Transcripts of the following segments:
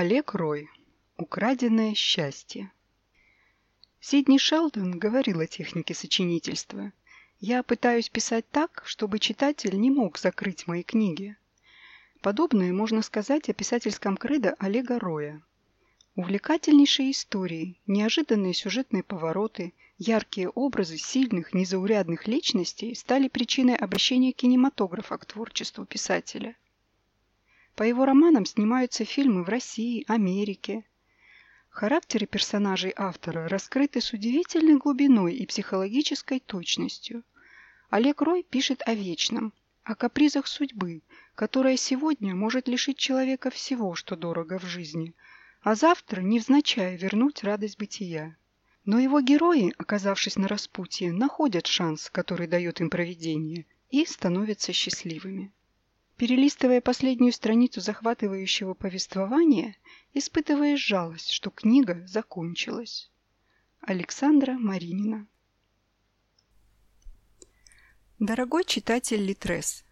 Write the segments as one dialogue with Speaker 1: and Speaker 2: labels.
Speaker 1: Олег Рой. Украденное счастье. Сидни Шелдон говорил о технике сочинительства. «Я пытаюсь писать так, чтобы читатель не мог закрыть мои книги». Подобное можно сказать о писательском кредо Олега Роя. Увлекательнейшие истории, неожиданные сюжетные повороты, яркие образы сильных, незаурядных личностей стали причиной обращения кинематографа к творчеству писателя. По его романам снимаются фильмы в России, Америке. Характеры персонажей автора раскрыты с удивительной глубиной и психологической точностью. Олег Рой пишет о вечном, о капризах судьбы, которая сегодня может лишить человека всего, что дорого в жизни – а завтра невзначай вернуть радость бытия. Но его герои, оказавшись на распутье, находят шанс, который дает им провидение, и становятся счастливыми. Перелистывая последнюю страницу захватывающего повествования, испытываешь жалость, что книга закончилась. Александра Маринина Дорогой читатель Литрес,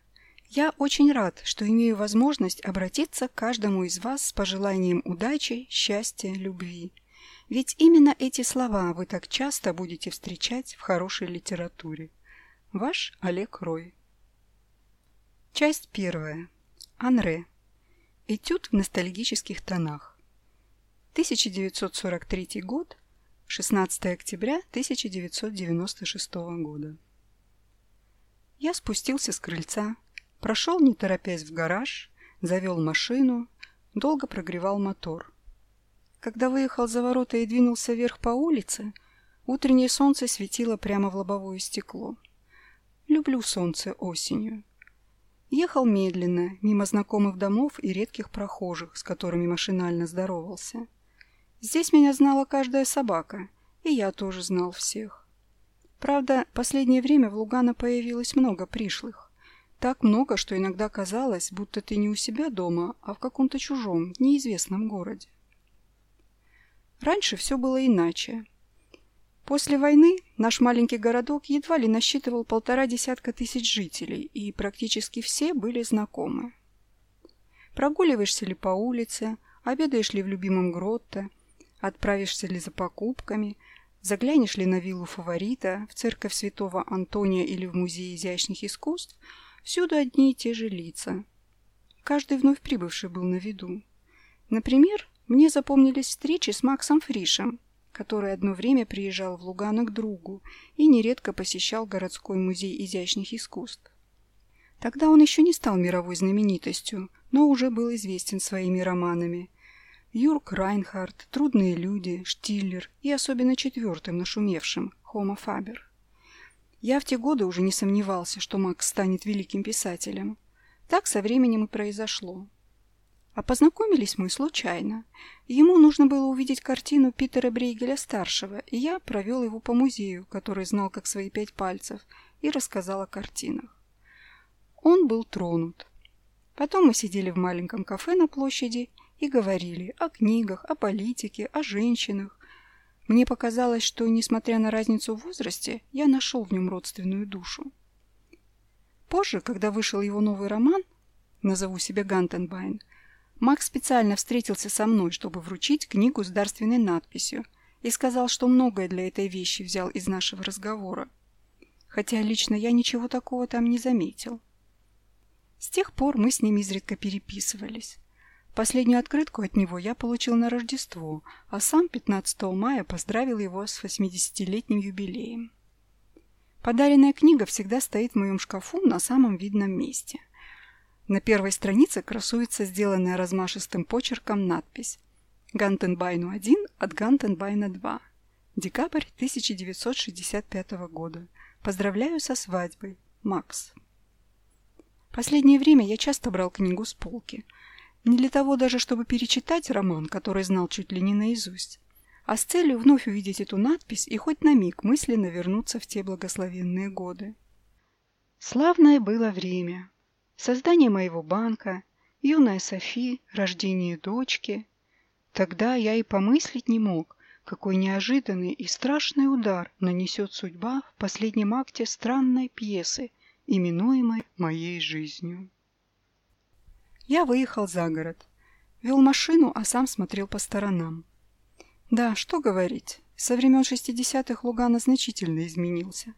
Speaker 1: я очень рад, что имею возможность обратиться к каждому из вас с пожеланием удачи, счастья, любви. Ведь именно эти слова вы так часто будете встречать в хорошей литературе. Ваш Олег Рой. Часть первая. Анре. Этюд в ностальгических тонах. 1943 год. 16 октября 1996 года. Я спустился с крыльца, Прошел, не торопясь, в гараж, завел машину, долго прогревал мотор. Когда выехал за ворота и двинулся вверх по улице, утреннее солнце светило прямо в лобовое стекло. Люблю солнце осенью. Ехал медленно, мимо знакомых домов и редких прохожих, с которыми машинально здоровался. Здесь меня знала каждая собака, и я тоже знал всех. Правда, последнее время в Лугано появилось много пришлых. Так много, что иногда казалось, будто ты не у себя дома, а в каком-то чужом, неизвестном городе. Раньше все было иначе. После войны наш маленький городок едва ли насчитывал полтора десятка тысяч жителей, и практически все были знакомы. Прогуливаешься ли по улице, обедаешь ли в любимом гротто, отправишься ли за покупками, заглянешь ли на виллу фаворита, в церковь святого Антония или в музей изящных искусств – Всюду одни и те же лица. Каждый вновь прибывший был на виду. Например, мне запомнились встречи с Максом Фришем, который одно время приезжал в Лугано к другу и нередко посещал городской музей изящных искусств. Тогда он еще не стал мировой знаменитостью, но уже был известен своими романами. Юрк Райнхард, «Трудные люди», «Штиллер» и особенно четвертым нашумевшим «Хомо Фабер». Я в те годы уже не сомневался, что Макс станет великим писателем. Так со временем и произошло. А познакомились мы случайно. Ему нужно было увидеть картину Питера Брейгеля-старшего, и я провел его по музею, который знал как свои пять пальцев, и рассказал о картинах. Он был тронут. Потом мы сидели в маленьком кафе на площади и говорили о книгах, о политике, о женщинах, мне показалось, что, несмотря на разницу в возрасте, я нашел в нем родственную душу. Позже, когда вышел его новый роман, назову себя Гантенбайн, Макс специально встретился со мной, чтобы вручить книгу с дарственной надписью, и сказал, что многое для этой вещи взял из нашего разговора. Хотя лично я ничего такого там не заметил. С тех пор мы с ним изредка переписывались. Последнюю открытку от него я получил на Рождество, а сам 15 мая поздравил его с 80-летним юбилеем. Подаренная книга всегда стоит в моем шкафу на самом видном месте. На первой странице красуется сделанная размашистым почерком надпись «Гантенбайну 1 от Гантенбайна 2. Декабрь 1965 года. Поздравляю со свадьбой. Макс». Последнее время я часто брал книгу с полки – не для того даже, чтобы перечитать роман, который знал чуть ли не наизусть, а с целью вновь увидеть эту надпись и хоть на миг мысленно вернуться в те благословенные годы. Славное было время. Создание моего банка, юная Софи, рождение дочки. Тогда я и помыслить не мог, какой неожиданный и страшный удар нанесет судьба в последнем акте странной пьесы, именуемой моей жизнью. Я выехал за город. вел машину, а сам смотрел по сторонам. Да, что говорить, со времен 60-х Лугана значительно изменился.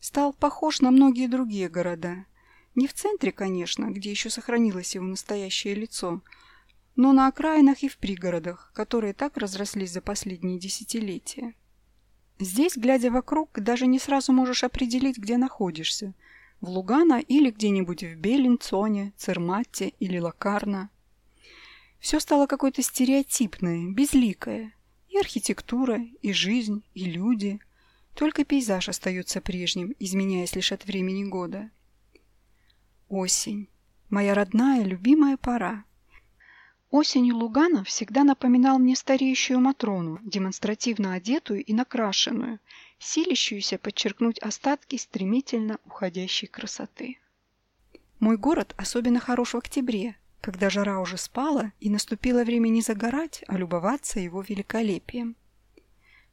Speaker 1: Стал похож на многие другие города. Не в центре, конечно, где еще сохранилось его настоящее лицо, но на окраинах и в пригородах, которые так разрослись за последние десятилетия. Здесь, глядя вокруг, даже не сразу можешь определить, где находишься – в Лугана или где-нибудь в Беллинцоне, Церматте или Лакарно. Все стало какое-то стереотипное, безликое. И архитектура, и жизнь, и люди. Только пейзаж остается прежним, изменяясь лишь от времени года. Осень. Моя родная, любимая пора. Осенью Лугана всегда напоминал мне стареющую Матрону, демонстративно одетую и накрашенную, силящуюся подчеркнуть остатки стремительно уходящей красоты. Мой город особенно хорош в октябре, когда жара уже спала и наступило время не загорать, а любоваться его великолепием.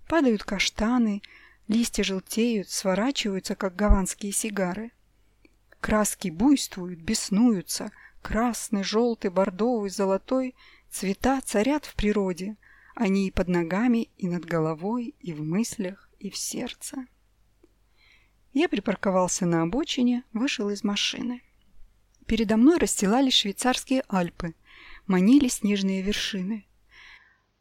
Speaker 1: Падают каштаны, листья желтеют, сворачиваются, как гаванские сигары. Краски буйствуют, беснуются, красный, желтый, бордовый, золотой цвета царят в природе, они и под ногами, и над головой, и в мыслях, и в сердце. Я припарковался на обочине, вышел из машины. Передо мной расстилались швейцарские Альпы, манили снежные вершины.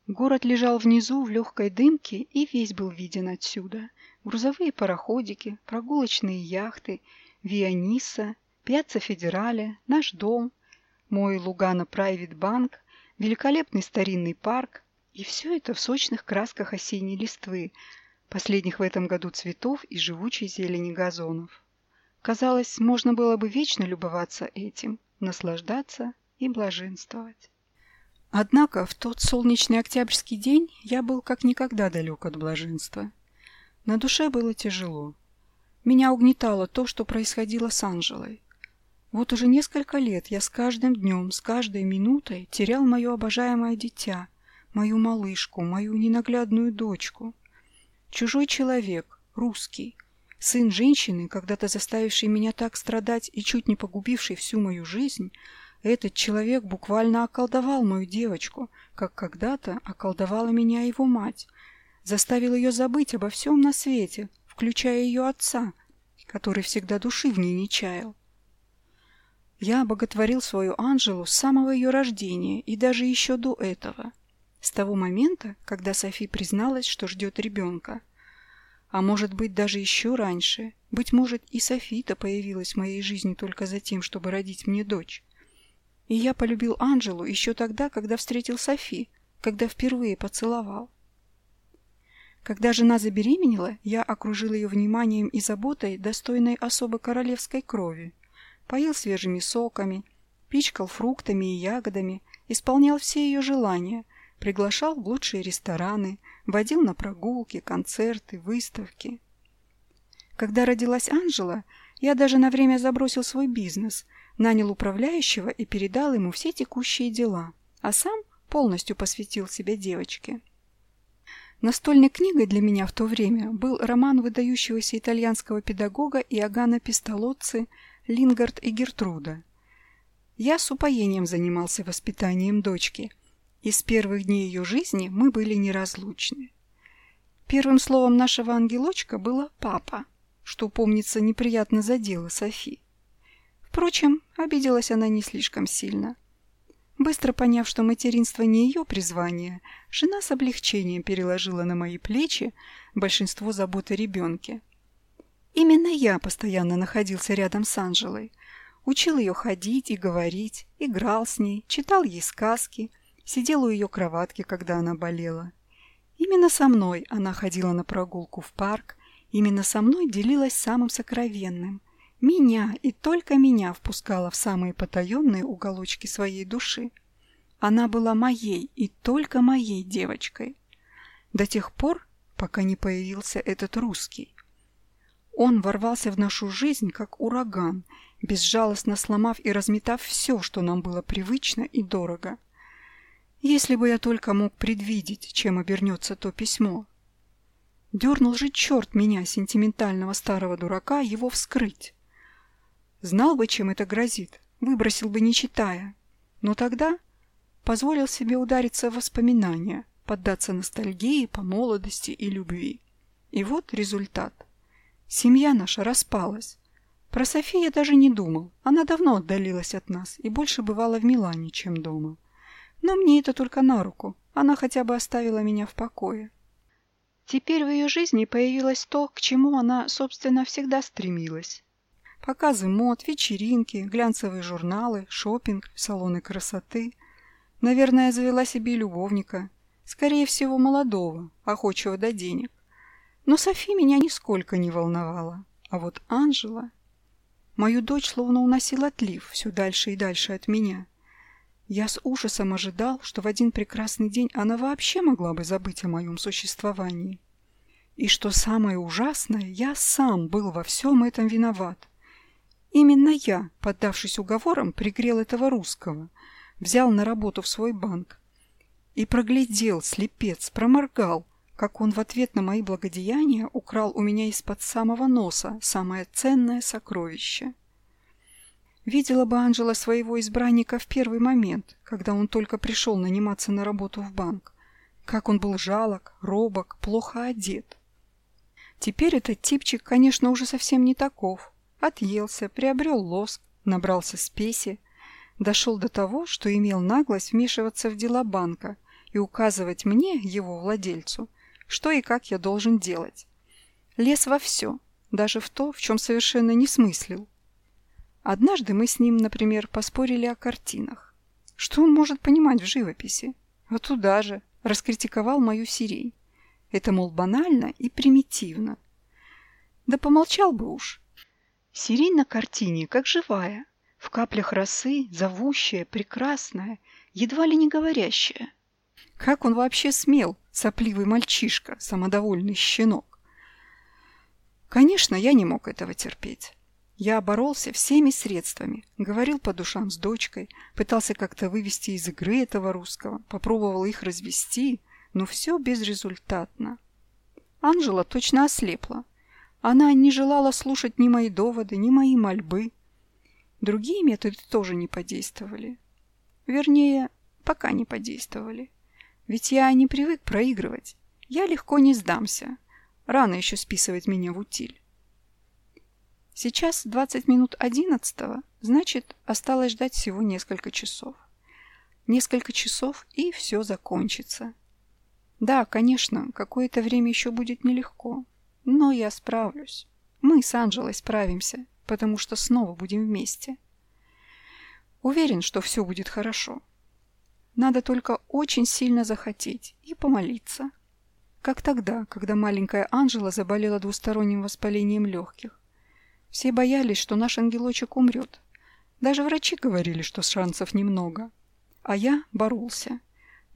Speaker 1: Город лежал внизу в легкой дымке и весь был виден отсюда. Грузовые пароходики, прогулочные яхты, Вианиса, Пьяцца Федерале, наш дом, мой Лугана Прайвит Банк, великолепный старинный парк, и все это в сочных красках осенней листвы, последних в этом году цветов и живучей зелени газонов. Казалось, можно было бы вечно любоваться этим, наслаждаться и блаженствовать. Однако в тот солнечный октябрьский день я был как никогда далек от блаженства. На душе было тяжело. Меня угнетало то, что происходило с Анжелой. Вот уже несколько лет я с каждым днем, с каждой минутой терял мое обожаемое дитя, мою малышку, мою ненаглядную дочку. Чужой человек, русский, сын женщины, когда-то заставивший меня так страдать и чуть не погубивший всю мою жизнь, этот человек буквально околдовал мою девочку, как когда-то околдовала меня его мать, заставил ее забыть обо всем на свете, включая ее отца, который всегда души в ней не чаял. Я боготворил свою Анжелу с самого ее рождения и даже еще до этого. С того момента, когда Софи призналась, что ждет ребенка. А может быть, даже еще раньше. Быть может, и Софи-то появилась в моей жизни только за тем, чтобы родить мне дочь. И я полюбил Анжелу еще тогда, когда встретил Софи, когда впервые поцеловал. Когда жена забеременела, я окружил ее вниманием и заботой, достойной особо королевской крови. Поил свежими соками, пичкал фруктами и ягодами, исполнял все ее желания – приглашал в лучшие рестораны, водил на прогулки, концерты, выставки. Когда родилась Анжела, я даже на время забросил свой бизнес, нанял управляющего и передал ему все текущие дела, а сам полностью посвятил себя девочке. Настольной книгой для меня в то время был роман выдающегося итальянского педагога Иоганна Пистолоцци «Лингард и Гертруда». Я с упоением занимался воспитанием дочки – и с первых дней ее жизни мы были неразлучны. Первым словом нашего ангелочка было «папа», что, помнится, неприятно задело Софи. Впрочем, обиделась она не слишком сильно. Быстро поняв, что материнство не ее призвание, жена с облегчением переложила на мои плечи большинство забот о ребенке. Именно я постоянно находился рядом с Анжелой, учил ее ходить и говорить, играл с ней, читал ей сказки, сидел у ее кроватки, когда она болела. Именно со мной она ходила на прогулку в парк, именно со мной делилась самым сокровенным. Меня и только меня впускала в самые потаенные уголочки своей души. Она была моей и только моей девочкой. До тех пор, пока не появился этот русский. Он ворвался в нашу жизнь, как ураган, безжалостно сломав и разметав все, что нам было привычно и дорого. Если бы я только мог предвидеть, чем обернется то письмо. Дернул же черт меня, сентиментального старого дурака, его вскрыть. Знал бы, чем это грозит, выбросил бы, не читая. Но тогда позволил себе удариться в воспоминания, поддаться ностальгии по молодости и любви. И вот результат. Семья наша распалась. Про Софию я даже не думал. Она давно отдалилась от нас и больше бывала в Милане, чем дома. Но мне это только на руку. Она хотя бы оставила меня в покое. Теперь в ее жизни появилось то, к чему она, собственно, всегда стремилась. Показы мод, вечеринки, глянцевые журналы, шопинг, салоны красоты. Наверное, завела себе любовника. Скорее всего, молодого, охочего до денег. Но Софи меня нисколько не волновала. А вот Анжела... Мою дочь словно уносил отлив все дальше и дальше от меня. Я с ужасом ожидал, что в один прекрасный день она вообще могла бы забыть о моем существовании. И что самое ужасное, я сам был во всем этом виноват. Именно я, поддавшись уговорам, пригрел этого русского, взял на работу в свой банк. И проглядел, слепец, проморгал, как он в ответ на мои благодеяния украл у меня из-под самого носа самое ценное сокровище. Видела бы Анжела своего избранника в первый момент, когда он только пришел наниматься на работу в банк. Как он был жалок, робок, плохо одет. Теперь этот типчик, конечно, уже совсем не таков. Отъелся, приобрел лоск, набрался спеси, дошел до того, что имел наглость вмешиваться в дела банка и указывать мне, его владельцу, что и как я должен делать. Лез во все, даже в то, в чем совершенно не смыслил. Однажды мы с ним, например, поспорили о картинах. Что он может понимать в живописи? А туда же раскритиковал мою сирень. Это, мол, банально и примитивно. Да помолчал бы уж. Сирень на картине, как живая, в каплях росы, зовущая, прекрасная, едва ли не говорящая. Как он вообще смел, сопливый мальчишка, самодовольный щенок? Конечно, я не мог этого терпеть. Я боролся всеми средствами, говорил по душам с дочкой, пытался как-то вывести из игры этого русского, попробовал их развести, но все безрезультатно. Анжела точно ослепла. Она не желала слушать ни мои доводы, ни мои мольбы. Другие методы тоже не подействовали. Вернее, пока не подействовали. Ведь я не привык проигрывать. Я легко не сдамся. Рано еще списывать меня в утиль. Сейчас 20 минут одиннадцатого, значит, осталось ждать всего несколько часов. Несколько часов, и все закончится. Да, конечно, какое-то время еще будет нелегко. Но я справлюсь. Мы с Анжелой справимся, потому что снова будем вместе. Уверен, что все будет хорошо. Надо только очень сильно захотеть и помолиться. Как тогда, когда маленькая Анжела заболела двусторонним воспалением легких. Все боялись, что наш ангелочек умрет. Даже врачи говорили, что шансов немного. А я боролся.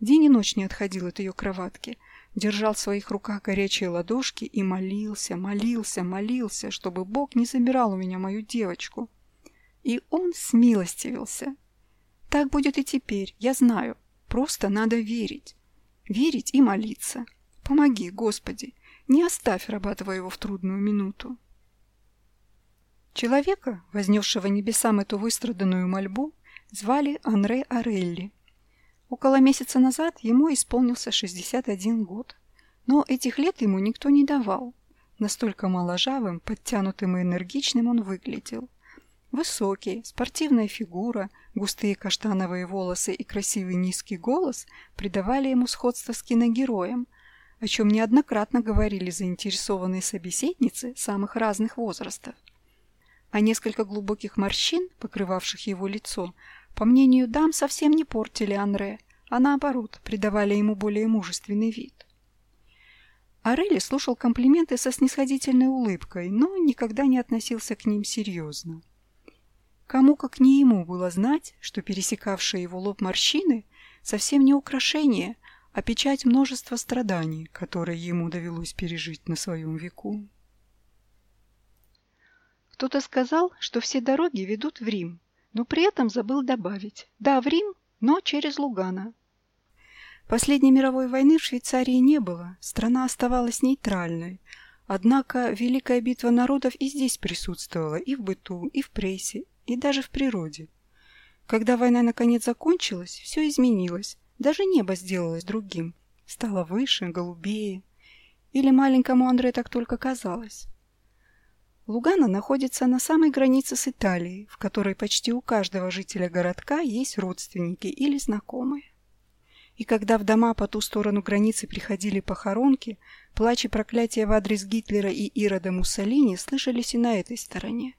Speaker 1: День и ночь не отходил от ее кроватки, держал в своих руках горячие ладошки и молился, молился, молился, чтобы Бог не забирал у меня мою девочку. И он смилостивился. Так будет и теперь, я знаю. Просто надо верить. Верить и молиться. Помоги, Господи, не оставь раба Твоего в трудную минуту. Человека, вознесшего небесам эту выстраданную мольбу, звали Анре Орелли. Около месяца назад ему исполнился 61 год. Но этих лет ему никто не давал. Настолько моложавым, подтянутым и энергичным он выглядел. Высокий, спортивная фигура, густые каштановые волосы и красивый низкий голос придавали ему сходство с киногероем, о чем неоднократно говорили заинтересованные собеседницы самых разных возрастов. А несколько глубоких морщин, покрывавших его лицо, по мнению дам, совсем не портили Анре, а наоборот, придавали ему более мужественный вид. Орелли слушал комплименты со снисходительной улыбкой, но никогда не относился к ним серьезно. Кому, как не ему, было знать, что пересекавшие его лоб морщины совсем не украшение, а печать множества страданий, которые ему довелось пережить на своем веку. Кто-то сказал, что все дороги ведут в Рим, но при этом забыл добавить «да, в Рим, но через Лугана». Последней мировой войны в Швейцарии не было, страна оставалась нейтральной, однако Великая битва народов и здесь присутствовала и в быту, и в прессе, и даже в природе. Когда война наконец закончилась, все изменилось. Даже небо сделалось другим. Стало выше, голубее. Или маленькому Андре так только казалось. Лугана находится на самой границе с Италией, в которой почти у каждого жителя городка есть родственники или знакомые. И когда в дома по ту сторону границы приходили похоронки, плач и проклятия в адрес Гитлера и Ирода Муссолини слышались и на этой стороне.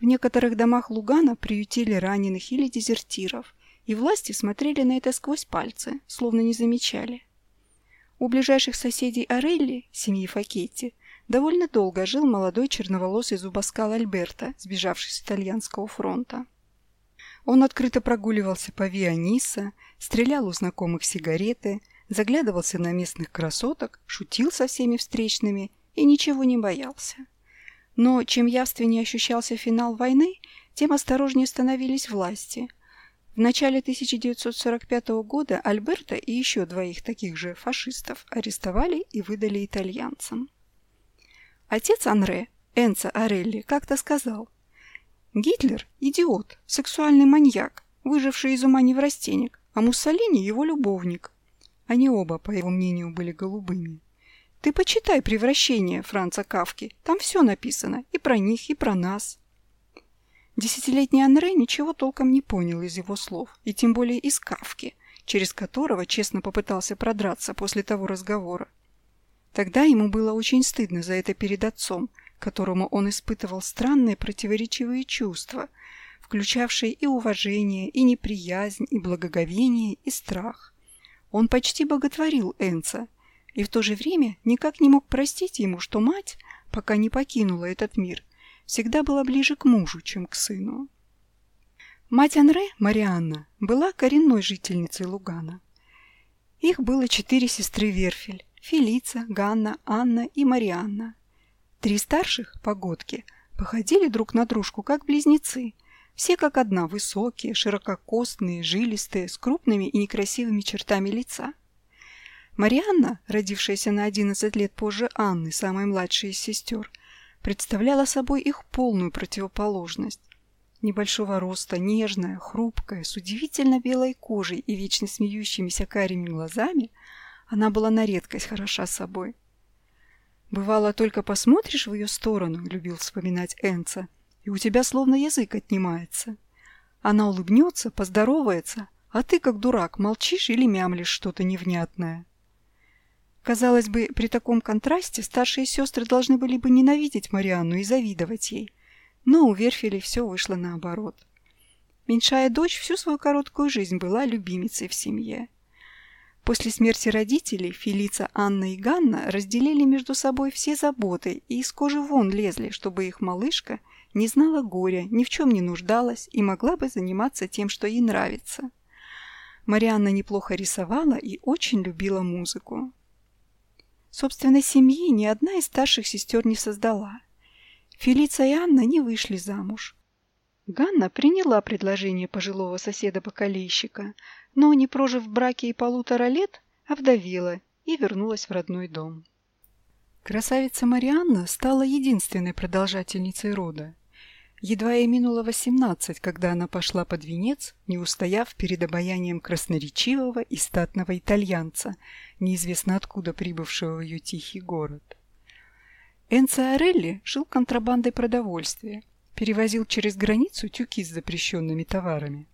Speaker 1: В некоторых домах Лугана приютили раненых или дезертиров, и власти смотрели на это сквозь пальцы, словно не замечали. У ближайших соседей Орелли, семьи Факетти, довольно долго жил молодой черноволосый зубоскал Альберто, сбежавший с итальянского фронта. Он открыто прогуливался по Вианиса, стрелял у знакомых сигареты, заглядывался на местных красоток, шутил со всеми встречными и ничего не боялся. Но чем явственнее ощущался финал войны, тем осторожнее становились власти. В начале 1945 года Альберта и еще двоих таких же фашистов арестовали и выдали итальянцам. Отец Анре, Энцо Орелли, как-то сказал, «Гитлер – идиот, сексуальный маньяк, выживший из ума неврастенник, а Муссолини – его любовник». Они оба, по его мнению, были голубыми. Ты почитай «Превращение» Франца Кавки. Там все написано. И про них, и про нас. Десятилетний Анре ничего толком не понял из его слов, и тем более из Кавки, через которого честно попытался продраться после того разговора. Тогда ему было очень стыдно за это перед отцом, которому он испытывал странные противоречивые чувства, включавшие и уважение, и неприязнь, и благоговение, и страх. Он почти боготворил Энца, и в то же время никак не мог простить ему, что мать, пока не покинула этот мир, всегда была ближе к мужу, чем к сыну. Мать Анре, Марианна, была коренной жительницей Лугана. Их было четыре сестры Верфель, Фелица, Ганна, Анна и Марианна. Три старших, погодки, походили друг на дружку, как близнецы. Все как одна, высокие, ширококостные, жилистые, с крупными и некрасивыми чертами лица. Марианна, родившаяся на 11 лет позже Анны, самой младшей из сестер, представляла собой их полную противоположность. Небольшого роста, нежная, хрупкая, с удивительно белой кожей и вечно смеющимися карими глазами – она была на редкость хороша собой. «Бывало, только посмотришь в ее сторону», — любил вспоминать Энца, «и у тебя словно язык отнимается. Она улыбнется, поздоровается, а ты, как дурак, молчишь или мямлишь что-то невнятное». Казалось бы, при таком контрасте старшие сестры должны были бы ненавидеть Марианну и завидовать ей. Но у Верфели все вышло наоборот. Меньшая дочь всю свою короткую жизнь была любимицей в семье. После смерти родителей Фелица, Анна и Ганна разделили между собой все заботы и из кожи вон лезли, чтобы их малышка не знала горя, ни в чем не нуждалась и могла бы заниматься тем, что ей нравится. Марианна неплохо рисовала и очень любила музыку. Собственной семьи ни одна из старших сестер не создала. Фелица и Анна не вышли замуж. Ганна приняла предложение пожилого соседа-покалейщика, но, не прожив в браке и полутора лет, овдовела и вернулась в родной дом. Красавица Марианна стала единственной продолжательницей рода. Едва ей минуло восемнадцать, когда она пошла под венец, не устояв перед обаянием красноречивого и статного итальянца, неизвестно откуда прибывшего в ее тихий город. Энцо Орелли жил контрабандой продовольствия, перевозил через границу тюки с запрещенными товарами.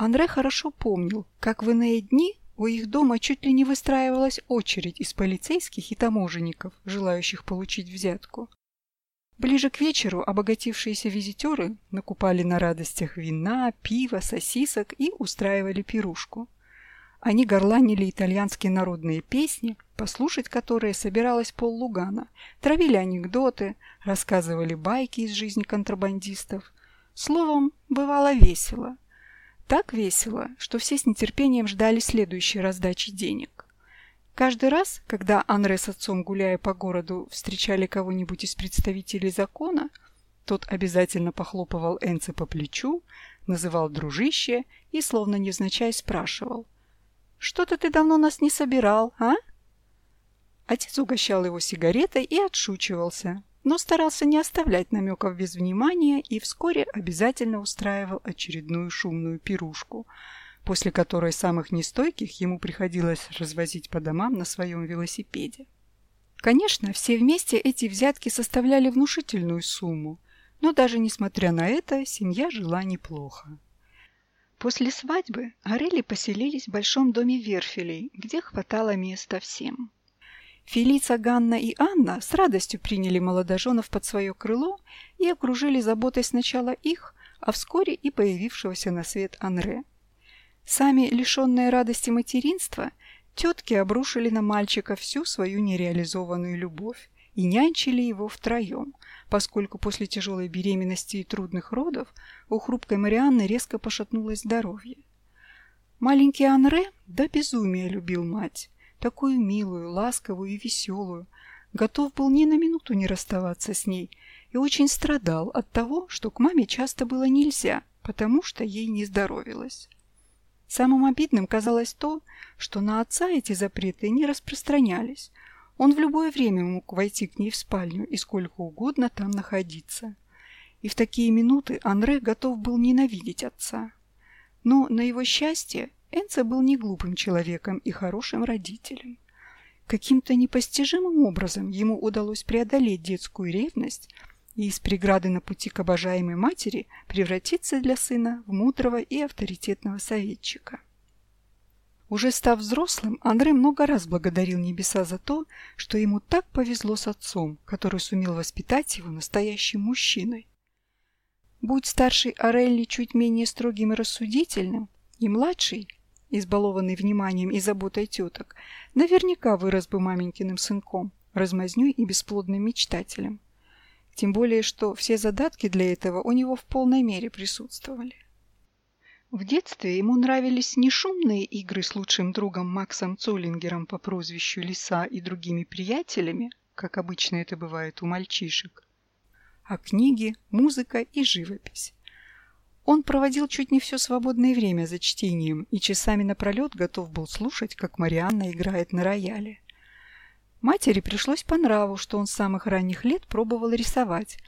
Speaker 1: Андре хорошо помнил, как в иные дни у их дома чуть ли не выстраивалась очередь из полицейских и таможенников, желающих получить взятку. Ближе к вечеру обогатившиеся визитеры накупали на радостях вина, пива, сосисок и устраивали пирушку. Они горланили итальянские народные песни, послушать которые собиралась пол Лугана, травили анекдоты, рассказывали байки из жизни контрабандистов. Словом, бывало весело – так весело, что все с нетерпением ждали следующей раздачи денег. Каждый раз, когда Анре с отцом, гуляя по городу, встречали кого-нибудь из представителей закона, тот обязательно похлопывал Энце по плечу, называл дружище и, словно невзначай, спрашивал. «Что-то ты давно нас не собирал, а?» Отец угощал его сигаретой и отшучивался. Но старался не оставлять намеков без внимания и вскоре обязательно устраивал очередную шумную пирушку, после которой самых нестойких ему приходилось развозить по домам на своем велосипеде. Конечно, все вместе эти взятки составляли внушительную сумму, но даже несмотря на это, семья жила неплохо. После свадьбы Орели поселились в большом доме Верфелей, где хватало места всем. Фелица, Ганна и Анна с радостью приняли молодоженов под свое крыло и окружили заботой сначала их, а вскоре и появившегося на свет Анре. Сами, лишенные радости материнства, тетки обрушили на мальчика всю свою нереализованную любовь и нянчили его втроем, поскольку после тяжелой беременности и трудных родов у хрупкой Марианны резко пошатнулось здоровье. Маленький Анре до безумия любил мать, такую милую, ласковую и веселую, готов был ни на минуту не расставаться с ней и очень страдал от того, что к маме часто было нельзя, потому что ей не здоровилось. Самым обидным казалось то, что на отца эти запреты не распространялись. Он в любое время мог войти к ней в спальню и сколько угодно там находиться. И в такие минуты Андре готов был ненавидеть отца. Но, на его счастье, Энце был не глупым человеком и хорошим родителем. Каким-то непостижимым образом ему удалось преодолеть детскую ревность и из преграды на пути к обожаемой матери превратиться для сына в мудрого и авторитетного советчика. Уже став взрослым, Андрей много раз благодарил небеса за то, что ему так повезло с отцом, который сумел воспитать его настоящим мужчиной. Будь старший Орелли чуть менее строгим и рассудительным, и младший избалованный вниманием и заботой теток, наверняка вырос бы маменькиным сынком, размазнёй и бесплодным мечтателем. Тем более, что все задатки для этого у него в полной мере присутствовали. В детстве ему нравились не шумные игры с лучшим другом Максом Цоллингером по прозвищу Лиса и другими приятелями, как обычно это бывает у мальчишек, а книги, музыка и живопись. Он проводил чуть не все свободное время за чтением и часами напролет готов был слушать, как Марианна играет на рояле. Матери пришлось по нраву, что он с самых ранних лет пробовал рисовать,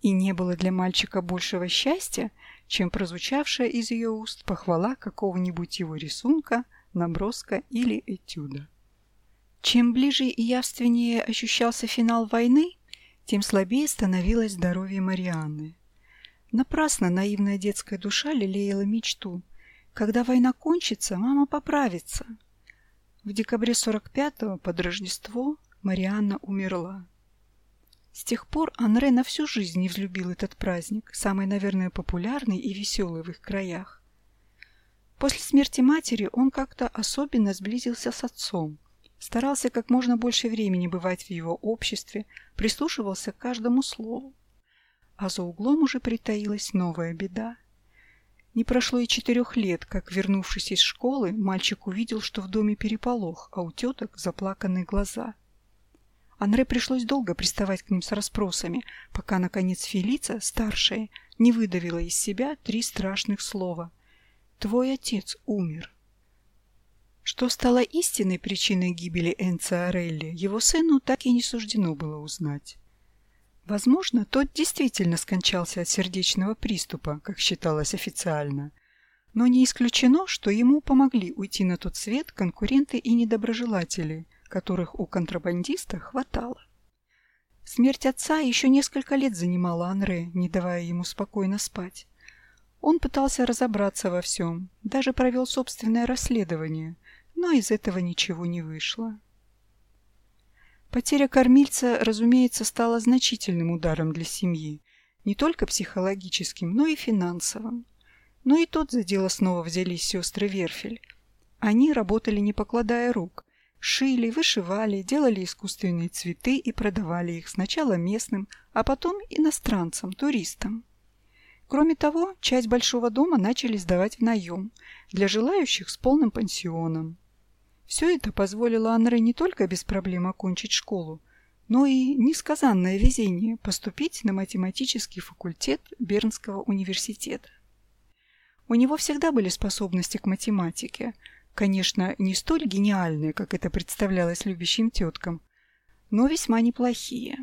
Speaker 1: и не было для мальчика большего счастья, чем прозвучавшая из ее уст похвала какого-нибудь его рисунка, наброска или этюда. Чем ближе и явственнее ощущался финал войны, тем слабее становилось здоровье Марианны. Напрасно наивная детская душа лелеяла мечту. Когда война кончится, мама поправится. В декабре 45-го, под Рождество, Марианна умерла. С тех пор Анре на всю жизнь не взлюбил этот праздник, самый, наверное, популярный и веселый в их краях. После смерти матери он как-то особенно сблизился с отцом, старался как можно больше времени бывать в его обществе, прислушивался к каждому слову а за углом уже притаилась новая беда. Не прошло и четырех лет, как, вернувшись из школы, мальчик увидел, что в доме переполох, а у теток заплаканные глаза. Анре пришлось долго приставать к ним с расспросами, пока, наконец, Фелица, старшая, не выдавила из себя три страшных слова. «Твой отец умер». Что стало истинной причиной гибели Энца Орелли, его сыну так и не суждено было узнать. Возможно, тот действительно скончался от сердечного приступа, как считалось официально. Но не исключено, что ему помогли уйти на тот свет конкуренты и недоброжелатели, которых у контрабандиста хватало. Смерть отца еще несколько лет занимала Анре, не давая ему спокойно спать. Он пытался разобраться во всем, даже провел собственное расследование, но из этого ничего не вышло. Потеря кормильца, разумеется, стала значительным ударом для семьи, не только психологическим, но и финансовым. Но и тут за дело снова взялись сестры Верфель. Они работали не покладая рук, шили, вышивали, делали искусственные цветы и продавали их сначала местным, а потом иностранцам, туристам. Кроме того, часть большого дома начали сдавать в наем для желающих с полным пансионом. Все это позволило Анре не только без проблем окончить школу, но и несказанное везение поступить на математический факультет Бернского университета. У него всегда были способности к математике, конечно, не столь гениальные, как это представлялось любящим теткам, но весьма неплохие.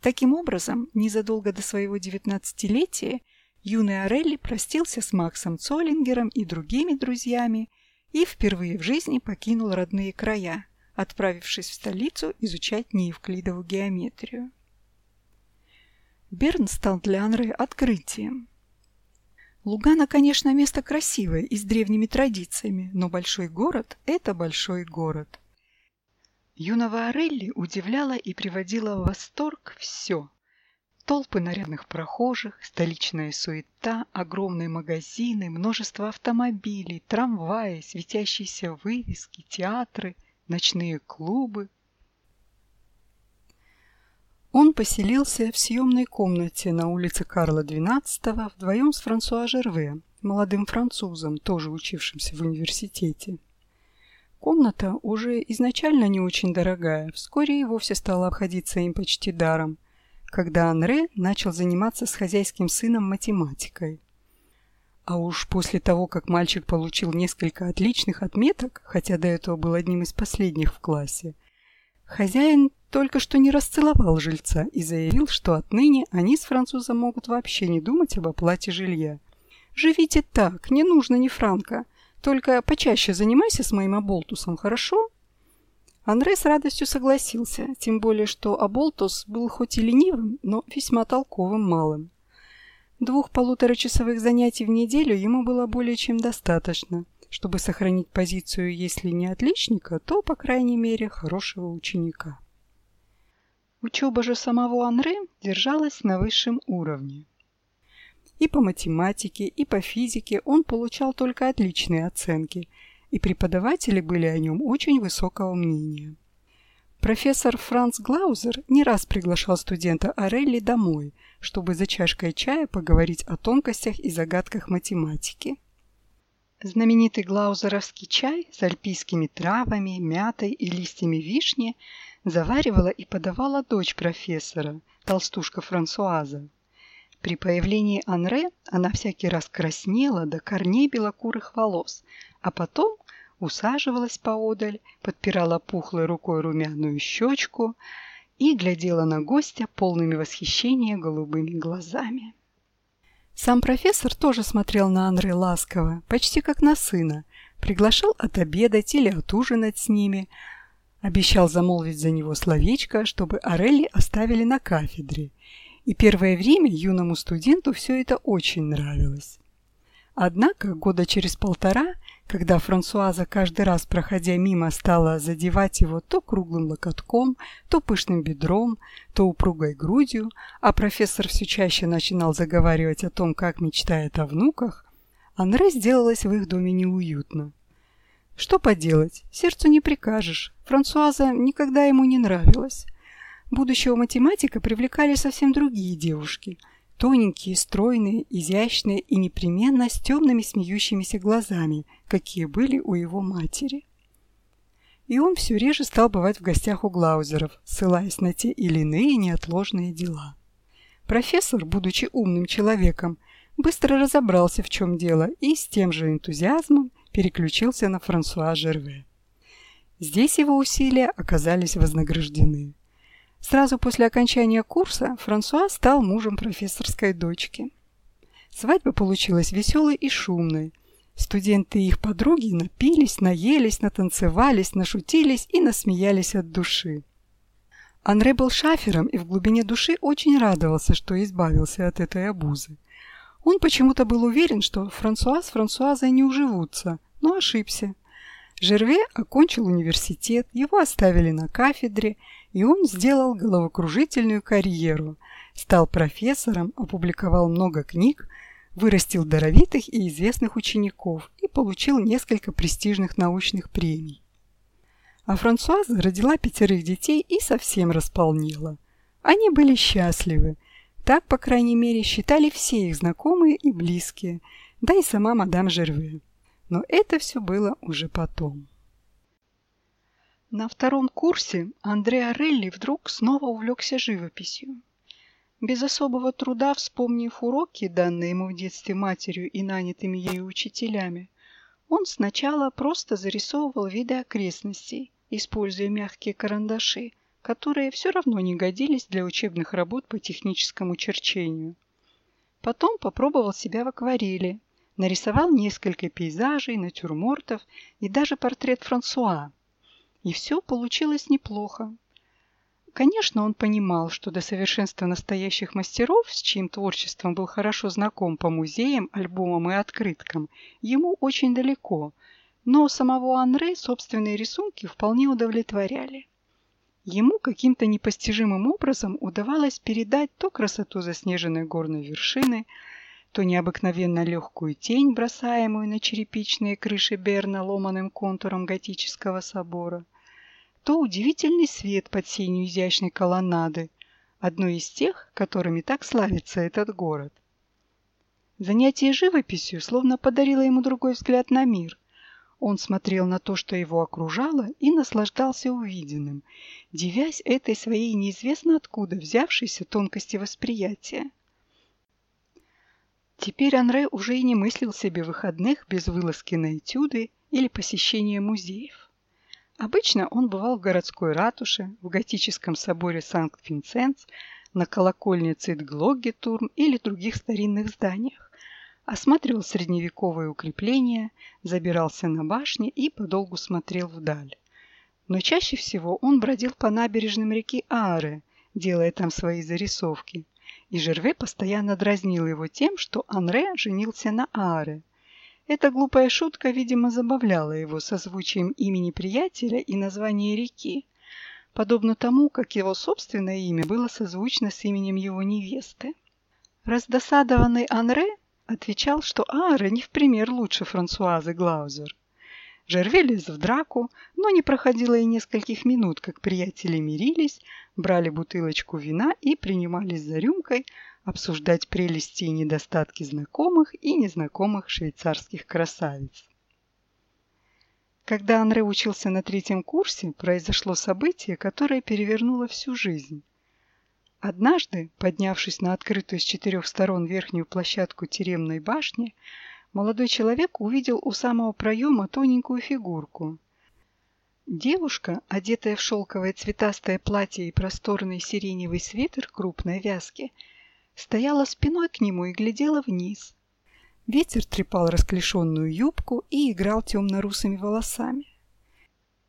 Speaker 1: Таким образом, незадолго до своего девятнадцатилетия юный Орелли простился с Максом Цоллингером и другими друзьями и впервые в жизни покинул родные края, отправившись в столицу изучать неевклидову геометрию. Берн стал для Анре открытием. Лугана, конечно, место красивое и с древними традициями, но большой город – это большой город. Юного Орелли удивляло и приводило в восторг все. Толпы нарядных прохожих, столичная суета, огромные магазины, множество автомобилей, трамваи, светящиеся вывески, театры, ночные клубы. Он поселился в съемной комнате на улице Карла XII вдвоем с Франсуа Жерве, молодым французом, тоже учившимся в университете. Комната уже изначально не очень дорогая, вскоре и вовсе стала обходиться им почти даром, когда Анре начал заниматься с хозяйским сыном математикой. А уж после того, как мальчик получил несколько отличных отметок, хотя до этого был одним из последних в классе, хозяин только что не расцеловал жильца и заявил, что отныне они с французом могут вообще не думать об оплате жилья. «Живите так, не нужно ни франка. Только почаще занимайся с моим Аболтусом, хорошо?» Андрей с радостью согласился, тем более что Аболтус был хоть и ленивым, но весьма толковым малым. Двух полуторачасовых занятий в неделю ему было более чем достаточно, чтобы сохранить позицию, если не отличника, то, по крайней мере, хорошего ученика. Учеба же самого Анре держалась на высшем уровне. И по математике, и по физике он получал только отличные оценки, и преподаватели были о нем очень высокого мнения. Профессор Франц Глаузер не раз приглашал студента Орелли домой, чтобы за чашкой чая поговорить о тонкостях и загадках математики. Знаменитый глаузеровский чай с альпийскими травами, мятой и листьями вишни заваривала и подавала дочь профессора, толстушка Франсуаза. При появлении Анре она всякий раз краснела до корней белокурых волос, а потом усаживалась поодаль, подпирала пухлой рукой румяную щечку и глядела на гостя полными восхищения голубыми глазами. Сам профессор тоже смотрел на Анре ласково, почти как на сына, приглашал отобедать или отужинать с ними, обещал замолвить за него словечко, чтобы Орелли оставили на кафедре – и первое время юному студенту все это очень нравилось. Однако года через полтора, когда Франсуаза каждый раз, проходя мимо, стала задевать его то круглым локотком, то пышным бедром, то упругой грудью, а профессор все чаще начинал заговаривать о том, как мечтает о внуках, Анре сделалось в их доме неуютно. Что поделать, сердцу не прикажешь, Франсуаза никогда ему не нравилась. Будущего математика привлекали совсем другие девушки. Тоненькие, стройные, изящные и непременно с темными смеющимися глазами, какие были у его матери. И он все реже стал бывать в гостях у Глаузеров, ссылаясь на те или иные неотложные дела. Профессор, будучи умным человеком, быстро разобрался, в чем дело, и с тем же энтузиазмом переключился на Франсуа Жерве. Здесь его усилия оказались вознаграждены. Сразу после окончания курса Франсуа стал мужем профессорской дочки. Свадьба получилась веселой и шумной. Студенты и их подруги напились, наелись, натанцевались, нашутились и насмеялись от души. Анре был шафером и в глубине души очень радовался, что избавился от этой обузы. Он почему-то был уверен, что Франсуа с Франсуазой не уживутся, но ошибся. Жерве окончил университет, его оставили на кафедре, и он сделал головокружительную карьеру. Стал профессором, опубликовал много книг, вырастил даровитых и известных учеников и получил несколько престижных научных премий. А Франсуаза родила пятерых детей и совсем располнела. Они были счастливы. Так, по крайней мере, считали все их знакомые и близкие, да и сама мадам Жерве. Но это все было уже потом. На втором курсе Андреа Релли вдруг снова увлекся живописью. Без особого труда вспомнив уроки, данные ему в детстве матерью и нанятыми ею учителями, он сначала просто зарисовывал виды окрестностей, используя мягкие карандаши, которые все равно не годились для учебных работ по техническому черчению. Потом попробовал себя в акварели, нарисовал несколько пейзажей, натюрмортов и даже портрет Франсуа. И все получилось неплохо. Конечно, он понимал, что до совершенства настоящих мастеров, с чьим творчеством был хорошо знаком по музеям, альбомам и открыткам, ему очень далеко, но самого Анре собственные рисунки вполне удовлетворяли. Ему каким-то непостижимым образом удавалось передать то красоту заснеженной горной вершины, то необыкновенно легкую тень, бросаемую на черепичные крыши Берна ломаным контуром готического собора, то удивительный свет под сенью изящной колоннады, одной из тех, которыми так славится этот город. Занятие живописью словно подарило ему другой взгляд на мир. Он смотрел на то, что его окружало, и наслаждался увиденным, дивясь этой своей неизвестно откуда взявшейся тонкости восприятия. Теперь Анре уже и не мыслил себе выходных без вылазки на этюды или посещения музеев. Обычно он бывал в городской ратуше, в готическом соборе Санкт-Винсенц, на колокольне Цитглоггетурм или других старинных зданиях, осматривал средневековые укрепления, забирался на башни и подолгу смотрел вдаль. Но чаще всего он бродил по набережным реки Ааре, делая там свои зарисовки, и Жерве постоянно дразнил его тем, что Анре женился на Ааре – эта глупая шутка, видимо, забавляла его созвучием имени приятеля и названия реки, подобно тому, как его собственное имя было созвучно с именем его невесты. Раздосадованный Анре отвечал, что Ааре не в пример лучше Франсуазы Глаузер. Жерве в драку, но не проходило и нескольких минут, как приятели мирились, брали бутылочку вина и принимались за рюмкой, обсуждать прелести и недостатки знакомых и незнакомых швейцарских красавиц. Когда Анре учился на третьем курсе, произошло событие, которое перевернуло всю жизнь. Однажды, поднявшись на открытую с четырех сторон верхнюю площадку тюремной башни, молодой человек увидел у самого проема тоненькую фигурку. Девушка, одетая в шелковое цветастое платье и просторный сиреневый свитер крупной вязки, стояла спиной к нему и глядела вниз. Ветер трепал расклешенную юбку и играл темно-русыми волосами.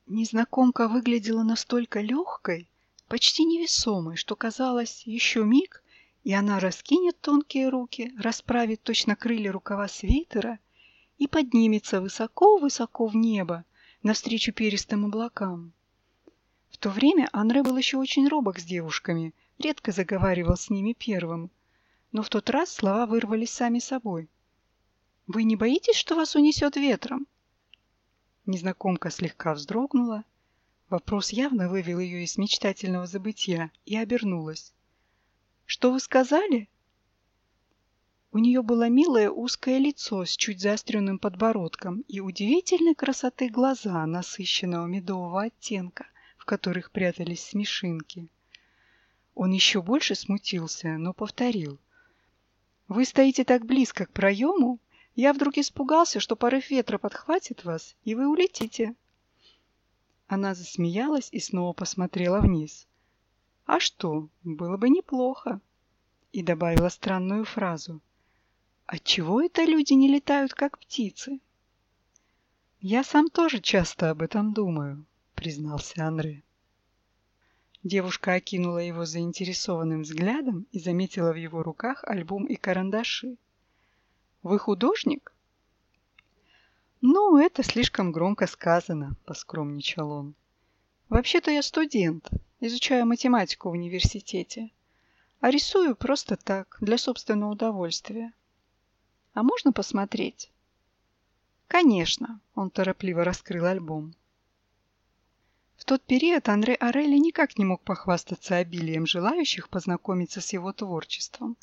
Speaker 1: Незнакомка выглядела настолько легкой, почти невесомой, что казалось еще миг, и она раскинет тонкие руки, расправит точно крылья рукава свитера и поднимется высоко-высоко в небо, навстречу перистым облакам. В то время Анре был еще очень робок с девушками, редко заговаривал с ними первым, но в тот раз слова вырвались сами собой. «Вы не боитесь, что вас унесет ветром?» Незнакомка слегка вздрогнула. Вопрос явно вывел ее из мечтательного забытия и обернулась. «Что вы сказали?» У нее было милое узкое лицо с чуть заостренным подбородком и удивительной красоты глаза насыщенного медового оттенка, в которых прятались смешинки. Он еще больше смутился, но повторил. Вы стоите так близко к проему, я вдруг испугался, что порыв ветра подхватит вас, и вы улетите. Она засмеялась и снова посмотрела вниз. А что, было бы неплохо. И добавила странную фразу. Отчего это люди не летают, как птицы? Я сам тоже часто об этом думаю, признался Андрей. Девушка окинула его заинтересованным взглядом и заметила в его руках альбом и карандаши. «Вы художник?» «Ну, это слишком громко сказано», — поскромничал он. «Вообще-то я студент, изучаю математику в университете, а рисую просто так, для собственного удовольствия. А можно посмотреть?» «Конечно», — он торопливо раскрыл альбом. В тот период Андре Орелли никак не мог похвастаться обилием желающих познакомиться с его творчеством.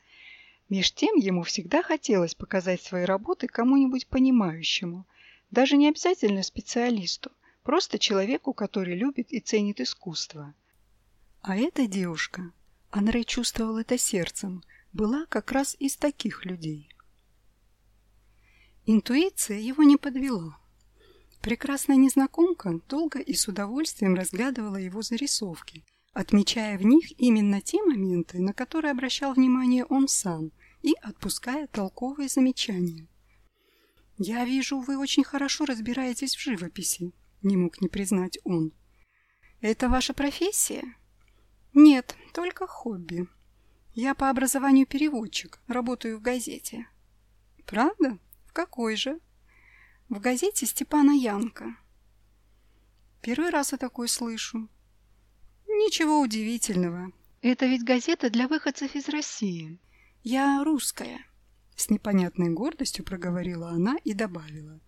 Speaker 1: Меж тем ему всегда хотелось показать свои работы кому-нибудь понимающему, даже не обязательно специалисту, просто человеку, который любит и ценит искусство. А эта девушка, Андрей чувствовал это сердцем, была как раз из таких людей. Интуиция его не подвела. Прекрасная незнакомка долго и с удовольствием разглядывала его зарисовки, отмечая в них именно те моменты, на которые обращал внимание он сам, и отпуская толковые замечания. «Я вижу, вы очень хорошо разбираетесь в живописи», — не мог не признать он. «Это ваша профессия?» «Нет, только хобби. Я по образованию переводчик, работаю в газете». «Правда? В какой же?» «В газете Степана Янка». «Первый раз я такой слышу». «Ничего удивительного. Это ведь газета для выходцев из России. Я русская». С непонятной гордостью проговорила она и добавила.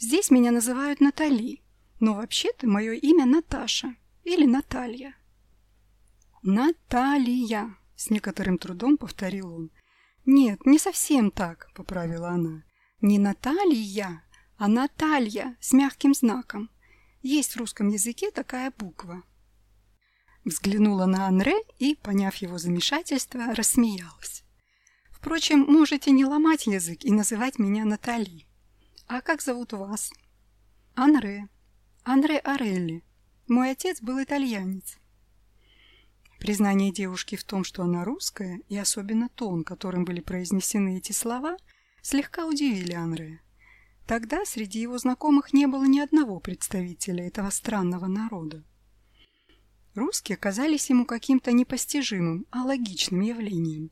Speaker 1: «Здесь меня называют Натали, но вообще-то мое имя Наташа или Наталья». «Наталья», — с некоторым трудом повторил он. «Нет, не совсем так», — поправила она. «Не Наталья, а Наталья с мягким знаком. Есть в русском языке такая буква». Взглянула на Анре и, поняв его замешательство, рассмеялась. Впрочем, можете не ломать язык и называть меня Натали. А как зовут вас? Анре. Анре Орелли. Мой отец был итальянец. Признание девушки в том, что она русская, и особенно тон, которым были произнесены эти слова, слегка удивили Анре. Тогда среди его знакомых не было ни одного представителя этого странного народа. Русские казались ему каким-то непостижимым, а логичным явлением.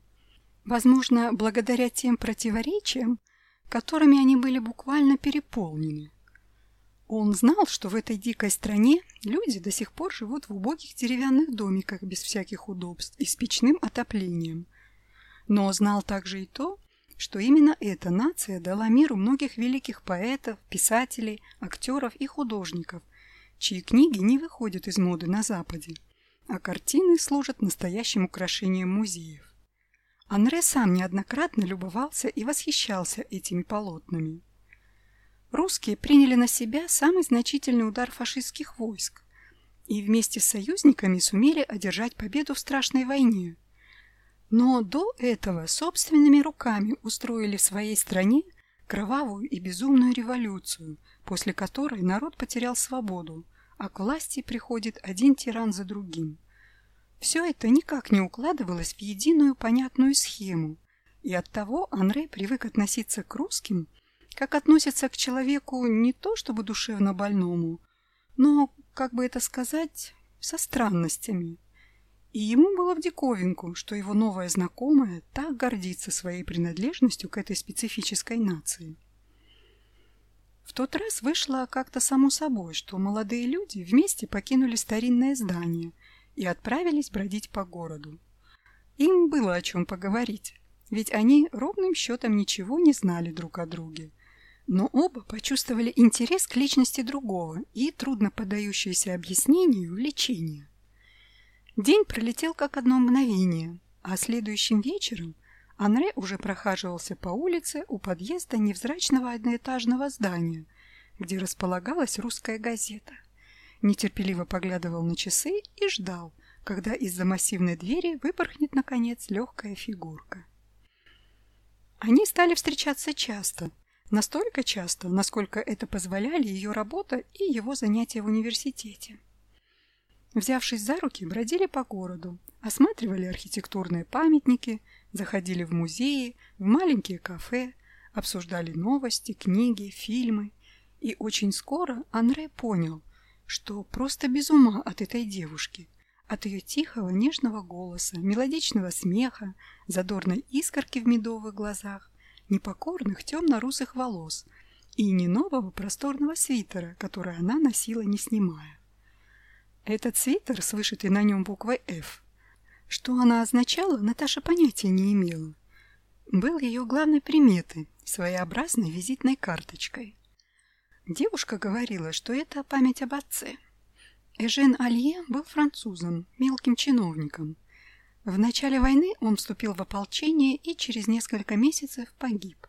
Speaker 1: Возможно, благодаря тем противоречиям, которыми они были буквально переполнены. Он знал, что в этой дикой стране люди до сих пор живут в убогих деревянных домиках без всяких удобств и с печным отоплением. Но знал также и то, что именно эта нация дала миру многих великих поэтов, писателей, актеров и художников, чьи книги не выходят из моды на Западе, а картины служат настоящим украшением музеев. Анре сам неоднократно любовался и восхищался этими полотнами. Русские приняли на себя самый значительный удар фашистских войск и вместе с союзниками сумели одержать победу в страшной войне. Но до этого собственными руками устроили в своей стране кровавую и безумную революцию, после которой народ потерял свободу, а к власти приходит один тиран за другим. Все это никак не укладывалось в единую понятную схему, и оттого Анре привык относиться к русским, как относится к человеку не то чтобы душевно больному, но, как бы это сказать, со странностями. И ему было в диковинку, что его новая знакомая так гордится своей принадлежностью к этой специфической нации. В тот раз вышло как-то само собой, что молодые люди вместе покинули старинное здание – и отправились бродить по городу. Им было о чем поговорить, ведь они ровным счетом ничего не знали друг о друге. Но оба почувствовали интерес к личности другого и трудно поддающееся объяснению лечение. День пролетел как одно мгновение, а следующим вечером Анре уже прохаживался по улице у подъезда невзрачного одноэтажного здания, где располагалась русская газета нетерпеливо поглядывал на часы и ждал, когда из-за массивной двери выпорхнет, наконец, легкая фигурка. Они стали встречаться часто, настолько часто, насколько это позволяли ее работа и его занятия в университете. Взявшись за руки, бродили по городу, осматривали архитектурные памятники, заходили в музеи, в маленькие кафе, обсуждали новости, книги, фильмы. И очень скоро Анре понял, что просто без ума от этой девушки, от ее тихого нежного голоса, мелодичного смеха, задорной искорки в медовых глазах, непокорных темно-русых волос и не нового просторного свитера, который она носила не снимая. Этот свитер с вышитой на нем буквой «Ф», что она означала, Наташа понятия не имела. Был ее главной приметой, своеобразной визитной карточкой. Девушка говорила, что это память об отце. Эжен Алье был французом, мелким чиновником. В начале войны он вступил в ополчение и через несколько месяцев погиб.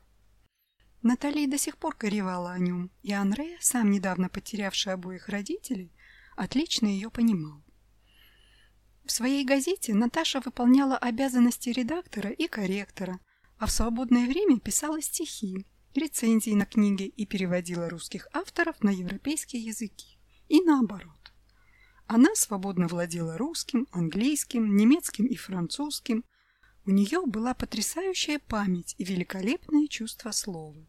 Speaker 1: Натали до сих пор горевала о нем, и Анре, сам недавно потерявший обоих родителей, отлично ее понимал. В своей газете Наташа выполняла обязанности редактора и корректора, а в свободное время писала стихи, рецензии на книги и переводила русских авторов на европейские языки. И наоборот. Она свободно владела русским, английским, немецким и французским. У нее была потрясающая память и великолепное чувство слова.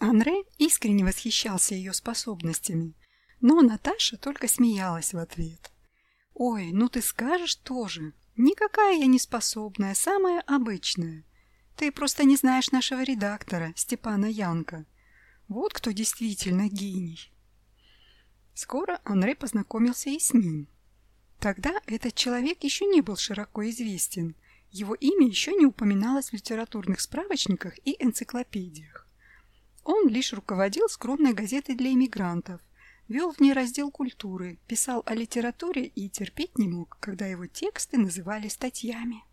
Speaker 1: Анре искренне восхищался ее способностями, но Наташа только смеялась в ответ. «Ой, ну ты скажешь тоже. Никакая я не способная, самая обычная. Ты просто не знаешь нашего редактора, Степана Янка. Вот кто действительно гений». Скоро Анре познакомился и с ним. Тогда этот человек еще не был широко известен. Его имя еще не упоминалось в литературных справочниках и энциклопедиях. Он лишь руководил скромной газетой для иммигрантов, вел в ней раздел культуры, писал о литературе и терпеть не мог, когда его тексты называли статьями.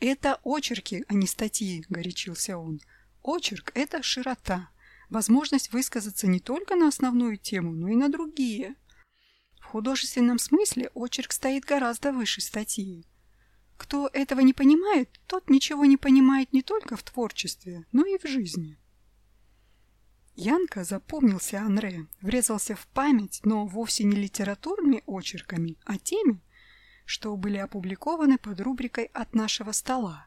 Speaker 1: «Это очерки, а не статьи», — горячился он. «Очерк — это широта, возможность высказаться не только на основную тему, но и на другие. В художественном смысле очерк стоит гораздо выше статьи. Кто этого не понимает, тот ничего не понимает не только в творчестве, но и в жизни». Янка запомнился Анре, врезался в память, но вовсе не литературными очерками, а теми, что были опубликованы под рубрикой «От нашего стола».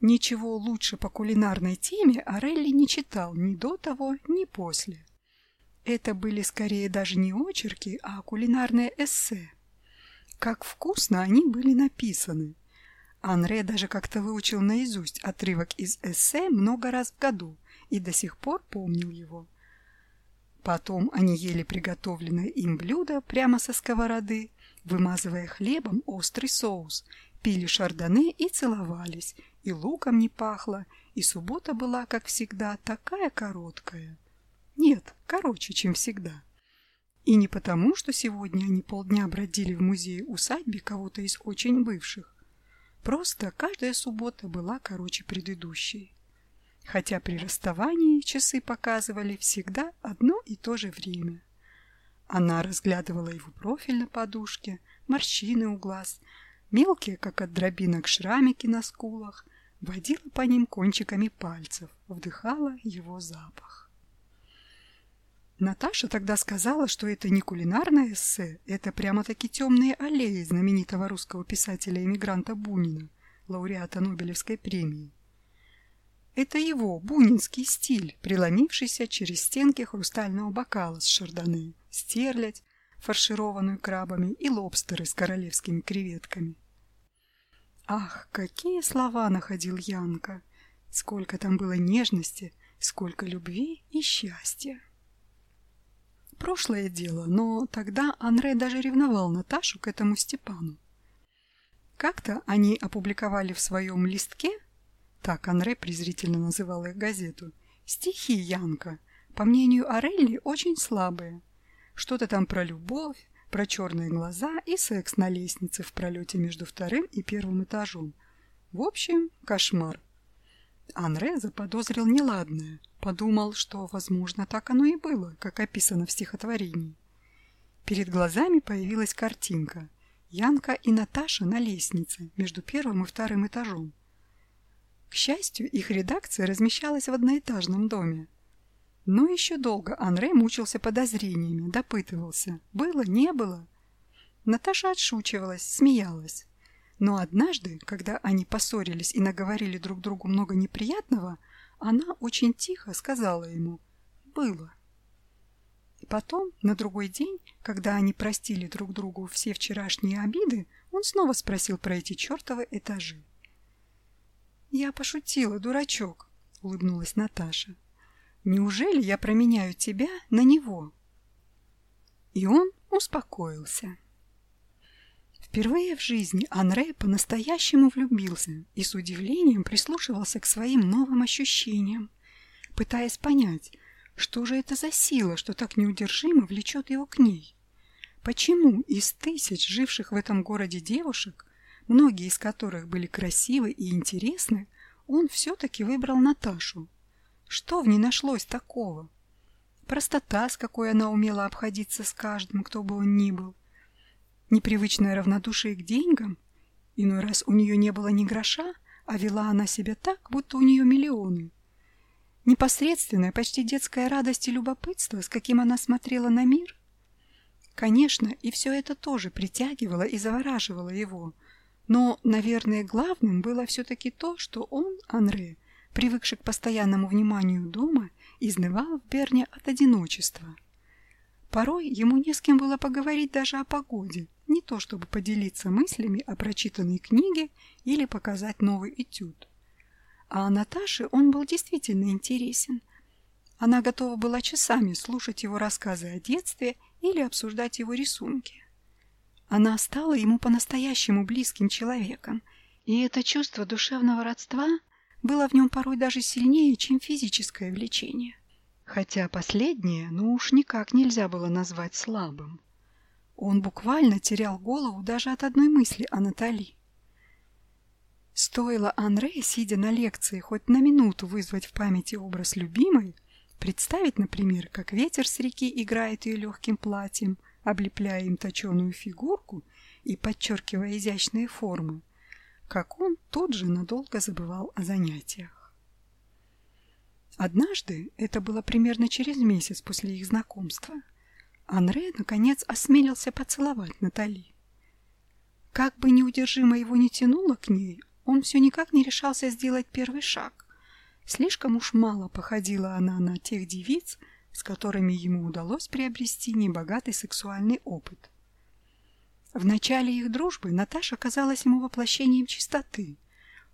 Speaker 1: Ничего лучше по кулинарной теме Орелли не читал ни до того, ни после. Это были скорее даже не очерки, а кулинарные эссе. Как вкусно они были написаны. Анре даже как-то выучил наизусть отрывок из эссе много раз в году – и до сих пор помнил его. Потом они ели приготовленное им блюдо прямо со сковороды, вымазывая хлебом острый соус, пили шардоне и целовались, и луком не пахло, и суббота была, как всегда, такая короткая. Нет, короче, чем всегда. И не потому, что сегодня они полдня бродили в музее-усадьбе кого-то из очень бывших. Просто каждая суббота была короче предыдущей хотя при расставании часы показывали всегда одно и то же время. Она разглядывала его профиль на подушке, морщины у глаз, мелкие, как от дробинок, шрамики на скулах, водила по ним кончиками пальцев, вдыхала его запах. Наташа тогда сказала, что это не кулинарное эссе, это прямо-таки темные аллеи знаменитого русского писателя-эмигранта Бунина, лауреата Нобелевской премии. Это его, бунинский стиль, преломившийся через стенки хрустального бокала с шардоне, стерлядь, фаршированную крабами и лобстеры с королевскими креветками. Ах, какие слова находил Янка! Сколько там было нежности, сколько любви и счастья! Прошлое дело, но тогда Анре даже ревновал Наташу к этому Степану. Как-то они опубликовали в своем листке так Анре презрительно называл их газету. Стихи Янка, по мнению Орелли, очень слабые. Что-то там про любовь, про черные глаза и секс на лестнице в пролете между вторым и первым этажом. В общем, кошмар. Анре заподозрил неладное, подумал, что, возможно, так оно и было, как описано в стихотворении. Перед глазами появилась картинка. Янка и Наташа на лестнице между первым и вторым этажом. К счастью, их редакция размещалась в одноэтажном доме. Но еще долго Анре мучился подозрениями, допытывался. Было, не было. Наташа отшучивалась, смеялась. Но однажды, когда они поссорились и наговорили друг другу много неприятного, она очень тихо сказала ему «было». Потом, на другой день, когда они простили друг другу все вчерашние обиды, он снова спросил про эти чертовы этажи. «Я пошутила, дурачок», — улыбнулась Наташа. «Неужели я променяю тебя на него?» И он успокоился. Впервые в жизни Анре по-настоящему влюбился и с удивлением прислушивался к своим новым ощущениям, пытаясь понять, что же это за сила, что так неудержимо влечет его к ней. Почему из тысяч живших в этом городе девушек многие из которых были красивы и интересны, он все-таки выбрал Наташу. Что в ней нашлось такого? Простота, с какой она умела обходиться с каждым, кто бы он ни был. Непривычное равнодушие к деньгам. Иной раз у нее не было ни гроша, а вела она себя так, будто у нее миллионы. Непосредственная, почти детская радость и любопытство, с каким она смотрела на мир. Конечно, и все это тоже притягивало и завораживало его. Но, наверное, главным было все-таки то, что он, Анре, привыкший к постоянному вниманию дома, изнывал в Берне от одиночества. Порой ему не с кем было поговорить даже о погоде, не то чтобы поделиться мыслями о прочитанной книге или показать новый этюд. А Наташе он был действительно интересен. Она готова была часами слушать его рассказы о детстве или обсуждать его рисунки. Она стала ему по-настоящему близким человеком, и это чувство душевного родства было в нем порой даже сильнее, чем физическое влечение. Хотя последнее, ну уж никак нельзя было назвать слабым. Он буквально терял голову даже от одной мысли о Натали. Стоило Анре, сидя на лекции, хоть на минуту вызвать в памяти образ любимой, представить, например, как ветер с реки играет ее легким платьем, облепляя им точеную фигурку и подчеркивая изящные формы, как он тут же надолго забывал о занятиях. Однажды, это было примерно через месяц после их знакомства, Анре, наконец, осмелился поцеловать Натали. Как бы неудержимо его не тянуло к ней, он все никак не решался сделать первый шаг. Слишком уж мало походила она на тех девиц, с которыми ему удалось приобрести небогатый сексуальный опыт. В начале их дружбы Наташа казалась ему воплощением чистоты.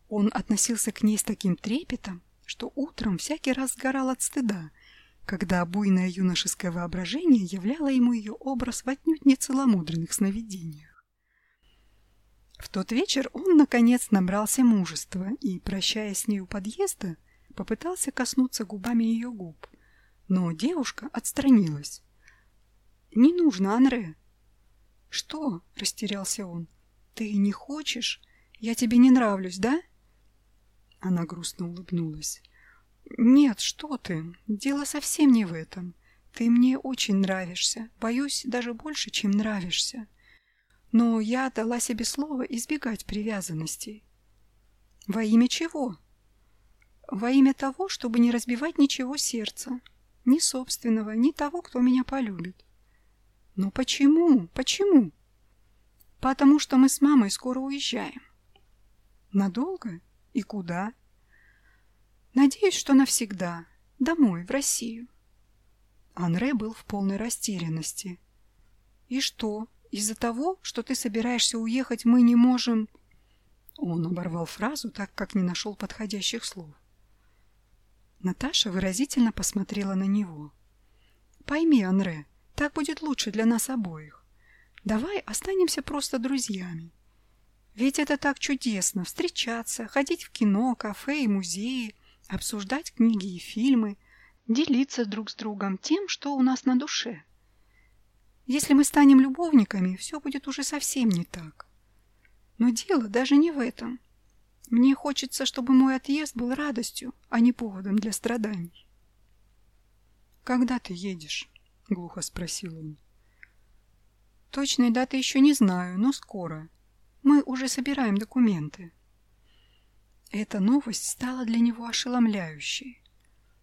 Speaker 1: Он относился к ней с таким трепетом, что утром всякий раз сгорал от стыда – когда буйное юношеское воображение являло ему ее образ в отнюдь не целомудренных сновидениях. В тот вечер он, наконец, набрался мужества и, прощаясь с ней у подъезда, попытался коснуться губами ее губ. Но девушка отстранилась. «Не нужно, Анре!» «Что?» — растерялся он. «Ты не хочешь? Я тебе не нравлюсь, да?» Она грустно улыбнулась. «Нет, что ты. Дело совсем не в этом. Ты мне очень нравишься. Боюсь, даже больше, чем нравишься. Но я дала себе слово избегать привязанностей». «Во имя чего?» «Во имя того, чтобы не разбивать ничего сердца. Ни собственного, ни того, кто меня полюбит». «Но почему? Почему?» «Потому что мы с мамой скоро уезжаем». «Надолго? И куда?» Надеюсь, что навсегда. Домой, в Россию. Анре был в полной растерянности. И что, из-за того, что ты собираешься уехать, мы не можем... Он оборвал фразу, так как не нашел подходящих слов. Наташа выразительно посмотрела на него. «Пойми, Анре, так будет лучше для нас обоих. Давай останемся просто друзьями. Ведь это так чудесно — встречаться, ходить в кино, кафе и музеи, обсуждать книги и фильмы, делиться друг с другом тем, что у нас на душе. Если мы станем любовниками, все будет уже совсем не так. Но дело даже не в этом. Мне хочется, чтобы мой отъезд был радостью, а не поводом для страданий. «Когда ты едешь?» — глухо спросил он. «Точной даты еще не знаю, но скоро. Мы уже собираем документы». Эта новость стала для него ошеломляющей.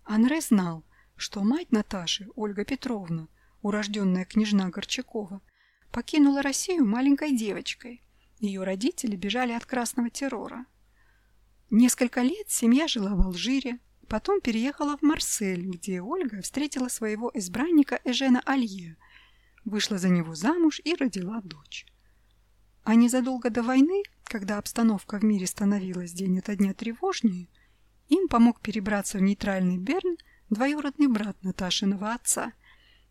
Speaker 1: Анре знал, что мать Наташи, Ольга Петровна, урожденная княжна Горчакова, покинула Россию маленькой девочкой. Ее родители бежали от красного террора. Несколько лет семья жила в Алжире, потом переехала в Марсель, где Ольга встретила своего избранника Эжена Алье, вышла за него замуж и родила дочь. А незадолго до войны когда обстановка в мире становилась день ото дня тревожнее, им помог перебраться в нейтральный Берн двоюродный брат Наташиного отца,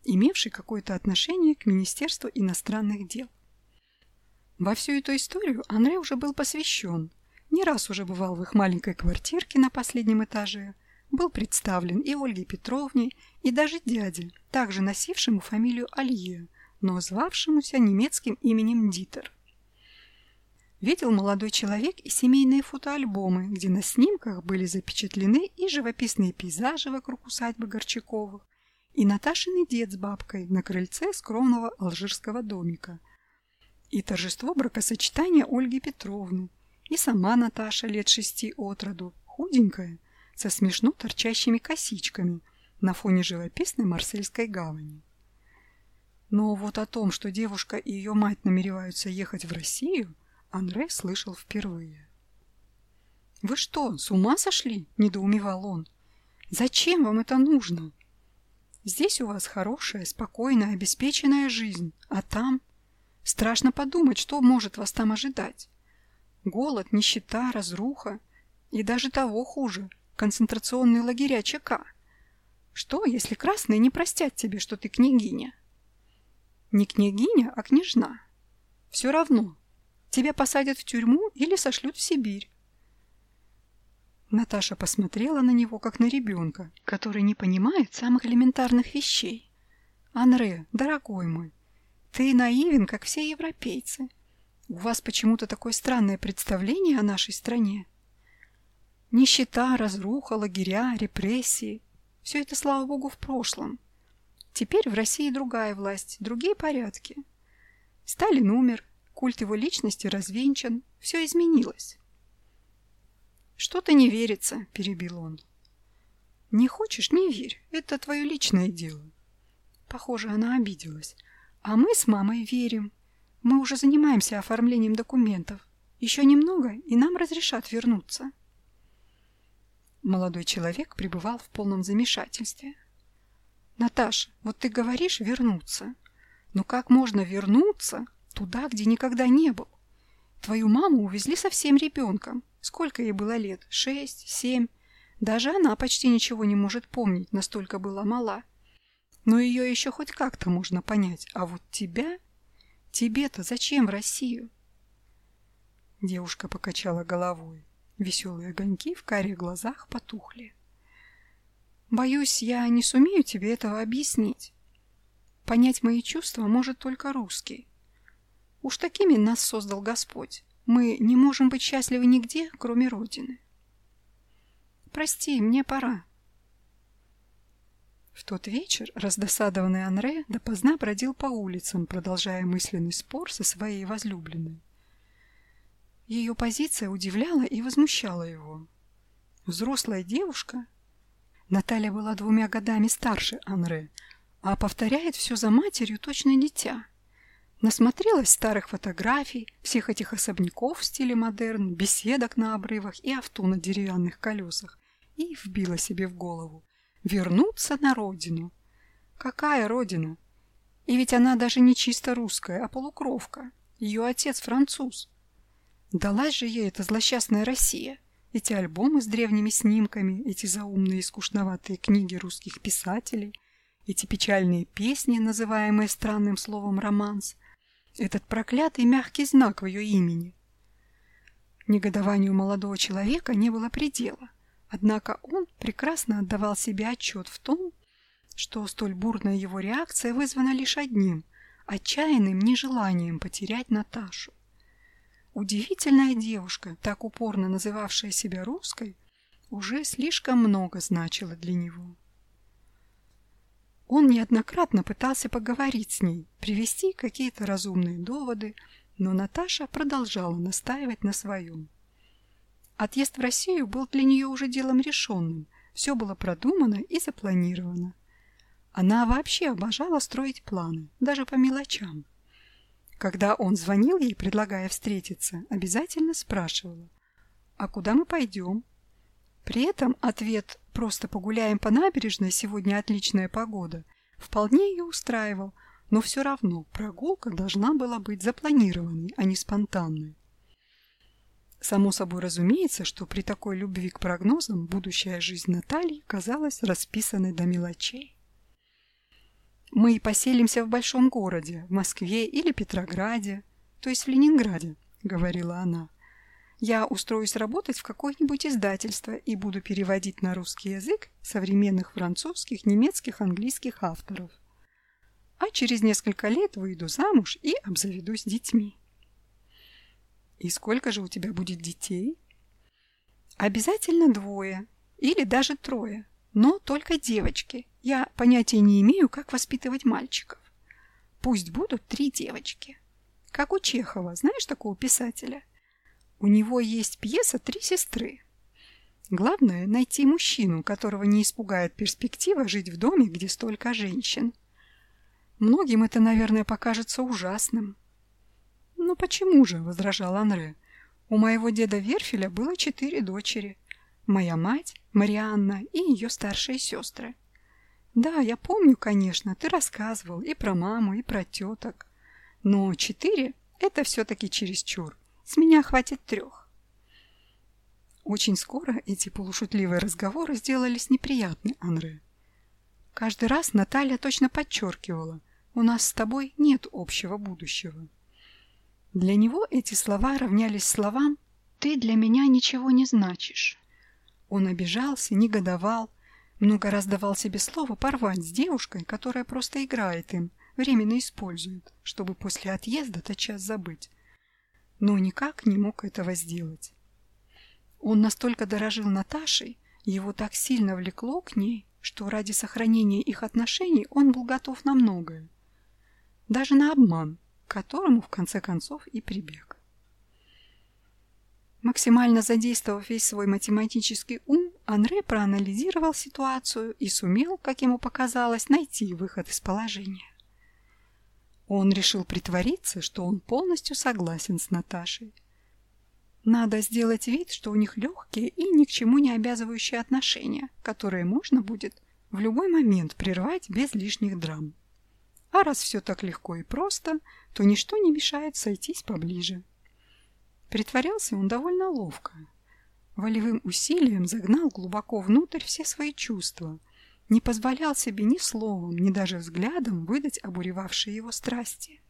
Speaker 1: имевший какое-то отношение к Министерству иностранных дел. Во всю эту историю Андрей уже был посвящен, не раз уже бывал в их маленькой квартирке на последнем этаже, был представлен и Ольге Петровне, и даже дяде, также носившему фамилию Алье, но звавшемуся немецким именем Дитер. Видел молодой человек и семейные фотоальбомы, где на снимках были запечатлены и живописные пейзажи вокруг усадьбы Горчаковых, и Наташиный дед с бабкой на крыльце скромного алжирского домика, и торжество бракосочетания Ольги Петровны, и сама Наташа лет шести от роду, худенькая, со смешно торчащими косичками на фоне живописной Марсельской гавани. Но вот о том, что девушка и ее мать намереваются ехать в Россию, Анре слышал впервые. «Вы что, с ума сошли?» – недоумевал он. «Зачем вам это нужно? Здесь у вас хорошая, спокойная, обеспеченная жизнь, а там...» Страшно подумать, что может вас там ожидать. Голод, нищета, разруха и даже того хуже – концентрационные лагеря ЧК. Что, если красные не простят тебе, что ты княгиня? Не княгиня, а княжна. Все равно. Тебя посадят в тюрьму или сошлют в Сибирь. Наташа посмотрела на него, как на ребенка, который не понимает самых элементарных вещей. «Анре, дорогой мой, ты наивен, как все европейцы. У вас почему-то такое странное представление о нашей стране. Нищета, разруха, лагеря, репрессии – все это, слава богу, в прошлом. Теперь в России другая власть, другие порядки. Сталин умер, культ его личности развенчан, все изменилось. «Что-то не верится», – перебил он. «Не хочешь – не верь, это твое личное дело». Похоже, она обиделась. «А мы с мамой верим. Мы уже занимаемся оформлением документов. Еще немного, и нам разрешат вернуться». Молодой человек пребывал в полном замешательстве. Наташа, вот ты говоришь вернуться. Но как можно вернуться туда, где никогда не был? Твою маму увезли совсем ребенком. Сколько ей было лет? Шесть? Семь? Даже она почти ничего не может помнить, настолько была мала. Но ее еще хоть как-то можно понять. А вот тебя... Тебе-то зачем в Россию? Девушка покачала головой. Веселые огоньки в карих глазах потухли. Боюсь, я не сумею тебе этого объяснить. Понять мои чувства может только русский. Уж такими нас создал Господь. Мы не можем быть счастливы нигде, кроме Родины. Прости, мне пора. В тот вечер раздосадованный Анре допоздна бродил по улицам, продолжая мысленный спор со своей возлюбленной. Ее позиция удивляла и возмущала его. Взрослая девушка Наталья была двумя годами старше Анре, а повторяет все за матерью точно дитя. Насмотрелась старых фотографий, всех этих особняков в стиле модерн, беседок на обрывах и авто на деревянных колесах и вбила себе в голову. Вернуться на родину. Какая родина? И ведь она даже не чисто русская, а полукровка. Ее отец француз. Далась же ей эта злосчастная Россия. Эти альбомы с древними снимками, эти заумные и скучноватые книги русских писателей, эти печальные песни, называемые странным словом «романс», этот проклятый мягкий знак в ее имени. Негодованию молодого человека не было предела, однако он прекрасно отдавал себе отчет в том, что столь бурная его реакция вызвана лишь одним – отчаянным нежеланием потерять Наташу. Удивительная девушка, так упорно называвшая себя русской, уже слишком много значила для него. Он неоднократно пытался поговорить с ней, привести какие-то разумные доводы, но Наташа продолжала настаивать на своем. Отъезд в Россию был для нее уже делом решенным, все было продумано и запланировано. Она вообще обожала строить планы, даже по мелочам. Когда он звонил ей, предлагая встретиться, обязательно спрашивала, «А куда мы пойдем?» При этом ответ «просто погуляем по набережной, сегодня отличная погода» вполне ее устраивал, но все равно прогулка должна была быть запланированной, а не спонтанной. Само собой разумеется, что при такой любви к прогнозам будущая жизнь Натальи казалась расписанной до мелочей. Мы поселимся в большом городе, в Москве или Петрограде, то есть в Ленинграде, говорила она. Я устроюсь работать в какое-нибудь издательство и буду переводить на русский язык современных французских, немецких, английских авторов. А через несколько лет выйду замуж и обзаведусь детьми. И сколько же у тебя будет детей? Обязательно двое или даже трое, но только девочки, я понятия не имею, как воспитывать мальчиков. Пусть будут три девочки. Как у Чехова, знаешь такого писателя? У него есть пьеса «Три сестры». Главное – найти мужчину, которого не испугает перспектива жить в доме, где столько женщин. Многим это, наверное, покажется ужасным. «Ну почему же?» – возражал Анре. «У моего деда Верфеля было четыре дочери. Моя мать, Марианна и ее старшие сестры. Да, я помню, конечно, ты рассказывал и про маму, и про теток. Но четыре – это все-таки чересчур. С меня хватит трех». Очень скоро эти полушутливые разговоры сделались неприятны Анре. Каждый раз Наталья точно подчеркивала – у нас с тобой нет общего будущего. Для него эти слова равнялись словам «ты для меня ничего не значишь». Он обижался, негодовал, много раз давал себе слово порвать с девушкой, которая просто играет им, временно использует, чтобы после отъезда тотчас забыть. Но никак не мог этого сделать. Он настолько дорожил Наташей, его так сильно влекло к ней, что ради сохранения их отношений он был готов на многое даже на обман, которому в конце концов и прибег. Максимально задействовав весь свой математический ум, Анре проанализировал ситуацию и сумел, как ему показалось, найти выход из положения. Он решил притвориться, что он полностью согласен с Наташей. Надо сделать вид, что у них легкие и ни к чему не обязывающие отношения, которые можно будет в любой момент прервать без лишних драм. А раз все так легко и просто, то ничто не мешает сойтись поближе. Притворялся он довольно ловко. Волевым усилием загнал глубоко внутрь все свои чувства, не позволял себе ни словом, ни даже взглядом выдать обуревавшие его страсти.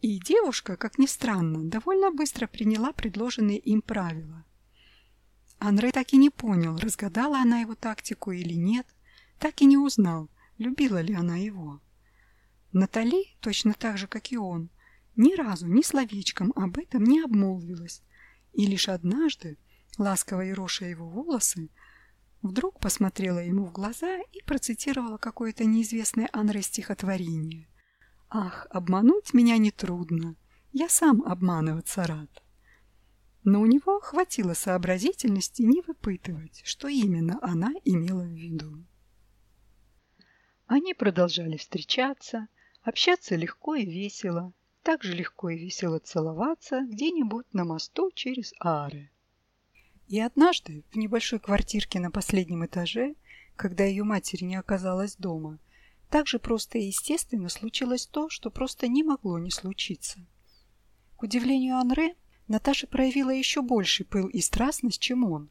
Speaker 1: И девушка, как ни странно, довольно быстро приняла предложенные им правила. Анре так и не понял, разгадала она его тактику или нет, так и не узнал, любила ли она его. Натали, точно так же, как и он, ни разу ни словечком об этом не обмолвилась. И лишь однажды, ласково ероша его волосы, вдруг посмотрела ему в глаза и процитировала какое-то неизвестное Анре стихотворение. «Ах, обмануть меня нетрудно, я сам обманываться рад». Но у него хватило сообразительности не выпытывать, что именно она имела в виду. Они продолжали встречаться, Общаться легко и весело. Так же легко и весело целоваться где-нибудь на мосту через Ары. И однажды в небольшой квартирке на последнем этаже, когда ее матери не оказалось дома, так же просто и естественно случилось то, что просто не могло не случиться. К удивлению Анре, Наташа проявила еще больший пыл и страстность, чем он.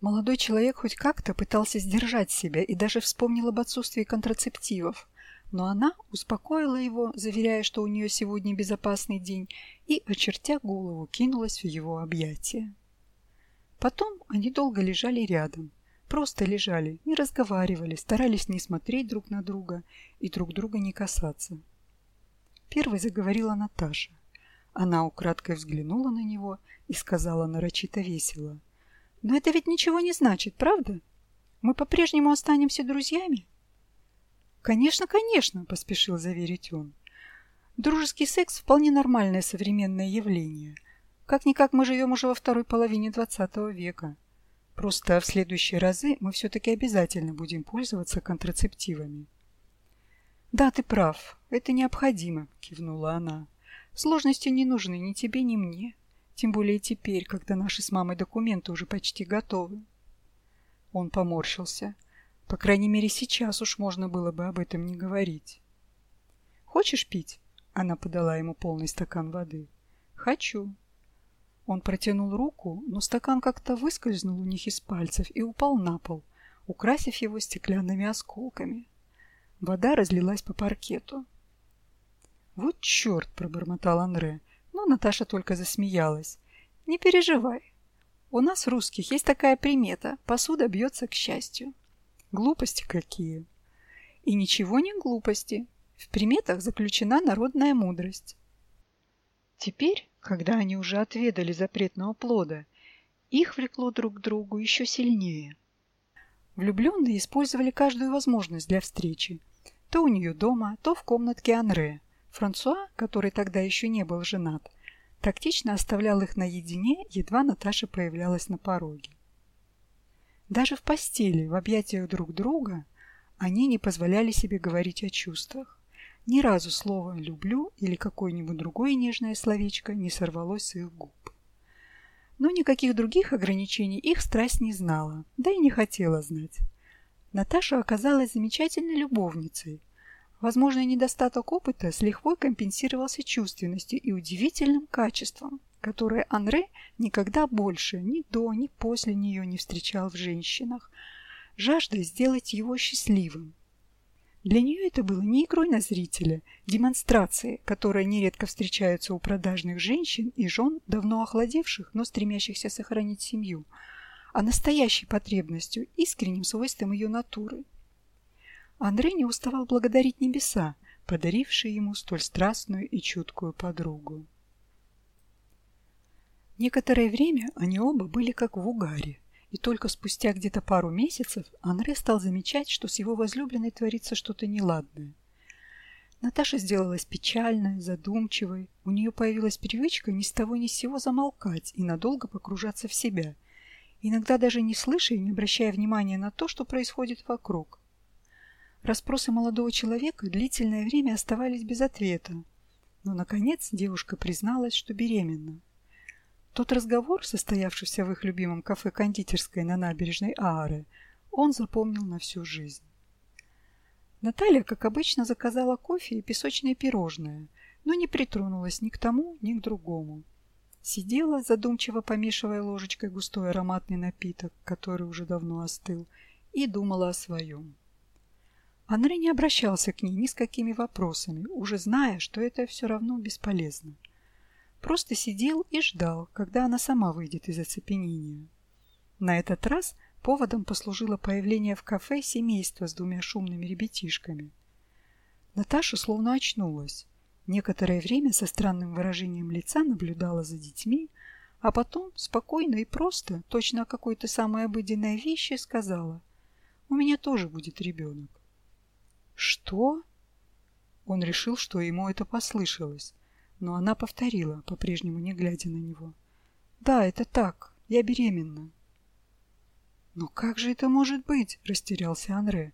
Speaker 1: Молодой человек хоть как-то пытался сдержать себя и даже вспомнил об отсутствии контрацептивов, но она успокоила его, заверяя, что у нее сегодня безопасный день, и, очертя голову, кинулась в его объятия. Потом они долго лежали рядом, просто лежали, не разговаривали, старались не смотреть друг на друга и друг друга не касаться. Первой заговорила Наташа. Она украдкой взглянула на него и сказала нарочито весело. «Но это ведь ничего не значит, правда? Мы по-прежнему останемся друзьями?» «Конечно, конечно», – поспешил заверить он. «Дружеский секс – вполне нормальное современное явление. Как-никак мы живем уже во второй половине двадцатого века. Просто в следующие разы мы все-таки обязательно будем пользоваться контрацептивами». «Да, ты прав. Это необходимо», – кивнула она. «Сложности не нужны ни тебе, ни мне. Тем более теперь, когда наши с мамой документы уже почти готовы». Он поморщился – по крайней мере, сейчас уж можно было бы об этом не говорить. «Хочешь пить?» Она подала ему полный стакан воды. «Хочу». Он протянул руку, но стакан как-то выскользнул у них из пальцев и упал на пол, украсив его стеклянными осколками. Вода разлилась по паркету. «Вот черт!» – пробормотал Андре, но Наташа только засмеялась. «Не переживай. У нас, русских, есть такая примета – посуда бьется к счастью». Глупости какие. И ничего не глупости. В приметах заключена народная мудрость. Теперь, когда они уже отведали запретного плода, их влекло друг к другу еще сильнее. Влюбленные использовали каждую возможность для встречи. То у нее дома, то в комнатке Анре. Франсуа, который тогда еще не был женат, тактично оставлял их наедине, едва Наташа появлялась на пороге. Даже в постели, в объятиях друг друга, они не позволяли себе говорить о чувствах.
Speaker 2: Ни разу слово «люблю» или какое-нибудь другое нежное словечко не сорвалось с их губ. Но никаких других ограничений их страсть не знала, да и не хотела знать. Наташа оказалась замечательной любовницей. Возможно, недостаток опыта с лихвой компенсировался чувственностью и удивительным качеством, которое Анре никогда больше ни до, ни после нее не встречал в женщинах, жаждой сделать его счастливым. Для нее это было не игрой на зрителя, демонстрацией, которая нередко встречается у продажных женщин и жен, давно охладевших, но стремящихся сохранить семью, а настоящей потребностью, искренним свойством ее натуры. Андрей не уставал благодарить небеса, подарившие ему столь страстную и чуткую подругу. Некоторое время они оба были как в угаре, и только спустя где-то пару месяцев Анре стал замечать, что с его возлюбленной творится что-то неладное. Наташа сделалась печальной, задумчивой, у нее появилась привычка ни с того ни с сего замолкать и надолго погружаться в себя, иногда даже не слыша и не обращая внимания на то, что происходит вокруг. Распросы молодого человека длительное время оставались без ответа, но, наконец, девушка призналась, что беременна. Тот разговор, состоявшийся в их любимом кафе-кондитерской на набережной Аары, он запомнил на всю жизнь. Наталья, как обычно, заказала кофе и песочные пирожные, но не притронулась ни к тому, ни к другому. Сидела, задумчиво помешивая ложечкой густой ароматный напиток, который уже давно остыл, и думала о своем. Андрей не обращался к ней ни с какими вопросами, уже зная, что это все равно бесполезно. Просто сидел и ждал, когда она сама выйдет из оцепенения. На этот раз поводом послужило появление в кафе семейства с двумя шумными ребятишками. Наташа словно очнулась. Некоторое время со странным выражением лица наблюдала за детьми, а потом спокойно и просто, точно о какой-то самой обыденной вещи, сказала «У меня тоже будет ребенок». «Что?» Он решил, что ему это послышалось, но она повторила, по-прежнему не глядя на него. «Да, это так. Я беременна». «Но как же это может быть?» – растерялся Анре.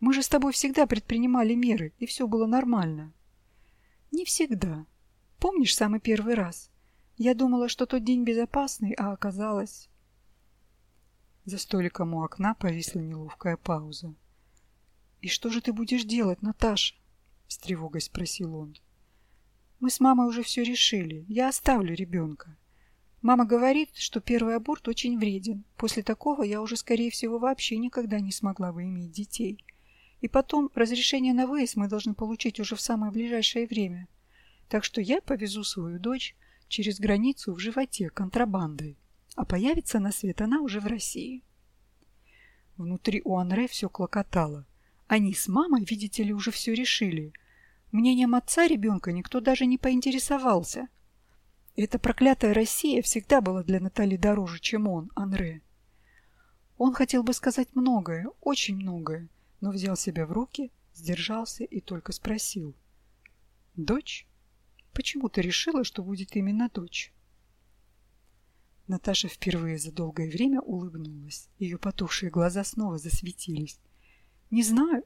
Speaker 2: «Мы же с тобой всегда предпринимали меры, и все было нормально». «Не всегда. Помнишь самый первый раз? Я думала, что тот день безопасный, а оказалось...» За столиком у окна повисла неловкая пауза. «И что же ты будешь делать, Наташа?» – с тревогой спросил он. Мы с мамой уже все решили. Я оставлю ребенка. Мама говорит, что первый аборт очень вреден. После такого я уже, скорее всего, вообще никогда не смогла бы иметь детей. И потом, разрешение на выезд мы должны получить уже в самое ближайшее время. Так что я повезу свою дочь через границу в животе контрабандой. А появится на свет она уже в России. Внутри у Анре все клокотало. Они с мамой, видите ли, уже все решили – Мнением отца ребенка никто даже не поинтересовался. Эта проклятая Россия всегда была для Натали дороже, чем он, Анре. Он хотел бы сказать многое, очень многое, но взял себя в руки, сдержался и только спросил. «Дочь? Почему ты решила, что будет именно дочь?» Наташа впервые за долгое время улыбнулась. Ее потухшие глаза снова засветились. «Не знаю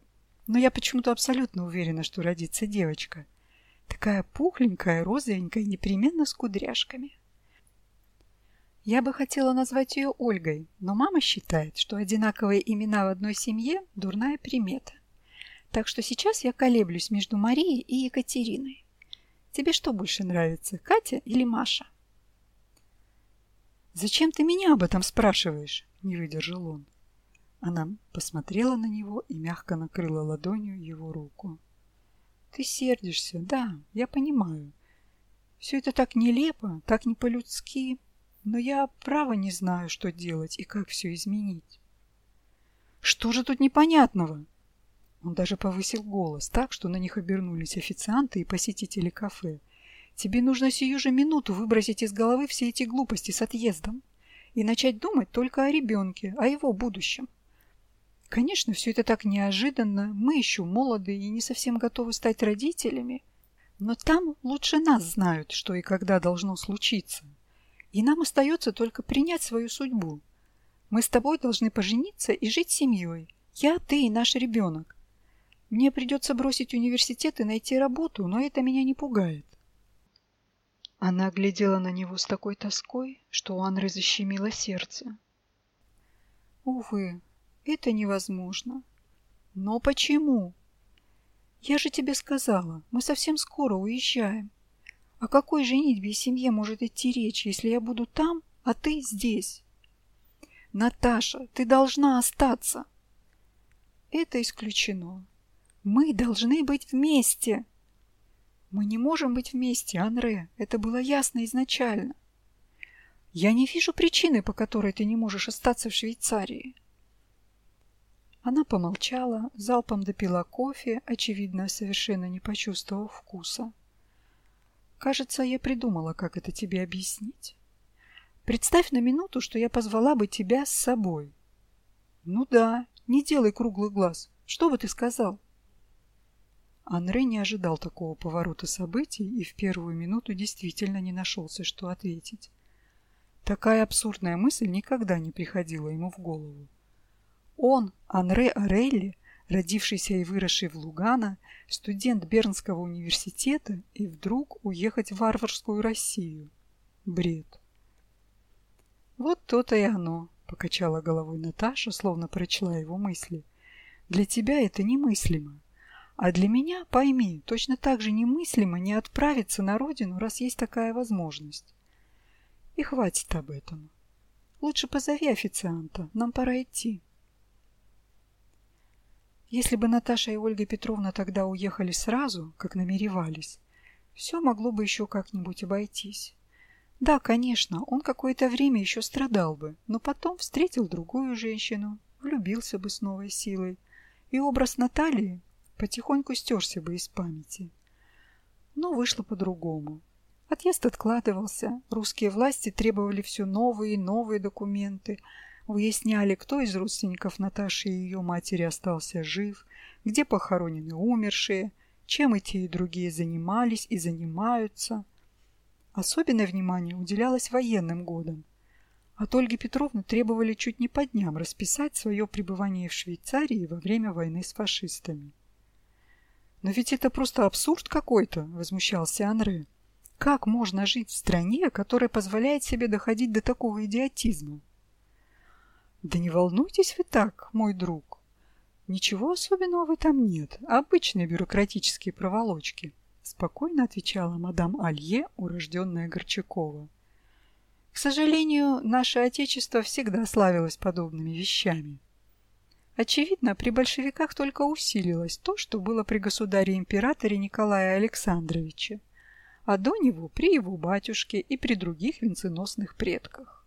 Speaker 2: но я почему-то абсолютно уверена, что родится девочка. Такая пухленькая, розовенькая, непременно с кудряшками. Я бы хотела назвать ее Ольгой, но мама считает, что одинаковые имена в одной семье – дурная примета. Так что сейчас я колеблюсь между Марией и Екатериной. Тебе что больше нравится, Катя или Маша? «Зачем ты меня об этом спрашиваешь?» – не выдержал он. Она посмотрела на него и мягко накрыла ладонью его руку. «Ты сердишься, да, я понимаю. Все это так нелепо, так не по-людски, но я право не знаю, что делать и как все изменить». «Что же тут непонятного?» Он даже повысил голос так, что на них обернулись официанты и посетители кафе. «Тебе нужно сию же минуту выбросить из головы все эти глупости с отъездом и начать думать только о ребенке, о его будущем. Конечно, все это так неожиданно. Мы еще молоды и не совсем готовы стать родителями. Но там лучше нас знают, что и когда должно случиться. И нам остается только принять свою судьбу. Мы с тобой должны пожениться и жить семьей. Я, ты и наш ребенок. Мне придется бросить университет и найти работу, но это меня не пугает. Она глядела на него с такой тоской, что у Анры защемило сердце. Увы, это невозможно. Но почему? Я же тебе сказала, мы совсем скоро уезжаем. О какой женитьбе и семье может идти речь, если я буду там, а ты здесь? Наташа, ты должна остаться. Это исключено. Мы должны быть вместе. Мы не можем быть вместе, Анре. Это было ясно изначально. Я не вижу причины, по которой ты не можешь остаться в Швейцарии. Она помолчала, залпом допила кофе, очевидно, совершенно не почувствовав вкуса. Кажется, я придумала, как это тебе объяснить. Представь на минуту, что я позвала бы тебя с собой. Ну да, не делай круглый глаз. Что бы ты сказал? Анре не ожидал такого поворота событий и в первую минуту действительно не нашелся, что ответить. Такая абсурдная мысль никогда не приходила ему в голову. Он, Анре Орелли, родившийся и выросший в Лугано, студент Бернского университета, и вдруг уехать в варварскую Россию. Бред. Вот то-то и оно, покачала головой Наташа, словно прочла его мысли. Для тебя это немыслимо. А для меня, пойми, точно так же немыслимо не отправиться на родину, раз есть такая возможность. И хватит об этом. Лучше позови официанта, нам пора идти. Если бы Наташа и Ольга Петровна тогда уехали сразу, как намеревались, все могло бы еще как-нибудь обойтись. Да, конечно, он какое-то время еще страдал бы, но потом встретил другую женщину, влюбился бы с новой силой, и образ Натальи потихоньку стерся бы из памяти. Но вышло по-другому. Отъезд откладывался, русские власти требовали все новые и новые документы – Выясняли, кто из родственников Наташи и ее матери остался жив, где похоронены умершие, чем и те, и другие занимались и занимаются. Особенное внимание уделялось военным годам. От Ольги Петровны требовали чуть не по дням расписать свое пребывание в Швейцарии во время войны с фашистами. «Но ведь это просто абсурд какой-то!» – возмущался Анре. «Как можно жить в стране, которая позволяет себе доходить до такого идиотизма?» Да не волнуйтесь вы так, мой друг. Ничего особенного в этом нет. Обычные бюрократические проволочки. Спокойно отвечала мадам Алье, урожденная Горчакова. К сожалению, наше Отечество всегда славилось подобными вещами. Очевидно, при большевиках только усилилось то, что было при государе-императоре Николае Александровиче, а до него при его батюшке и при других венценосных предках.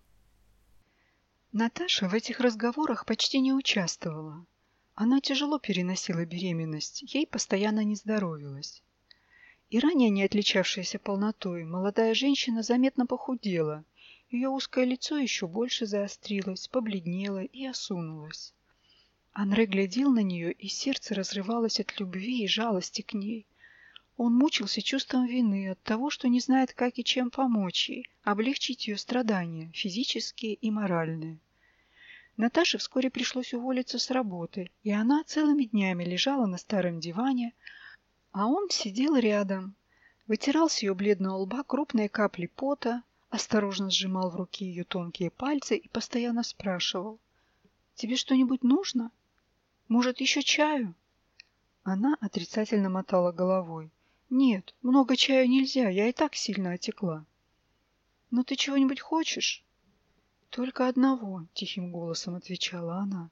Speaker 2: Наташа в этих разговорах почти не участвовала. Она тяжело переносила беременность, ей постоянно не здоровилось. И ранее не отличавшаяся полнотой, молодая женщина заметно похудела. Ее узкое лицо еще больше заострилось, побледнело и осунулось. Анре глядел на нее, и сердце разрывалось от любви и жалости к ней. Он мучился чувством вины от того, что не знает, как и чем помочь ей, облегчить ее страдания, физические и моральные. Наташе вскоре пришлось уволиться с работы, и она целыми днями лежала на старом диване, а он сидел рядом, вытирал с ее бледного лба крупные капли пота, осторожно сжимал в руке ее тонкие пальцы и постоянно спрашивал. «Тебе что-нибудь нужно? Может, еще чаю?» Она отрицательно мотала головой. «Нет, много чая нельзя, я и так сильно отекла». «Но ты чего-нибудь хочешь?» «Только одного», — тихим голосом отвечала она.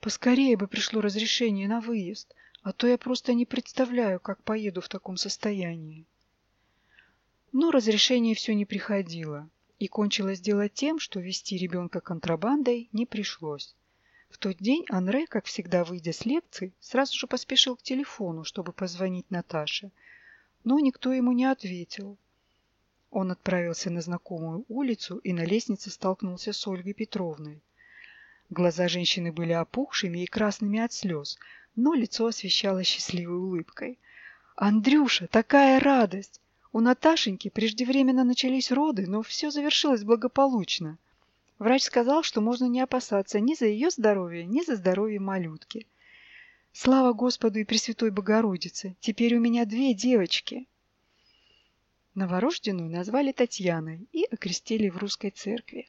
Speaker 2: «Поскорее бы пришло разрешение на выезд, а то я просто не представляю, как поеду в таком состоянии». Но разрешение все не приходило, и кончилось дело тем, что вести ребенка контрабандой не пришлось. В тот день Анре, как всегда выйдя с лекции, сразу же поспешил к телефону, чтобы позвонить Наташе — но никто ему не ответил. Он отправился на знакомую улицу и на лестнице столкнулся с Ольгой Петровной. Глаза женщины были опухшими и красными от слез, но лицо освещалось счастливой улыбкой. «Андрюша, такая радость! У Наташеньки преждевременно начались роды, но все завершилось благополучно. Врач сказал, что можно не опасаться ни за ее здоровье, ни за здоровье малютки.
Speaker 1: Слава Господу и Пресвятой Богородице! Теперь у меня две девочки!» Новорожденную назвали Татьяной и окрестили в русской церкви.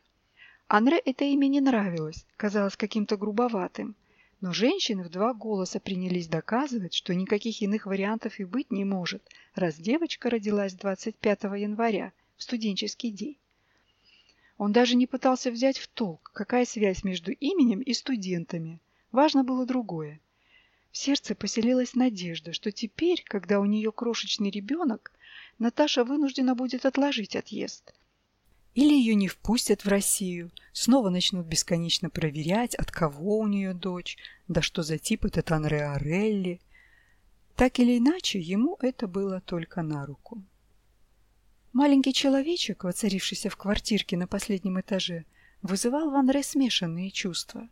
Speaker 1: Анре это имя не нравилось, казалось каким-то грубоватым, но женщины в два голоса принялись доказывать, что никаких иных вариантов и быть не может, раз девочка родилась 25 января, в студенческий день. Он даже не пытался взять в толк, какая связь между именем и студентами. Важно было другое. В сердце поселилась надежда, что теперь, когда у нее крошечный ребенок, Наташа вынуждена будет отложить отъезд. Или ее не впустят в Россию, снова начнут бесконечно проверять, от кого у нее дочь, да что за тип этот Анре Орелли. Так или иначе, ему это было только на руку. Маленький человечек, воцарившийся в квартирке на последнем этаже, вызывал в Анре смешанные чувства.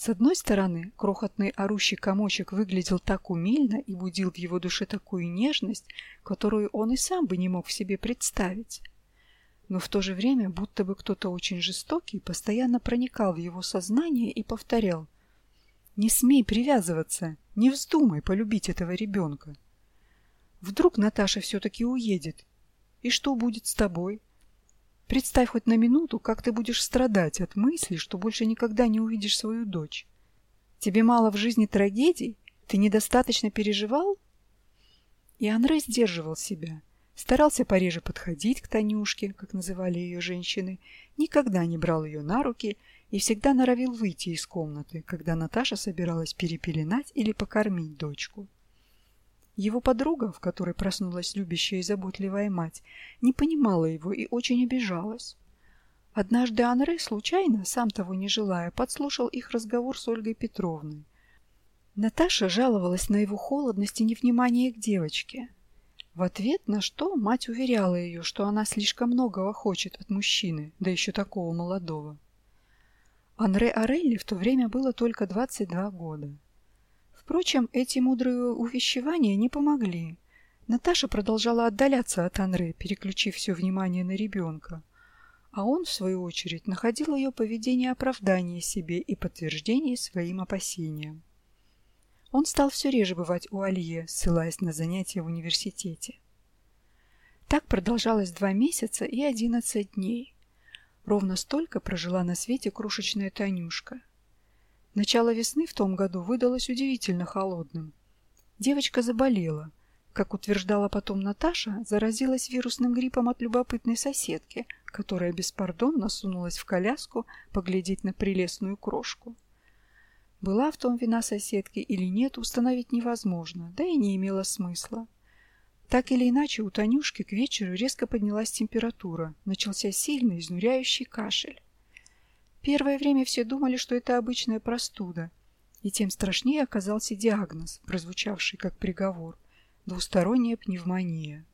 Speaker 1: С одной стороны, крохотный орущий комочек выглядел так умильно и будил в его душе такую нежность, которую он и сам бы не мог в себе представить. Но в то же время будто бы кто-то очень жестокий постоянно проникал в его сознание и повторял «Не смей привязываться, не вздумай полюбить этого ребенка». Вдруг Наташа все-таки уедет, и что будет с тобой? Представь хоть на минуту, как ты будешь страдать от мысли, что больше никогда не увидишь свою дочь. Тебе мало в жизни трагедий? Ты недостаточно переживал? И Анре сдерживал себя. Старался пореже подходить к Танюшке, как называли ее женщины, никогда не брал ее на руки и всегда норовил выйти из комнаты, когда Наташа собиралась перепеленать или покормить дочку. Его подруга, в которой проснулась любящая и заботливая мать, не понимала его и очень обижалась. Однажды Анре случайно, сам того не желая, подслушал их разговор с Ольгой Петровной. Наташа жаловалась на его холодность и невнимание к девочке. В ответ на что мать уверяла ее, что она слишком многого хочет от мужчины, да еще такого молодого. Анре Орелли в то время было только 22 года. Впрочем, эти мудрые увещевания не помогли. Наташа продолжала отдаляться от Анре, переключив все внимание на ребенка. А он, в свою очередь, находил ее поведение оправдание себе и подтверждение своим опасениям. Он стал все реже бывать у Алье, ссылаясь на занятия в университете. Так продолжалось два месяца и одиннадцать дней. Ровно столько прожила на свете крошечная Танюшка – Начало весны в том году выдалось удивительно холодным. Девочка заболела. Как утверждала потом Наташа, заразилась вирусным гриппом от любопытной соседки, которая беспардонно сунулась в коляску поглядеть на прелестную крошку. Была в том вина соседки или нет, установить невозможно, да и не имело смысла. Так или иначе, у Танюшки к вечеру резко поднялась температура, начался сильный изнуряющий кашель. Первое время все думали, что это обычная простуда, и тем страшнее оказался диагноз, прозвучавший как приговор – двусторонняя пневмония.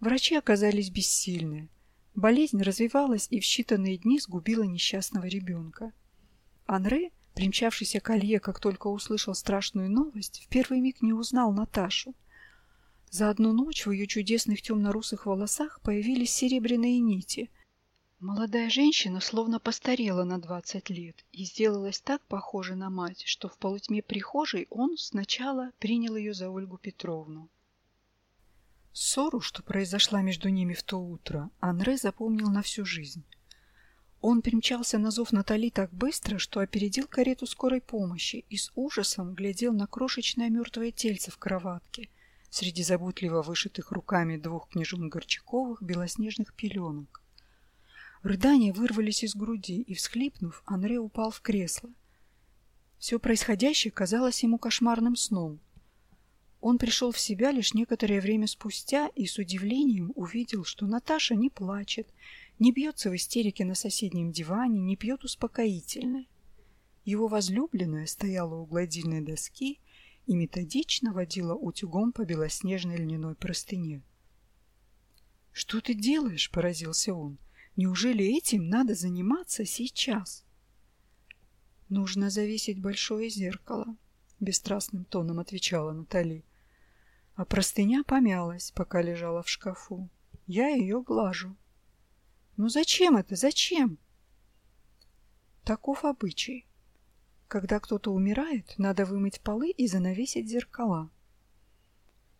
Speaker 1: Врачи оказались бессильны. Болезнь развивалась и в считанные дни сгубила несчастного ребенка. Анре, примчавшийся к Алье, как только услышал страшную новость, в первый миг не узнал Наташу. За одну ночь в ее чудесных темно-русых волосах появились серебряные нити – Молодая женщина словно постарела на двадцать лет и сделалась так похожа на мать, что в полутьме прихожей он сначала принял ее за Ольгу Петровну. Ссору, что произошла между ними в то утро, Анре запомнил на всю жизнь. Он примчался на зов Натали так быстро, что опередил карету скорой помощи и с ужасом глядел на крошечное мертвое тельце в кроватке среди заботливо вышитых руками двух княжон Горчаковых белоснежных пеленок. Рыдания вырвались из груди, и, всхлипнув, Анре упал в кресло. Все происходящее казалось ему кошмарным сном. Он пришел в себя лишь некоторое время спустя и с удивлением увидел, что Наташа не плачет, не бьется в истерике на соседнем диване, не пьет успокоительное. Его возлюбленная стояла у гладильной доски и методично водила утюгом по белоснежной льняной простыне. «Что ты делаешь?» – поразился он. Неужели этим надо заниматься сейчас? Нужно завесить большое зеркало, бесстрастным тоном отвечала Натали. А простыня помялась, пока лежала в шкафу. Я ее глажу. Ну зачем это? Зачем? Таков обычай.
Speaker 2: Когда кто-то умирает, надо вымыть полы и занавесить зеркала.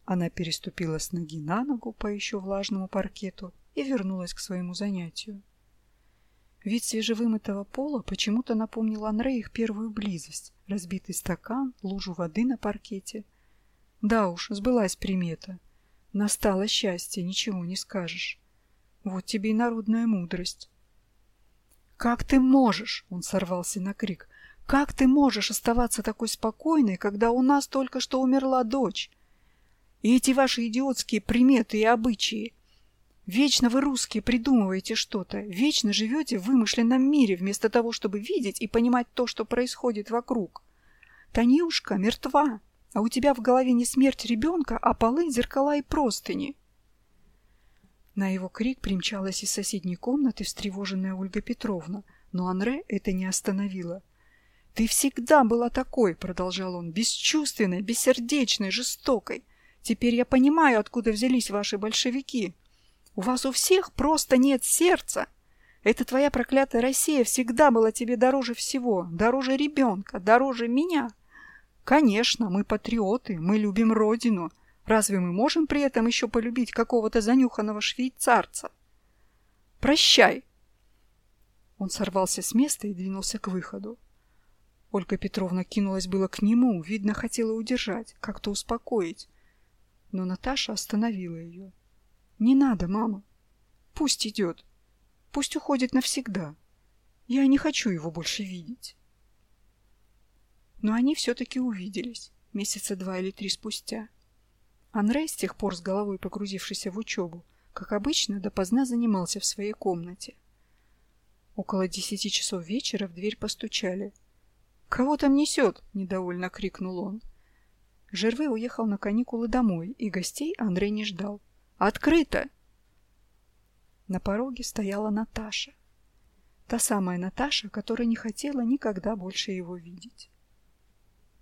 Speaker 2: Она переступила с ноги на ногу по еще влажному паркету и вернулась к своему занятию. Вид свежевымытого пола почему-то напомнил Анре их первую близость. Разбитый стакан, лужу воды на паркете. Да уж, сбылась примета. Настало счастье, ничего не скажешь. Вот тебе и народная мудрость. «Как ты можешь?» — он сорвался на крик. «Как ты можешь оставаться такой спокойной, когда у нас только что умерла дочь? И эти ваши идиотские приметы и обычаи. Вечно вы, русские, придумываете что-то, вечно живете в вымышленном мире, вместо того, чтобы видеть и понимать то, что происходит вокруг. Танюшка мертва, а у тебя в голове не смерть ребенка, а полы, зеркала и простыни. На его крик примчалась из соседней комнаты встревоженная Ольга Петровна, но Анре это не остановило. «Ты всегда была такой», — продолжал он, — «бесчувственной, бессердечной, жестокой. Теперь я понимаю, откуда взялись ваши большевики. У вас у всех просто нет сердца. Эта твоя проклятая Россия всегда была тебе дороже всего, дороже ребенка, дороже меня. Конечно, мы патриоты, мы любим родину. Разве мы можем при этом еще полюбить какого-то занюханного швейцарца? Прощай. Он сорвался с места и двинулся к выходу. Ольга Петровна кинулась было к нему, видно, хотела удержать, как-то успокоить. Но Наташа остановила ее. Не надо, мама. Пусть идет. Пусть уходит навсегда. Я не хочу его больше видеть. Но они все-таки увиделись месяца два или три спустя. Анрей, с тех пор с головой погрузившийся в учебу, как обычно, допоздна занимался в своей комнате. Около десяти часов вечера в дверь постучали. «Кого там несет?» – недовольно крикнул он. Жерве уехал на каникулы домой, и гостей Андрей не ждал. Открыто!» На пороге стояла Наташа. Та самая Наташа, которая не хотела никогда больше его видеть.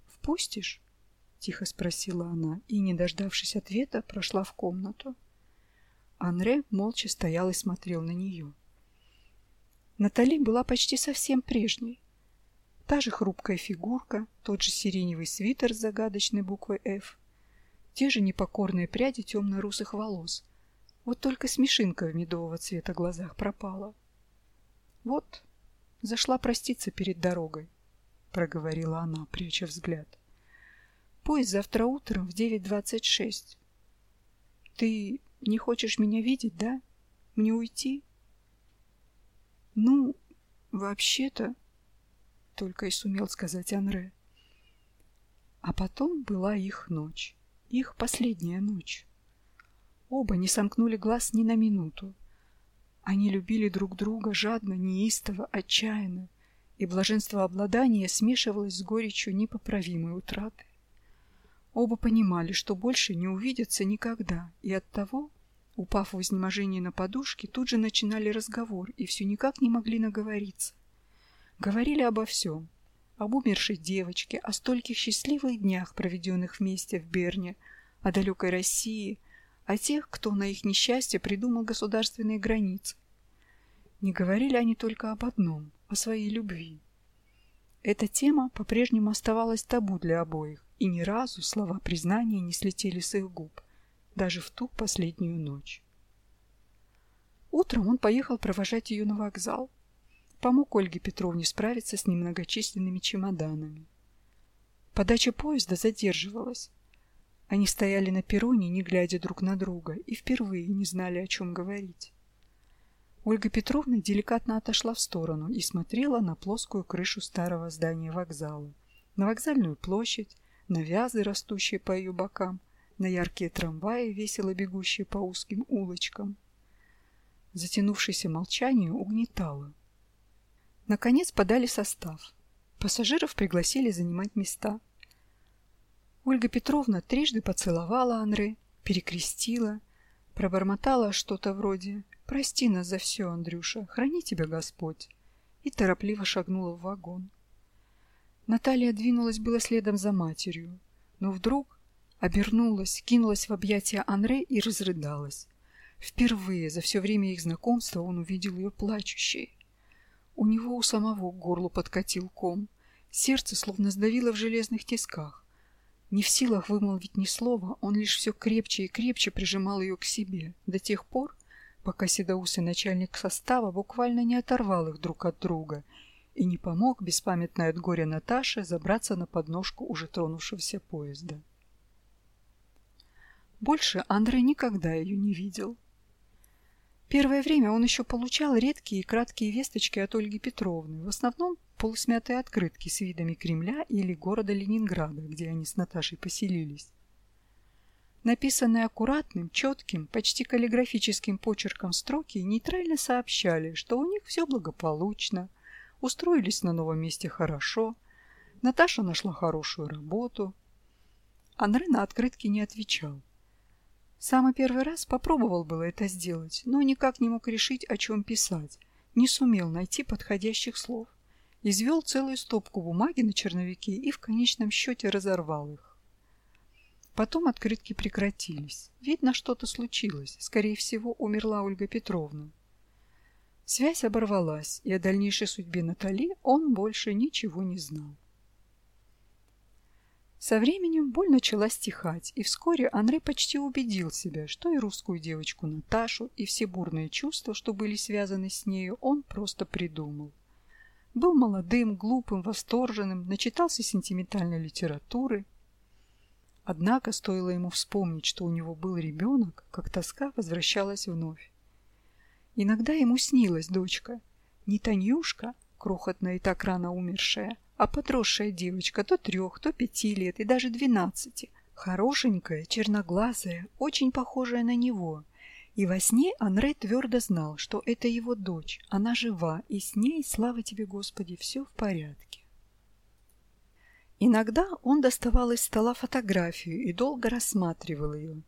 Speaker 2: «Впустишь?» — тихо спросила она и, не дождавшись ответа, прошла в комнату. Анре молча стоял и смотрел на нее. Натали была почти совсем прежней. Та же хрупкая фигурка, тот же сиреневый свитер с загадочной буквой «Ф», те же непокорные пряди темно-русых волос. Вот только смешинка в медового цвета глазах пропала. «Вот, зашла проститься перед дорогой», — проговорила она, пряча взгляд. «Поезд завтра утром в 9.26. Ты не хочешь меня видеть, да? Мне уйти?» «Ну, вообще-то...» — только и сумел сказать Анре. А потом была их ночь. Их последняя ночь. Оба не сомкнули глаз ни на минуту. Они любили друг друга жадно, неистово, отчаянно, и блаженство обладания смешивалось с горечью непоправимой утраты. Оба понимали, что больше не увидятся никогда, и оттого, упав в изнеможении на подушке, тут же начинали разговор и все никак не могли наговориться. Говорили обо всем, об умершей девочке, о стольких счастливых днях, проведенных вместе в Берне, о далекой России, о тех, кто на их несчастье придумал государственные границы. Не говорили они только об одном, о своей любви. Эта тема по-прежнему оставалась табу для обоих, и ни разу слова признания не слетели с их губ, даже в ту последнюю ночь. Утром он поехал провожать ее на вокзал помог Ольге Петровне справиться с немногочисленными чемоданами. Подача поезда задерживалась. Они стояли на перроне, не глядя друг на друга, и впервые не знали, о чем говорить. Ольга Петровна деликатно отошла в сторону и смотрела на плоскую крышу старого здания вокзала, на вокзальную площадь, на вязы, растущие по ее бокам, на яркие трамваи, весело бегущие по узким улочкам. Затянувшееся молчание угнетало. Наконец подали состав. Пассажиров пригласили занимать места. Ольга Петровна трижды поцеловала Андры, перекрестила, пробормотала что-то вроде «Прости нас за все, Андрюша, храни тебя Господь» и торопливо шагнула в вагон. Наталья двинулась было следом за матерью, но вдруг обернулась, кинулась в объятия Анре и разрыдалась. Впервые за все время их знакомства он увидел ее плачущей. У него у самого к горлу подкатил ком. Сердце словно сдавило в железных тисках. Не в силах вымолвить ни слова, он лишь все крепче и крепче прижимал ее к себе, до тех пор, пока седоусый начальник состава буквально не оторвал их друг от друга и не помог беспамятной от горя Наташе забраться на подножку уже тронувшегося поезда. Больше Андрей никогда ее не видел. Первое время он еще получал редкие и краткие весточки от Ольги Петровны, в основном полусмятые открытки с видами Кремля или города Ленинграда, где они с Наташей поселились. Написанные аккуратным, четким, почти каллиграфическим почерком строки нейтрально сообщали, что у них все благополучно, устроились на новом месте хорошо, Наташа нашла хорошую работу. Андрей на открытки не отвечал. Самый первый раз попробовал было это сделать, но никак не мог решить, о чем писать, не сумел найти подходящих слов извел целую стопку бумаги на черновике и в конечном счете разорвал их. Потом открытки прекратились. Видно, что-то случилось. Скорее всего, умерла Ольга Петровна. Связь оборвалась, и о дальнейшей судьбе Натали он больше ничего не знал. Со временем боль начала стихать, и вскоре Андрей почти убедил себя, что и русскую девочку Наташу, и все бурные чувства, что были связаны с нею, он просто придумал. Был молодым, глупым, восторженным, начитался сентиментальной литературы. Однако стоило ему вспомнить, что у него был ребенок, как тоска возвращалась вновь. Иногда ему снилась дочка. Не Танюшка, крохотная и так рано умершая, а подросшая девочка то трех, то пяти лет и даже двенадцати. Хорошенькая, черноглазая, очень похожая на него – и во сне Анре твердо знал, что это его дочь, она жива, и с ней, слава тебе, Господи, все в порядке. Иногда он доставал из стола фотографию и долго рассматривал ее.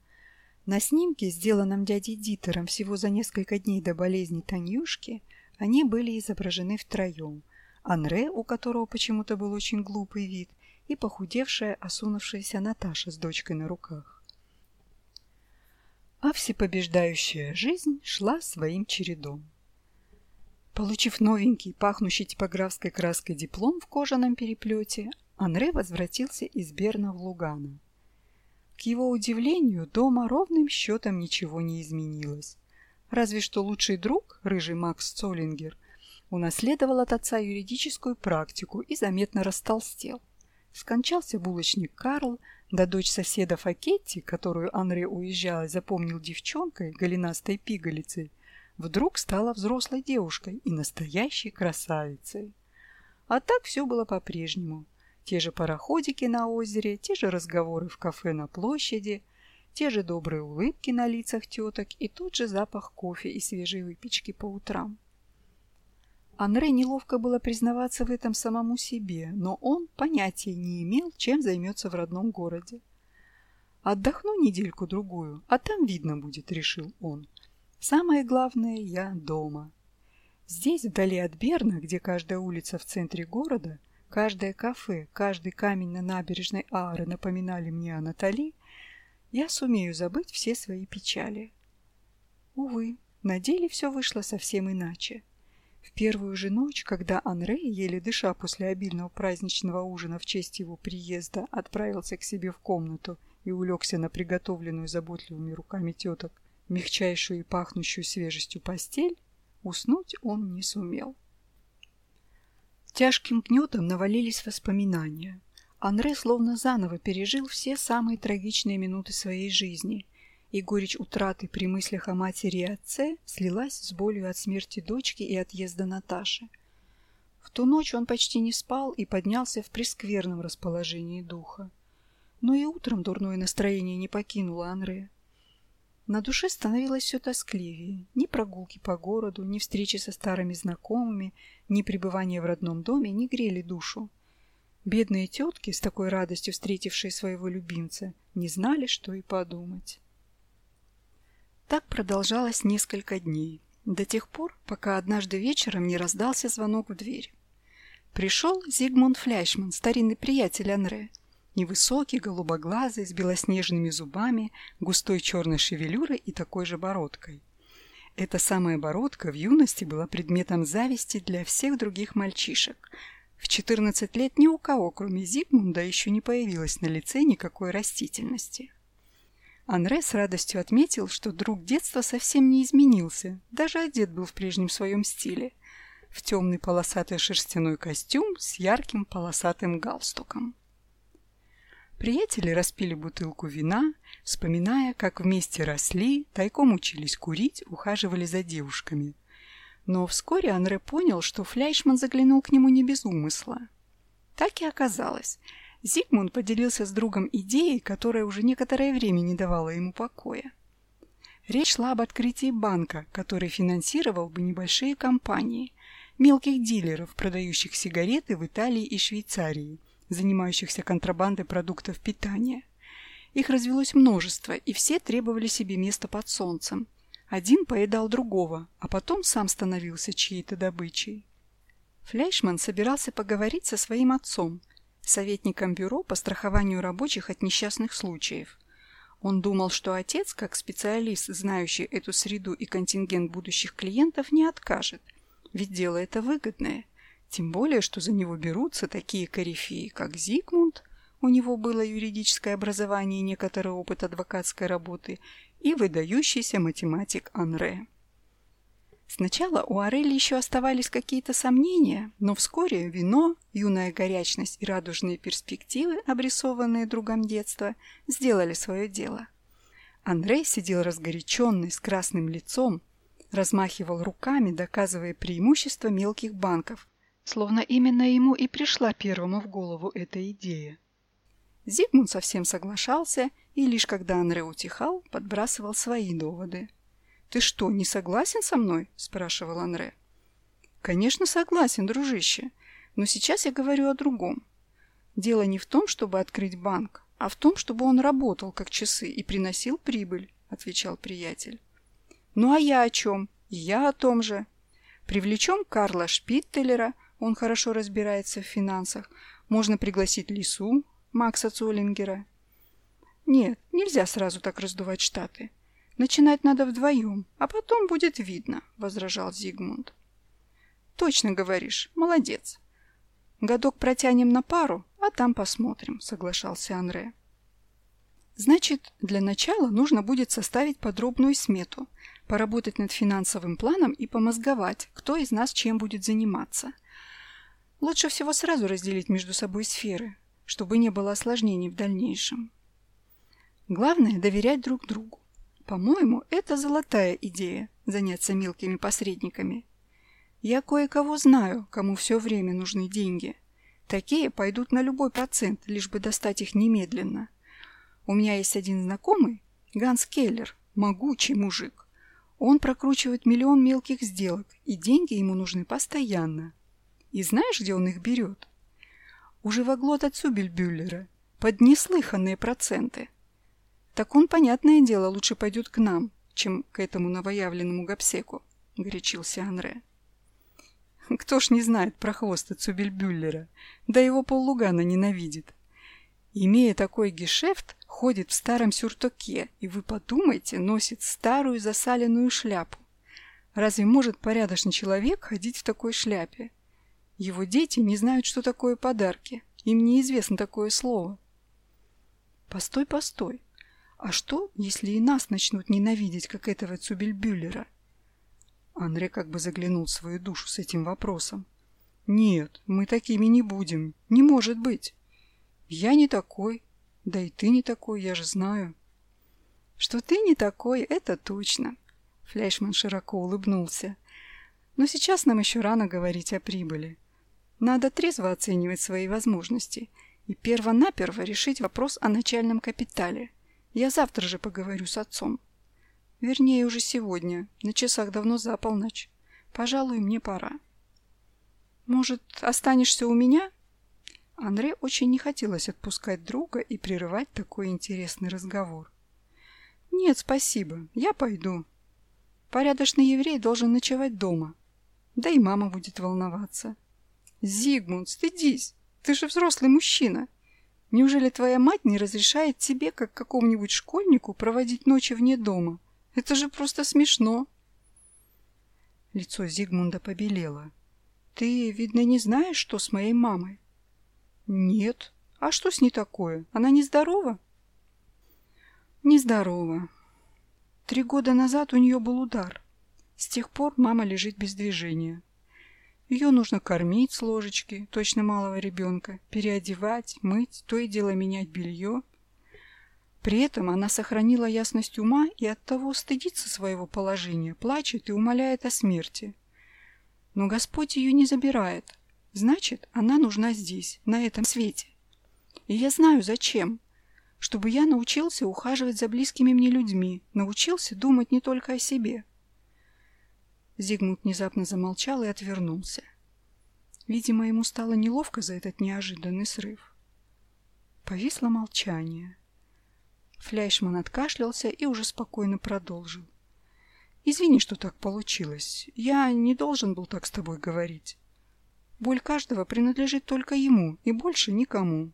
Speaker 2: На снимке, сделанном дядей Дитером всего за несколько дней до болезни Танюшки, они были изображены втроем. Анре, у которого почему-то был очень глупый вид, и похудевшая, осунувшаяся Наташа с дочкой на руках а всепобеждающая жизнь шла своим чередом. Получив новенький, пахнущий типографской краской диплом в кожаном переплете, Анре возвратился из Берна в Лугано. К его удивлению, дома ровным счетом ничего не изменилось. Разве что лучший друг, рыжий Макс Цоллингер, унаследовал от отца юридическую практику и заметно растолстел. Скончался булочник Карл, да дочь соседа Факетти, которую Анре уезжая запомнил девчонкой, голенастой пигалицей, вдруг стала взрослой девушкой и настоящей красавицей. А так все было по-прежнему. Те же пароходики на озере, те же разговоры в кафе на площади, те же добрые улыбки на лицах теток и тот же запах кофе и свежей выпечки по утрам. Анре неловко было признаваться в этом самому себе, но он понятия не имел, чем займется в родном городе. «Отдохну недельку-другую, а там видно будет», — решил он. «Самое главное, я дома». Здесь, вдали от Берна, где каждая улица в центре города, каждое кафе, каждый камень на набережной Аары напоминали мне о Натали, я сумею забыть все свои печали. Увы, на деле все вышло совсем иначе. В первую же ночь, когда Анре, еле дыша после обильного праздничного ужина в честь его приезда, отправился к себе в комнату и улегся на приготовленную заботливыми руками теток мягчайшую и пахнущую свежестью постель, уснуть он не сумел. Тяжким гнетом навалились воспоминания. Анре словно заново пережил все самые трагичные минуты своей жизни – и горечь утраты при мыслях о матери и отце слилась с болью от смерти дочки и отъезда Наташи. В ту ночь он почти не спал и поднялся в прескверном расположении духа. Но и утром дурное настроение не покинуло Анре. На душе становилось все тоскливее. Ни прогулки по городу, ни встречи со старыми знакомыми, ни пребывание в родном доме не грели душу. Бедные тетки, с такой радостью встретившие своего любимца, не знали, что и подумать. Так продолжалось несколько дней, до тех пор, пока однажды вечером не раздался звонок в дверь. Пришел Зигмунд Фляйшман, старинный приятель Анре, невысокий, голубоглазый, с белоснежными зубами, густой черной шевелюрой и такой же бородкой. Эта самая бородка в юности была предметом зависти для всех других мальчишек,
Speaker 1: В 14 лет ни у кого, кроме Зигмунда, еще не появилось на лице никакой растительности. Анре с радостью отметил, что друг детства совсем не изменился, даже одет был в прежнем своем стиле, в темный полосатый шерстяной костюм с ярким полосатым галстуком. Приятели распили бутылку вина, вспоминая, как вместе росли, тайком учились курить, ухаживали за девушками. Но вскоре Анре понял, что Фляйшман заглянул к нему не без умысла. Так и оказалось – Зигмунд поделился с другом идеей, которая уже некоторое время не давала ему покоя. Речь шла об открытии банка, который финансировал бы небольшие компании, мелких дилеров, продающих сигареты в Италии и Швейцарии, занимающихся контрабандой продуктов питания. Их развелось множество, и все требовали себе места под солнцем. Один поедал другого, а потом сам становился чьей-то добычей. Флейшман собирался поговорить со своим отцом, советником бюро по страхованию рабочих от несчастных случаев. Он думал, что отец, как специалист, знающий эту среду и контингент будущих клиентов, не откажет, ведь дело это выгодное. Тем более, что за него берутся такие корифеи, как Зигмунд, у него было юридическое образование и некоторый опыт адвокатской работы, и выдающийся математик Анре. Сначала у Орели еще оставались какие-то сомнения, но вскоре вино, юная горячность и радужные перспективы, обрисованные другом детства, сделали свое дело. Андрей сидел разгоряченный, с красным лицом, размахивал руками, доказывая преимущество мелких банков, словно именно ему и пришла первому в голову эта идея. Зигмунд совсем соглашался, и лишь когда Анре утихал, подбрасывал свои доводы – «Ты что, не согласен со мной?» – спрашивал Анре. «Конечно, согласен, дружище. Но сейчас я говорю о другом. Дело не в том, чтобы открыть банк, а в том, чтобы он работал как часы и приносил прибыль», – отвечал приятель. «Ну а я о чем? Я о том же. Привлечем Карла Шпиттелера, он хорошо разбирается в финансах. Можно пригласить Лису, Макса Цоллингера. Нет, нельзя сразу так раздувать штаты. Начинать надо вдвоем, а потом будет видно, — возражал Зигмунд. Точно говоришь, молодец. Годок протянем на пару, а там посмотрим, — соглашался Анре. Значит, для начала нужно будет составить подробную смету, поработать над финансовым планом и помозговать, кто из нас чем будет заниматься. Лучше всего сразу разделить между собой сферы, чтобы не было осложнений в дальнейшем. Главное – доверять друг другу. По-моему, это золотая идея – заняться мелкими посредниками. Я кое-кого знаю, кому все время нужны деньги. Такие пойдут на любой процент, лишь бы достать их немедленно. У меня есть один знакомый, Ганс Келлер, могучий мужик. Он прокручивает миллион мелких сделок, и деньги ему нужны постоянно. И знаешь, где он их берет? У живоглота Цубельбюллера. Под неслыханные проценты – так он, понятное дело, лучше пойдет к нам, чем к этому новоявленному гапсеку, — горячился Анре. Кто ж не знает про хвоста Цубельбюллера, да его поллугана ненавидит. Имея такой гешефт, ходит в старом сюртуке и, вы подумайте, носит старую засаленную шляпу. Разве может порядочный человек ходить в такой шляпе? Его дети не знают, что такое подарки. Им неизвестно такое слово. Постой, постой. А что, если и нас начнут ненавидеть, как этого Цубельбюллера? Андрей как бы заглянул в свою душу с этим вопросом. Нет, мы такими не будем. Не может быть. Я не такой. Да и ты не такой, я же знаю. Что ты не такой, это точно. Фляшман широко улыбнулся. Но сейчас нам еще рано говорить о прибыли. Надо трезво оценивать свои возможности и перво-наперво решить вопрос о начальном капитале – я завтра же поговорю с отцом. Вернее, уже сегодня. На часах давно за полночь. Пожалуй, мне пора. Может, останешься у меня? Андре очень не хотелось отпускать друга и прерывать такой интересный разговор. Нет, спасибо. Я пойду. Порядочный еврей должен ночевать дома. Да и мама будет волноваться. Зигмунд, стыдись. Ты же взрослый мужчина. Неужели твоя мать не разрешает тебе, как какому-нибудь школьнику, проводить ночи вне дома? Это же просто смешно. Лицо Зигмунда побелело. Ты, видно, не знаешь, что с моей мамой? Нет. А что с ней такое? Она нездорова? Нездорова. Три года назад у нее был удар. С тех пор мама лежит без движения. Ее нужно кормить с ложечки, точно малого ребенка, переодевать, мыть, то и дело менять белье. При этом она сохранила ясность ума и оттого стыдится своего положения, плачет и умоляет о смерти. Но Господь ее не забирает. Значит, она нужна здесь, на этом свете. И я знаю, зачем. Чтобы я научился ухаживать за близкими мне людьми, научился думать не только о себе. Зигмунд внезапно замолчал и отвернулся. Видимо, ему стало неловко за этот неожиданный срыв. Повисло молчание. Фляйшман откашлялся и уже спокойно продолжил. «Извини, что так получилось. Я не должен был так с тобой говорить. Боль каждого принадлежит только ему и больше никому.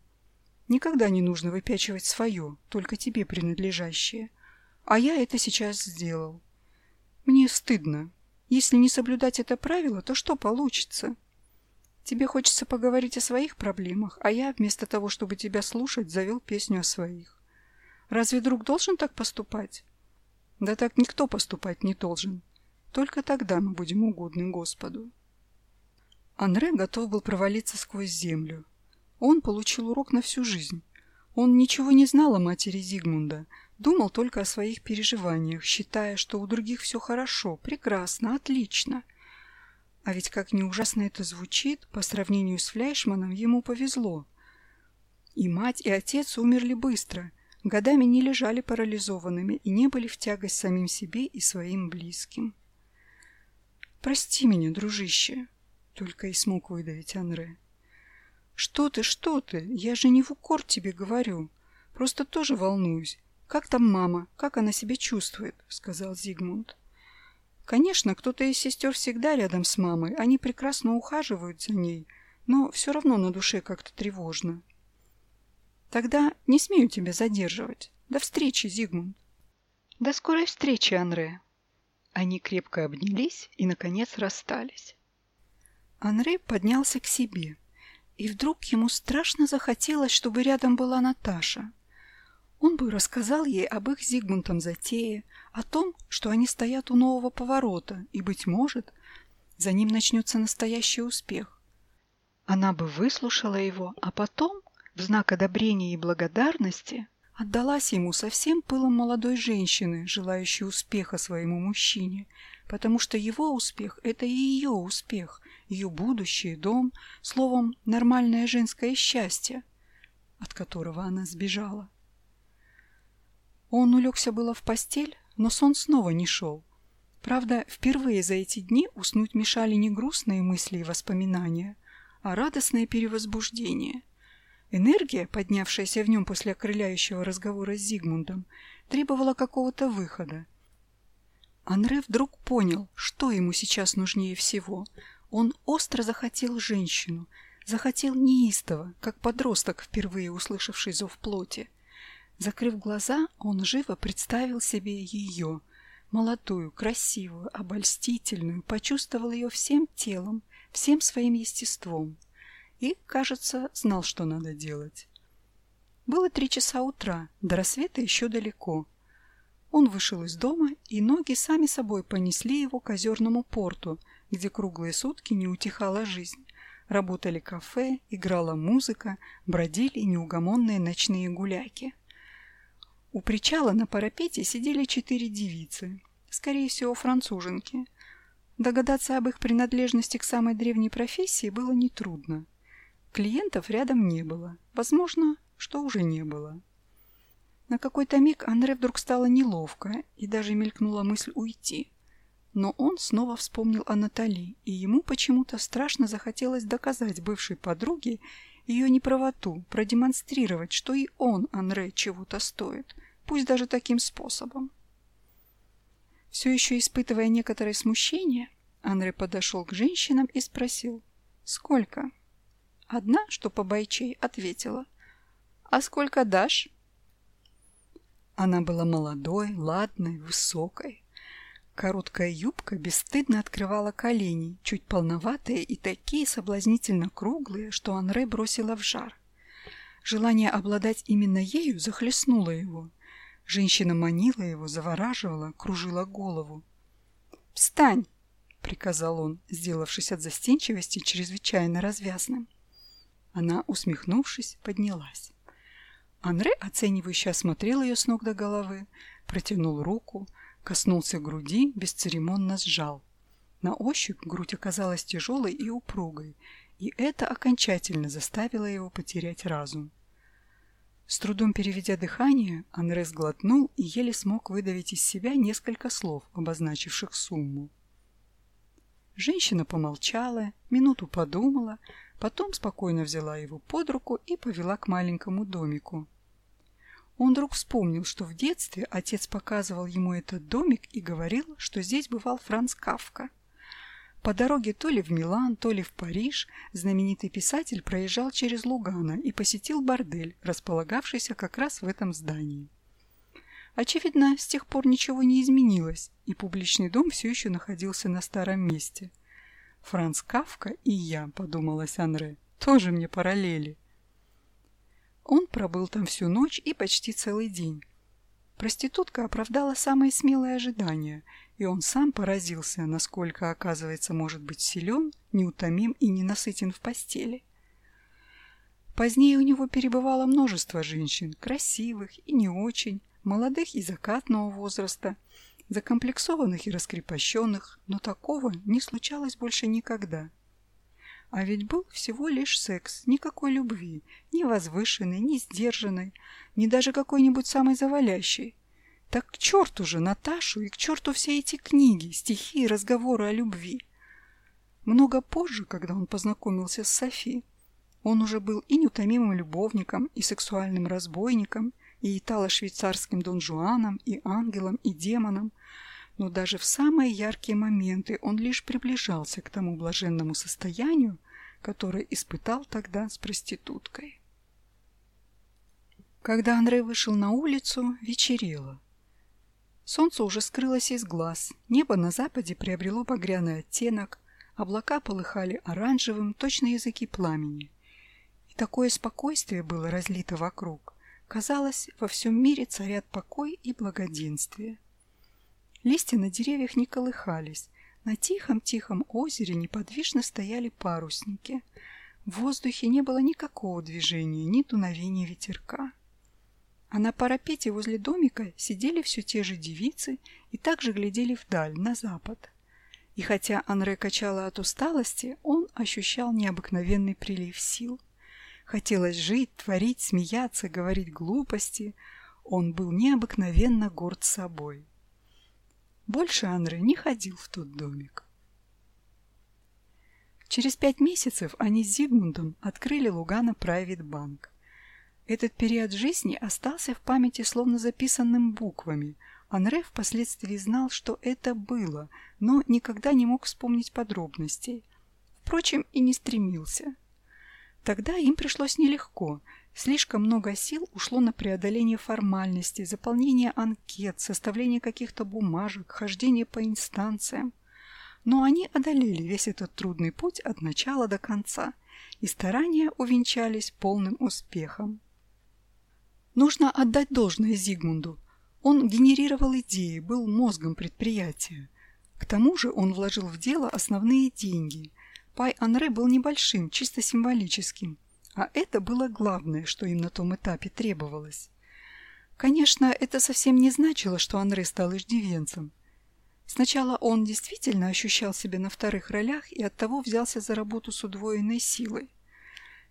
Speaker 1: Никогда не нужно выпячивать свое, только тебе принадлежащее. А я это сейчас сделал. Мне стыдно. Если не соблюдать это правило, то что получится? Тебе хочется поговорить о своих проблемах, а я, вместо того, чтобы тебя слушать, завел песню о своих. Разве друг должен так поступать? Да так никто поступать не должен. Только тогда мы будем угодны Господу. Анре готов был провалиться сквозь землю. Он получил урок на всю жизнь. Он ничего не знал о матери Зигмунда, думал только о своих переживаниях, считая, что у других все хорошо, прекрасно, отлично. А ведь как ни ужасно это звучит, по сравнению с Фляйшманом ему повезло. И мать, и отец умерли быстро, годами не лежали парализованными и не были в тягость самим себе и своим близким. «Прости меня, дружище», — только и смог выдавить Анре. «Что ты, что ты? Я же не в укор тебе говорю. Просто тоже волнуюсь. Как там мама? Как она себя чувствует?» — сказал Зигмунд. «Конечно, кто-то из сестер всегда рядом с мамой. Они прекрасно ухаживают за ней, но все равно на душе как-то тревожно». «Тогда не смею тебя задерживать. До встречи, Зигмунд». «До скорой встречи, Анре». Они крепко обнялись и, наконец, расстались. Анре поднялся к себе. И вдруг ему страшно захотелось, чтобы рядом была Наташа. Он бы рассказал ей об их Зигмунтом затее, о том, что они стоят у нового поворота, и, быть может, за ним начнется настоящий успех. Она бы выслушала его, а потом, в знак одобрения и благодарности, отдалась ему со всем пылом молодой женщины, желающей успеха своему мужчине, потому что его успех – это и ее успех, ее будущее, дом, словом, нормальное женское счастье, от которого она сбежала. Он улегся было в постель, но сон снова не шел. Правда, впервые за эти дни уснуть мешали не грустные мысли и воспоминания, а радостное перевозбуждение. Энергия, поднявшаяся в нем после окрыляющего разговора с Зигмундом, требовала какого-то выхода. Анре вдруг понял, что ему сейчас нужнее всего – он остро захотел женщину, захотел неистово, как подросток, впервые услышавший зов плоти. Закрыв глаза, он живо представил себе ее, молодую, красивую, обольстительную, почувствовал ее всем телом, всем своим естеством. И, кажется, знал, что надо делать. Было три часа утра, до рассвета еще далеко. Он вышел из дома, и ноги сами собой понесли его к озерному порту – где круглые сутки не утихала жизнь. Работали кафе, играла музыка, бродили неугомонные ночные гуляки. У причала на парапете сидели четыре девицы, скорее всего, француженки. Догадаться об их принадлежности к самой древней профессии было нетрудно. Клиентов рядом не было. Возможно, что уже не было. На какой-то миг Андре вдруг стало неловко, и даже мелькнула мысль уйти. Но он снова вспомнил о Натали, и ему почему-то страшно захотелось доказать бывшей подруге ее неправоту, продемонстрировать, что и он, Анре, чего-то стоит, пусть даже таким способом. Все еще испытывая некоторое смущение, Анре подошел к женщинам и спросил, «Сколько?» Одна, что по бойчей, ответила, «А сколько дашь?» Она была молодой, ладной, высокой,
Speaker 2: Короткая юбка бесстыдно открывала колени, чуть полноватые и такие соблазнительно круглые, что Анре бросила в жар. Желание обладать именно ею захлестнуло его. Женщина манила его, завораживала, кружила голову. «Встань!» — приказал он, сделавшись от застенчивости чрезвычайно развязным. Она, усмехнувшись, поднялась. Анре оценивающе осмотрел ее с ног до головы, протянул руку — Коснулся груди, бесцеремонно сжал. На ощупь грудь оказалась тяжелой и упругой, и это окончательно заставило его потерять разум. С трудом переведя дыхание, Анре сглотнул и еле смог выдавить из себя несколько слов, обозначивших сумму. Женщина помолчала, минуту подумала, потом спокойно взяла его под руку и повела к маленькому домику, он вдруг вспомнил, что в детстве отец показывал ему этот домик и говорил, что здесь бывал Франц Кафка. По дороге то ли в Милан, то ли в Париж знаменитый писатель проезжал через Лугано и посетил бордель, располагавшийся как раз в этом здании. Очевидно, с тех пор ничего не изменилось, и публичный дом все еще находился на старом месте. «Франц Кафка и я», — подумалась Анре, — «тоже мне параллели». Он пробыл там всю ночь и почти целый день. Проститутка оправдала самые смелые ожидания, и он сам поразился, насколько, оказывается, может быть силен, неутомим и ненасытен в постели. Позднее у него перебывало множество женщин, красивых и не очень, молодых и закатного возраста, закомплексованных и раскрепощенных, но такого не случалось больше никогда. А ведь был всего лишь секс, никакой любви, ни возвышенной, ни сдержанной, ни даже какой-нибудь самой завалящей. Так к черту же Наташу и к черту все эти книги, стихи и разговоры о любви. Много позже, когда он познакомился с Софи, он уже был и неутомимым любовником, и сексуальным разбойником, и итало-швейцарским Дон Жуаном, и ангелом, и демоном, но даже в самые яркие моменты он лишь приближался к тому блаженному состоянию, который испытал тогда с проституткой. Когда Андрей вышел на улицу, вечерело. Солнце уже скрылось из глаз, небо на западе приобрело багряный оттенок, облака полыхали оранжевым, точно языки пламени. И такое спокойствие было разлито вокруг. Казалось, во всем мире царят покой и благоденствие. Листья на деревьях не колыхались, на тихом-тихом озере неподвижно стояли парусники. В воздухе не было никакого движения, ни дуновения ветерка. А на парапете возле домика сидели все те же девицы и также глядели вдаль, на запад. И хотя Анре качала от усталости, он ощущал необыкновенный прилив сил. Хотелось жить, творить, смеяться, говорить глупости. Он был необыкновенно горд собой. Больше Анре не ходил в тот домик. Через пять месяцев они с Зигмундом открыли Лугана Private Bank. Этот период жизни остался в памяти словно записанным буквами. Анре впоследствии знал, что это было, но никогда не мог вспомнить подробностей. Впрочем, и не стремился. Тогда им пришлось нелегко – Слишком много сил ушло на преодоление формальностей, заполнение анкет, составление каких-то бумажек, хождение по инстанциям. Но они одолели весь этот трудный путь от начала до конца, и старания увенчались полным успехом. Нужно отдать должное Зигмунду. Он генерировал идеи, был мозгом предприятия. К тому же он вложил в дело основные деньги. Пай Анре был небольшим, чисто символическим – а это было главное, что им на том этапе требовалось. Конечно, это совсем не значило, что Анре стал иждивенцем. Сначала он действительно ощущал себя на вторых ролях и оттого взялся за работу с удвоенной силой.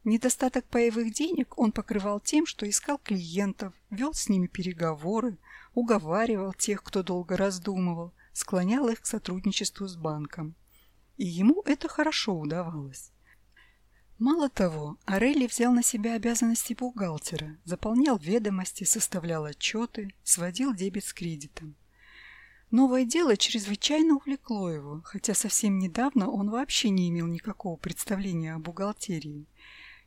Speaker 2: Недостаток паевых денег он покрывал тем, что искал клиентов, вел с ними переговоры, уговаривал тех, кто долго раздумывал, склонял их к сотрудничеству с банком. И ему это хорошо удавалось. Мало того, Орелли взял на себя обязанности бухгалтера, заполнял ведомости, составлял отчеты, сводил дебет с кредитом. Новое дело чрезвычайно увлекло его, хотя совсем недавно он вообще не имел никакого представления о бухгалтерии.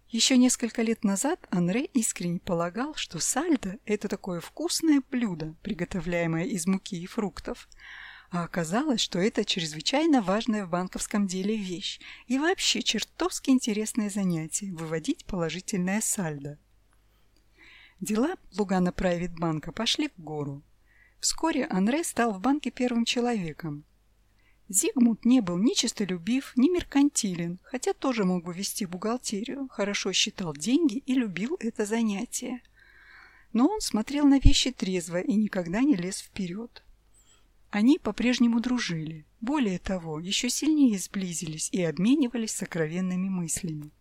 Speaker 2: Еще несколько лет назад Анре искренне полагал, что сальдо – это такое вкусное блюдо, приготовляемое из муки и фруктов, А оказалось, что это чрезвычайно важная в банковском деле вещь и вообще чертовски интересное занятие – выводить положительное сальдо. Дела Лугана Прайвит Банка пошли в гору. Вскоре Анре стал в банке первым человеком. Зигмунд не был ни честолюбив, ни меркантилен, хотя тоже мог бы вести бухгалтерию, хорошо считал деньги и любил это занятие. Но он смотрел на вещи трезво и никогда не лез вперед. Они по-прежнему дружили. Более того, еще сильнее сблизились и обменивались сокровенными мыслями.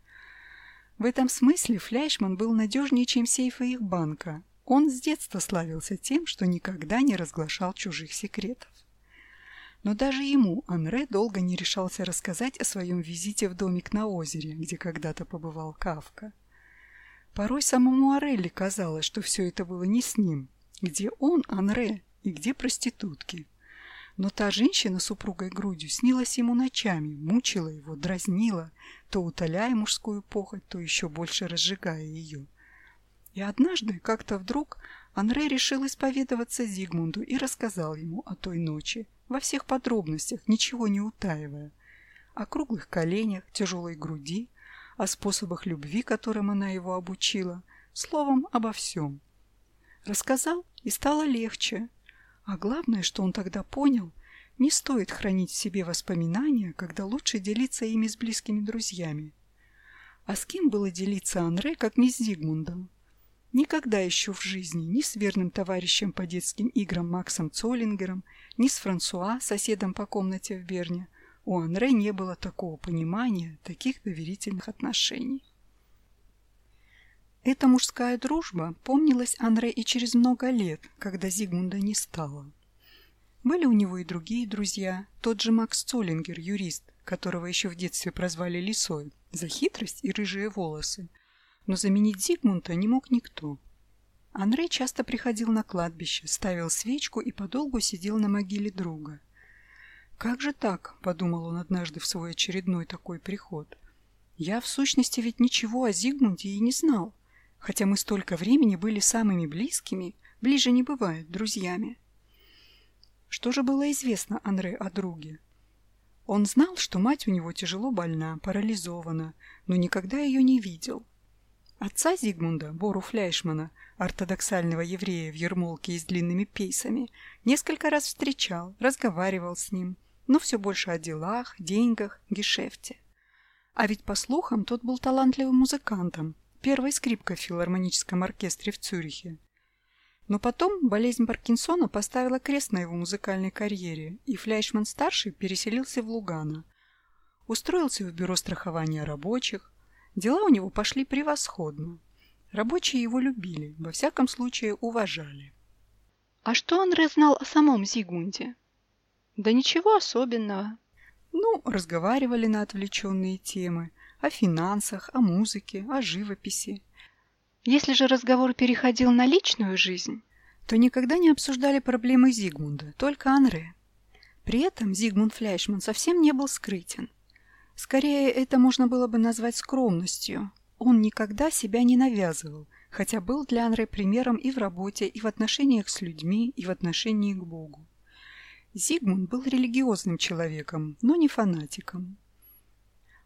Speaker 2: В этом смысле Фляйшман был надежнее, чем сейфы их банка. Он с детства славился тем, что никогда не разглашал чужих секретов. Но даже ему Анре долго не решался рассказать о своем визите в домик на озере, где когда-то побывал Кавка. Порой самому Орелли казалось, что все это было не с ним. Где он, Анре, и где проститутки? Но та женщина с упругой грудью снилась ему ночами, мучила его, дразнила, то утоляя мужскую похоть, то еще больше разжигая ее. И однажды, как-то вдруг, Анре решил исповедоваться Зигмунду и рассказал ему о той ночи, во всех подробностях, ничего не утаивая. О круглых коленях, тяжелой груди, о способах любви, которым она его обучила, словом, обо всем. Рассказал, и стало легче, а главное, что он тогда понял, не стоит хранить в себе воспоминания, когда лучше делиться ими с близкими друзьями. А с кем было делиться Анре, как не с Зигмундом? Никогда еще в жизни ни с верным товарищем по детским играм Максом Цоллингером, ни с Франсуа, соседом по комнате в Берне, у Анре не было такого понимания, таких доверительных отношений. Эта мужская дружба помнилась Анре и через много лет, когда Зигмунда не стало. Были у него и другие друзья, тот же Макс Цоллингер, юрист, которого еще в детстве прозвали Лисой, за хитрость и рыжие волосы. Но заменить Зигмунда не мог никто. Анре часто приходил на кладбище, ставил свечку и подолгу сидел на могиле друга. «Как же так?» – подумал он однажды в свой очередной такой приход. «Я, в сущности, ведь ничего о Зигмунде и не знал хотя мы столько времени были самыми близкими, ближе не бывает, друзьями. Что же было известно Анре о друге? Он знал, что мать у него тяжело больна, парализована, но никогда ее не видел. Отца Зигмунда, Бору Фляйшмана, ортодоксального еврея в ермолке и с длинными пейсами, несколько раз встречал, разговаривал с ним, но все больше о делах, деньгах, гешефте. А ведь, по слухам, тот был талантливым музыкантом, первой скрипкой в филармоническом оркестре в Цюрихе. Но потом болезнь Паркинсона поставила крест на его музыкальной карьере, и Фляйшман-старший переселился в Лугано. Устроился в бюро страхования рабочих. Дела у него пошли превосходно. Рабочие его любили, во всяком случае уважали.
Speaker 1: А что Анре знал о самом Зигунде? Да ничего особенного.
Speaker 2: Ну, разговаривали на отвлеченные темы – о финансах, о музыке, о живописи.
Speaker 1: Если же разговор переходил на личную жизнь,
Speaker 2: то никогда не обсуждали проблемы Зигмунда, только Анре. При этом Зигмунд Фляйшман совсем не был скрытен. Скорее, это можно было бы назвать скромностью. Он никогда себя не навязывал, хотя был для Анре примером и в работе, и в отношениях с людьми, и в отношении к Богу. Зигмунд был религиозным человеком, но не фанатиком.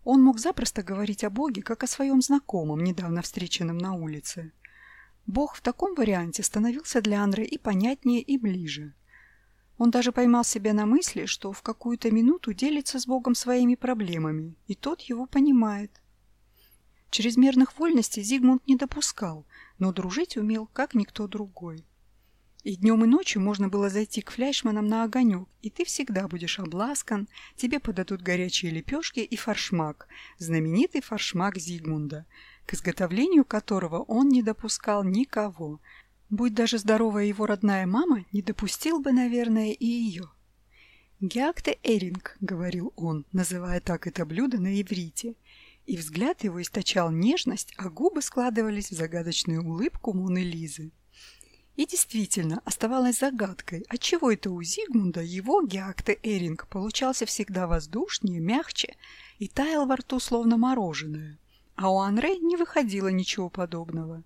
Speaker 2: Он мог запросто говорить о Боге, как о своем знакомом, недавно встреченном на улице. Бог в таком варианте становился для Андре и понятнее, и ближе. Он даже поймал себя на мысли, что в какую-то минуту делится с Богом своими проблемами, и тот его понимает. Чрезмерных вольностей Зигмунд не допускал, но дружить умел, как никто другой. И днем и ночью можно было зайти к фляйшманам на огонек, и ты всегда будешь обласкан, тебе подадут горячие лепешки и форшмак, знаменитый форшмак Зигмунда, к изготовлению которого он не допускал никого. Будь даже здоровая его родная мама, не допустил бы, наверное, и ее. «Геакте Эринг», — говорил он, называя так это блюдо на иврите, и взгляд его источал нежность, а губы складывались в загадочную улыбку Моны Лизы. И действительно, оставалось загадкой, отчего это у Зигмунда его Геакте Эринг получался всегда воздушнее, мягче и таял во рту словно мороженое. А у Анре не выходило ничего подобного.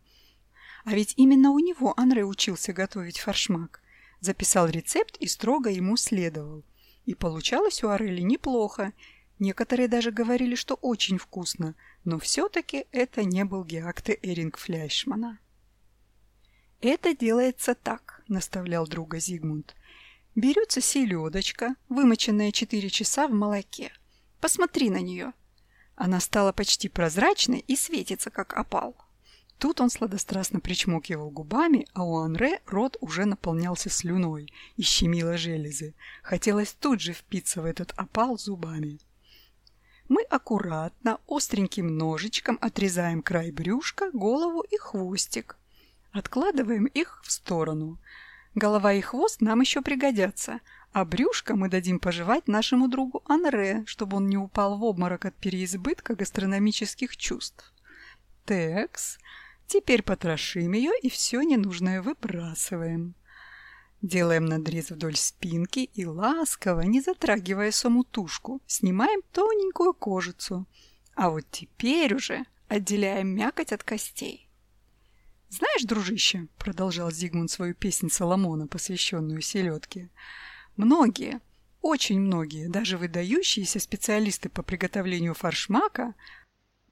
Speaker 2: А ведь именно у него Анре учился готовить форшмак. записал рецепт и строго ему следовал. И получалось у Орели неплохо. Некоторые даже говорили, что очень вкусно, но все-таки это не был Геакте Эринг Фляйшмана. «Это делается так», — наставлял друга Зигмунд. «Берется селедочка, вымоченная 4 часа в молоке. Посмотри на нее. Она стала почти прозрачной и светится, как опал. Тут он сладострастно причмокивал губами, а у Анре рот уже наполнялся слюной и щемило железы. Хотелось тут же впиться в этот опал зубами. Мы аккуратно, остреньким ножичком отрезаем край брюшка, голову и хвостик. Откладываем их в сторону. Голова и хвост нам еще пригодятся, а брюшко мы дадим пожевать нашему другу Анре, чтобы он не упал в обморок от переизбытка гастрономических чувств. Текс. Теперь потрошим ее и все ненужное выбрасываем. Делаем надрез вдоль спинки и ласково, не затрагивая саму тушку, снимаем тоненькую кожицу. А вот теперь уже отделяем мякоть от костей. «Знаешь, дружище», — продолжал Зигмунд свою песнь Соломона, посвященную селедке, «многие, очень многие, даже выдающиеся специалисты по приготовлению фаршмака,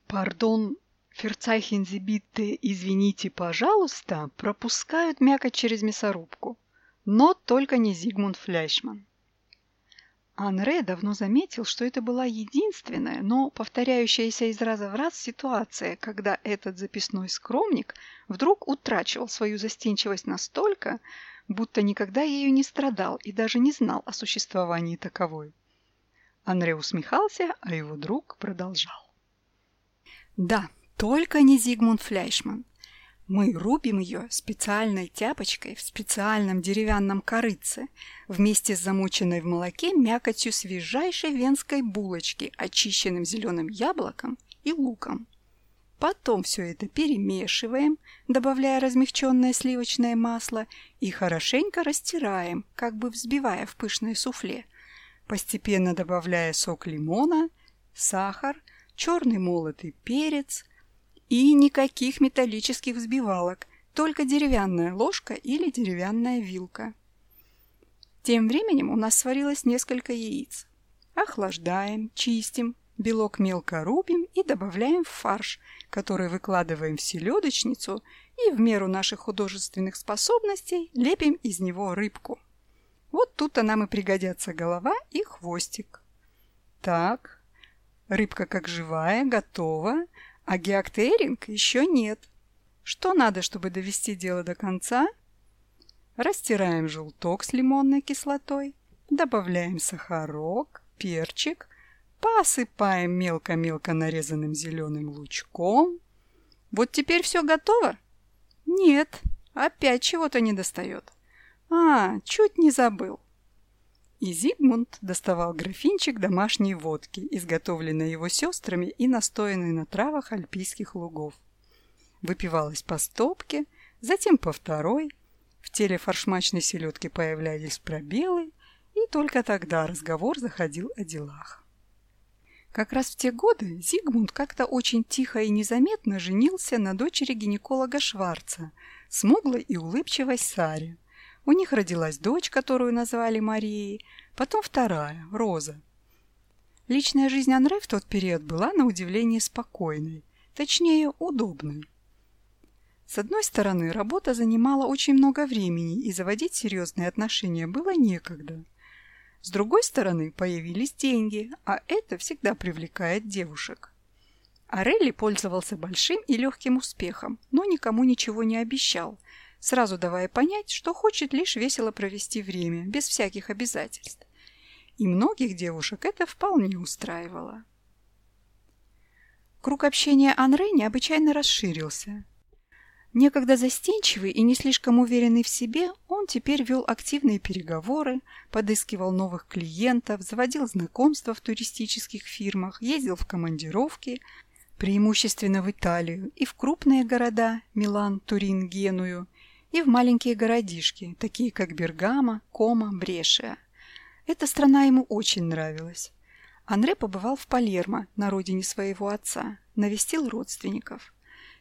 Speaker 2: пардон, ферцайхензибитте, извините, пожалуйста, пропускают мякоть через мясорубку, но только не Зигмунд Фляйшман. Анре давно заметил, что это была единственная, но повторяющаяся из раза в раз ситуация, когда этот записной скромник вдруг утрачивал свою застенчивость настолько, будто никогда ею не страдал и даже не знал о существовании таковой. Анре усмехался, а его друг продолжал. Да, только не Зигмунд Фляйшман. Мы рубим ее специальной тяпочкой в специальном деревянном корыце вместе с замоченной в молоке мякотью свежайшей венской булочки, очищенным зеленым яблоком и луком. Потом все это перемешиваем, добавляя размягченное сливочное масло и хорошенько растираем, как бы взбивая в пышное суфле, постепенно добавляя сок лимона, сахар, черный молотый перец – и никаких металлических взбивалок, только деревянная ложка или деревянная вилка. Тем временем у нас сварилось несколько яиц. Охлаждаем, чистим, белок мелко рубим и добавляем в фарш, который выкладываем в селедочницу и в меру наших художественных способностей лепим из него рыбку. Вот тут-то нам и пригодятся голова и хвостик. Так, рыбка как живая, готова, а геоктеринг еще нет. Что надо, чтобы довести дело до конца? Растираем желток с лимонной кислотой, добавляем сахарок, перчик, посыпаем мелко-мелко нарезанным зеленым лучком. Вот теперь все готово? Нет, опять чего-то не достает. А, чуть не забыл. И Зигмунд доставал графинчик домашней водки, изготовленной его сестрами и настоянной на травах альпийских лугов. Выпивалась по стопке, затем по второй. В теле форшмачной селедки появлялись пробелы, и только тогда разговор заходил о делах. Как раз в те годы Зигмунд как-то очень тихо и незаметно женился на дочери гинеколога Шварца, смуглой и улыбчивой Саре. У них родилась дочь, которую назвали Марией, потом вторая, Роза. Личная жизнь Анре в тот период была на удивление спокойной, точнее, удобной. С одной стороны, работа занимала очень много времени, и заводить серьезные отношения было некогда. С другой стороны, появились деньги, а это всегда привлекает девушек. Арелли пользовался большим и легким успехом, но никому ничего не обещал – сразу давая понять, что хочет лишь весело провести время, без всяких обязательств. И многих девушек это вполне устраивало. Круг общения Анре необычайно расширился. Некогда застенчивый и не слишком уверенный в себе, он теперь вел активные переговоры, подыскивал новых клиентов, заводил знакомства в туристических фирмах, ездил в командировки, преимущественно в Италию и в крупные города – Милан, Турин, Геную – и в маленькие городишки, такие как Бергамо, Кома, Брешия. Эта страна ему очень нравилась. Анре побывал в Палермо, на родине своего отца, навестил родственников.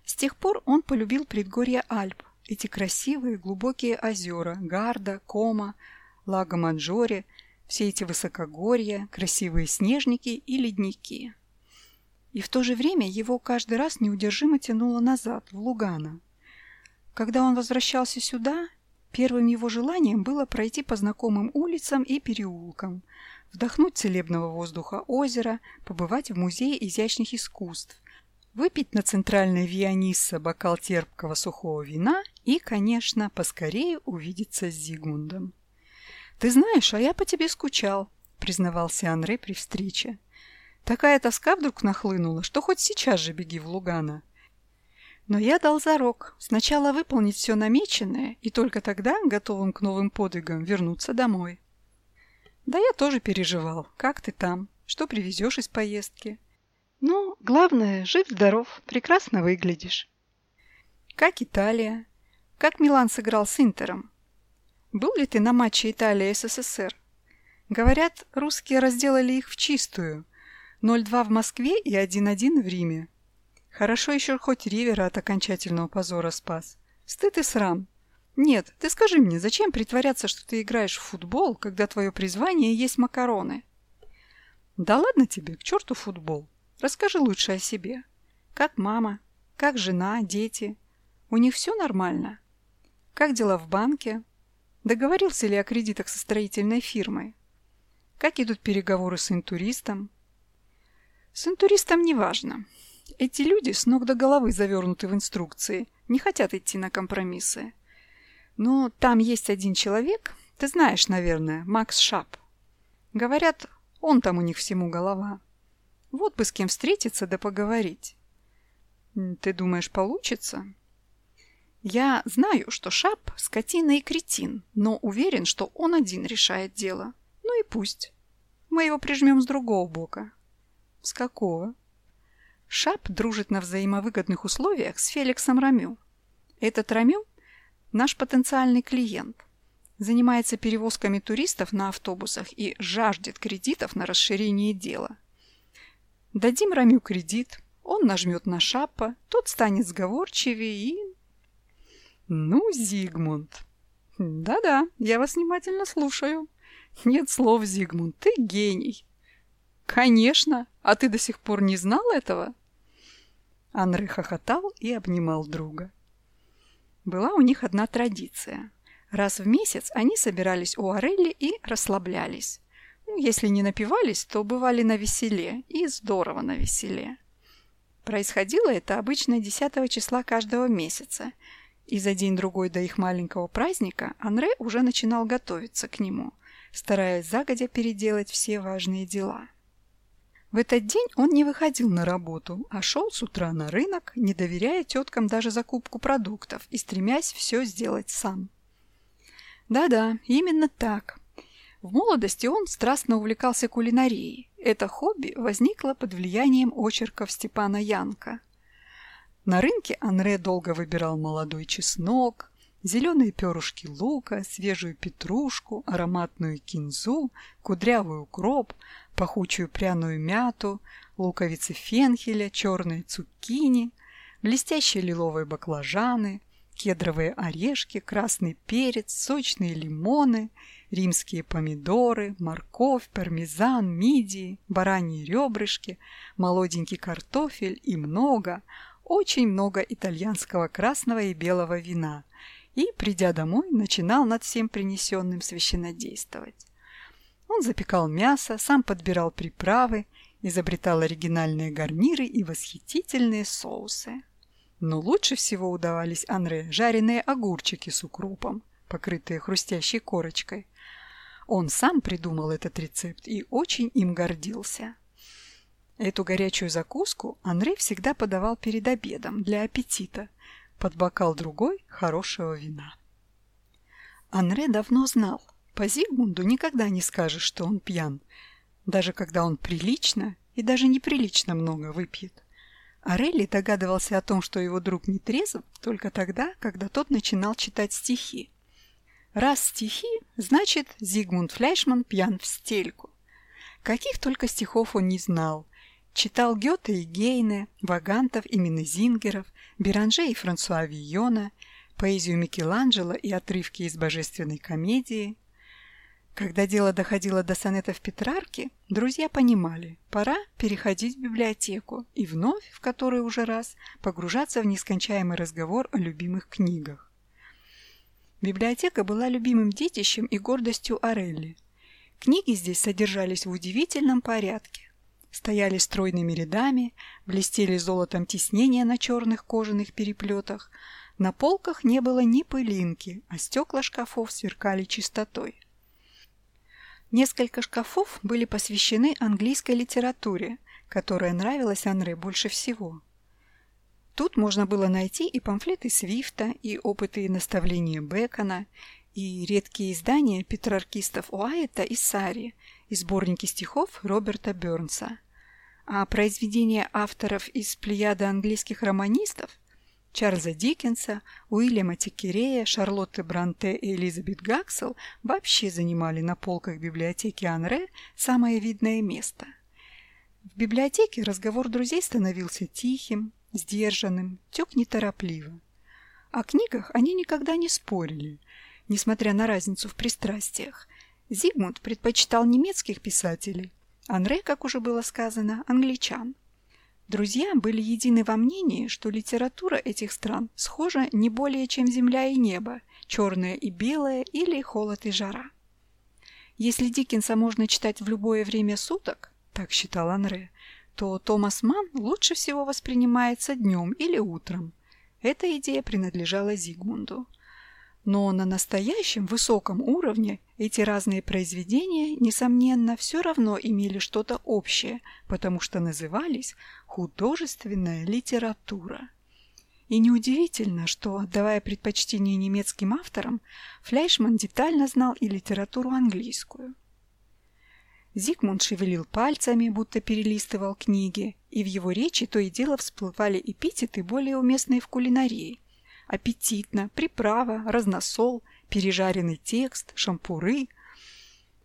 Speaker 2: С тех пор он полюбил предгорье Альп
Speaker 1: эти красивые глубокие озера Гарда, Кома, Лаго Маджоре, все эти высокогорья, красивые снежники и ледники. И в то же время его каждый раз неудержимо тянуло назад, в Лугано. Когда он возвращался сюда, первым его желанием было пройти по знакомым улицам и переулкам, вдохнуть целебного воздуха озера, побывать в Музее изящных искусств, выпить на центральной Вианисса бокал терпкого сухого вина и, конечно, поскорее увидеться с Зигмундом. «Ты знаешь, а я по тебе скучал», — признавался Анре при встрече. Такая тоска вдруг нахлынула, что хоть сейчас же беги в Лугана. Но я дал зарок сначала выполнить все намеченное и только тогда, готовым к новым подвигам, вернуться домой. Да я тоже переживал. Как ты там? Что привезешь из поездки? Ну, главное, жив-здоров, прекрасно выглядишь. Как Италия? Как Милан сыграл с Интером? Был ли ты на матче Италия-СССР? Говорят, русские разделали их в чистую, 0-2 в Москве и 1-1 в Риме. Хорошо еще хоть Ривера от окончательного позора спас. Стыд и срам. Нет, ты скажи мне, зачем притворяться, что ты играешь в футбол, когда твое призвание есть макароны? Да ладно тебе, к черту футбол. Расскажи лучше о себе. Как мама? Как жена, дети? У них все нормально? Как дела в банке? Договорился ли о кредитах со строительной фирмой? Как идут переговоры с интуристом? С интуристом неважно. Эти люди с ног до головы завернуты в инструкции, не хотят идти на компромиссы. Но там есть один человек, ты знаешь, наверное, Макс Шап. Говорят, он там у них всему голова. Вот бы с кем встретиться да поговорить. Ты думаешь, получится? Я знаю, что Шап – скотина и кретин, но уверен, что он один решает дело. Ну и пусть. Мы его прижмем с другого бока. С какого? Шап дружит на взаимовыгодных условиях с Феликсом Рамю. Этот Рамю – наш потенциальный клиент. Занимается перевозками туристов на автобусах и жаждет кредитов на расширение дела. Дадим Рамю кредит, он нажмет на Шапа, тот станет сговорчивее и... Ну, Зигмунд. Да-да, я вас внимательно слушаю. Нет слов, Зигмунд, ты гений. «Конечно! А ты до сих пор не знал этого?» Анре хохотал и обнимал друга. Была у них одна традиция. Раз в месяц они собирались у Орелли и расслаблялись. Ну, если не напивались, то бывали на веселе, и здорово на веселе. Происходило это обычно 10 числа каждого месяца, и за день-другой до их маленького праздника Анре уже начинал готовиться к нему, стараясь загодя переделать все важные дела. В этот день он не выходил на работу, а шел с утра на рынок, не доверяя теткам даже закупку продуктов и стремясь все сделать сам. Да-да, именно так. В молодости он страстно увлекался кулинарией. Это хобби возникло под влиянием очерков Степана Янка. На рынке Анре долго выбирал молодой чеснок, зеленые перышки лука, свежую петрушку, ароматную кинзу, кудрявый укроп, пахучую пряную мяту, луковицы фенхеля, черные цукини, блестящие лиловые баклажаны, кедровые орешки, красный перец, сочные лимоны, римские помидоры, морковь, пармезан, мидии, бараньи ребрышки, молоденький картофель и много, очень много итальянского красного и белого вина. И, придя домой, начинал над всем принесенным священнодействовать. Он запекал мясо, сам подбирал приправы, изобретал оригинальные гарниры и восхитительные соусы. Но лучше всего удавались Анре жареные огурчики с укропом, покрытые хрустящей корочкой. Он сам придумал этот рецепт и очень им гордился. Эту горячую закуску Андрей всегда подавал перед обедом для аппетита, под бокал другой хорошего вина. Анре давно знал, по Зигмунду никогда не скажешь, что он пьян, даже когда он прилично и даже неприлично много выпьет. Орелли догадывался о том, что его друг не трезв, только тогда, когда тот начинал читать стихи. Раз стихи, значит, Зигмунд Фляйшман пьян в стельку. Каких только стихов он не знал. Читал Гёте и Гейне, Вагантов и Минезингеров, Беранже и Франсуа Вийона,
Speaker 2: поэзию Микеланджело и отрывки из божественной комедии. Когда дело доходило до сонетов Петрарки, друзья понимали, пора переходить в библиотеку и вновь, в который уже раз, погружаться в нескончаемый разговор о любимых книгах. Библиотека была любимым детищем и гордостью Орелли. Книги здесь содержались в удивительном порядке. Стояли стройными рядами, блестели золотом тиснения на черных кожаных переплетах. На полках не было ни пылинки, а стекла шкафов сверкали чистотой. Несколько шкафов были посвящены английской литературе, которая нравилась Анре больше всего. Тут можно было найти и памфлеты Свифта, и опыты и наставления Бекона, и редкие издания петраркистов Уайта и Сари, и сборники стихов Роберта Бёрнса. А произведения авторов из плеяда английских романистов Чарльза Диккенса, Уильяма Тикерея, Шарлотты Бранте и Элизабет Гаксел вообще занимали на полках библиотеки Анре самое видное место. В библиотеке разговор друзей становился тихим, сдержанным, тек неторопливо. О книгах они никогда не спорили, несмотря на разницу в пристрастиях. Зигмунд предпочитал немецких писателей, Анре, как уже было сказано, англичан. Друзья были едины во мнении, что литература этих стран схожа не более чем земля и небо, черное и белое или холод и жара. Если Диккенса можно читать в любое время суток, так считал Анре, то Томас Ман лучше всего воспринимается днем или утром. Эта идея принадлежала Зигмунду. Но на настоящем высоком уровне эти разные произведения, несомненно, все равно имели что-то общее, потому что назывались художественная литература. И неудивительно, что, отдавая предпочтение немецким авторам, Фляйшман детально знал и литературу английскую. Зигмунд шевелил пальцами, будто перелистывал книги, и в его речи то и дело всплывали эпитеты, более уместные в кулинарии – аппетитно, приправа, разносол, пережаренный текст, шампуры.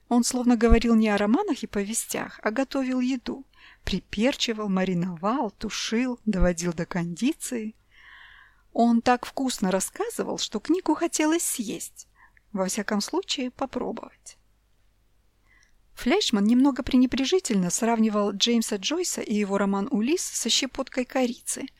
Speaker 2: Он словно говорил не о романах и повестях, а готовил еду. Приперчивал, мариновал, тушил, доводил до кондиции. Он так вкусно рассказывал, что книгу хотелось съесть. Во всяком случае, попробовать. Флешман немного пренебрежительно сравнивал Джеймса Джойса и его роман «Улисс» со щепоткой корицы –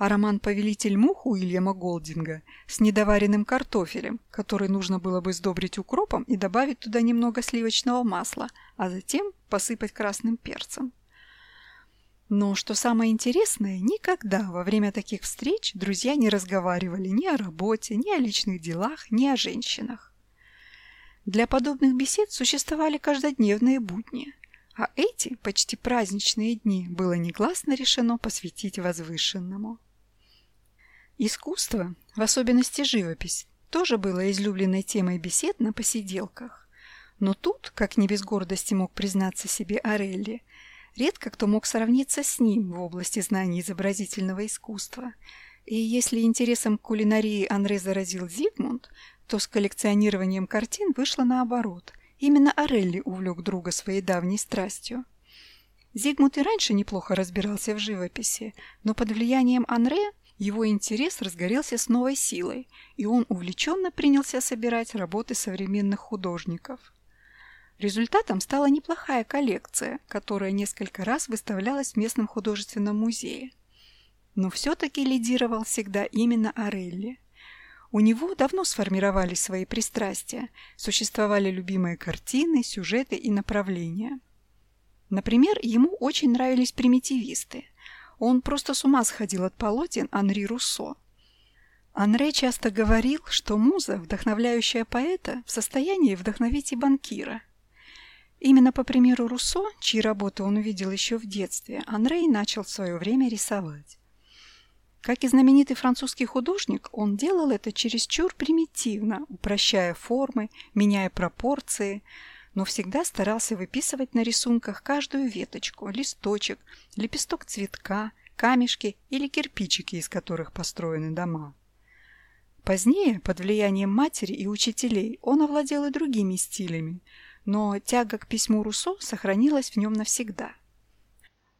Speaker 2: а роман «Повелитель мух» Уильяма Голдинга с недоваренным картофелем, который нужно было бы сдобрить укропом и добавить туда немного сливочного масла, а затем посыпать красным перцем. Но что самое интересное, никогда во время таких встреч друзья не разговаривали ни о работе, ни о личных делах, ни о женщинах. Для подобных бесед существовали каждодневные будни, а эти почти праздничные дни было негласно решено посвятить возвышенному. Искусство, в особенности живопись, тоже было излюбленной темой бесед на посиделках. Но тут, как не без гордости мог признаться себе Орелли, редко кто мог сравниться с ним в области знаний изобразительного искусства. И если интересом к кулинарии Анре заразил Зигмунд, то с коллекционированием картин вышло наоборот. Именно Орелли увлек друга своей давней страстью. Зигмунд и раньше неплохо разбирался в живописи, но под влиянием Анре его интерес разгорелся с новой силой, и он увлеченно принялся собирать работы современных художников. Результатом стала неплохая коллекция, которая несколько раз выставлялась в местном художественном музее. Но все-таки лидировал всегда именно Орелли. У него давно сформировались свои пристрастия, существовали любимые картины, сюжеты и направления. Например, ему очень нравились примитивисты – он просто с ума сходил от полотен Анри Руссо. Анре часто говорил, что муза, вдохновляющая поэта, в состоянии вдохновить и банкира. Именно по примеру Руссо, чьи работы он увидел еще в детстве, Анрей начал в свое время рисовать. Как и знаменитый французский художник, он делал это чересчур примитивно, упрощая формы, меняя пропорции, но всегда старался выписывать на рисунках каждую веточку, листочек, лепесток цветка, камешки или кирпичики, из которых построены дома. Позднее, под влиянием матери и учителей, он овладел и другими стилями, но тяга к письму Руссо сохранилась в нем навсегда.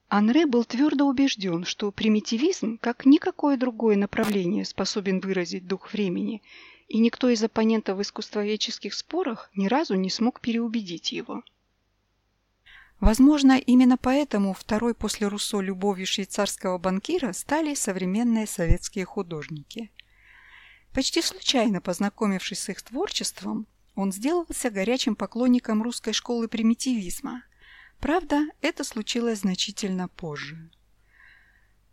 Speaker 1: Анре был твердо убежден, что примитивизм, как никакое другое направление, способен выразить дух времени, и никто из оппонентов в искусствоведческих спорах ни разу не смог переубедить его. Возможно, именно поэтому второй после Руссо любовью швейцарского банкира стали современные советские художники. Почти случайно познакомившись с их творчеством, он сделался горячим поклонником русской школы примитивизма. Правда, это случилось значительно позже.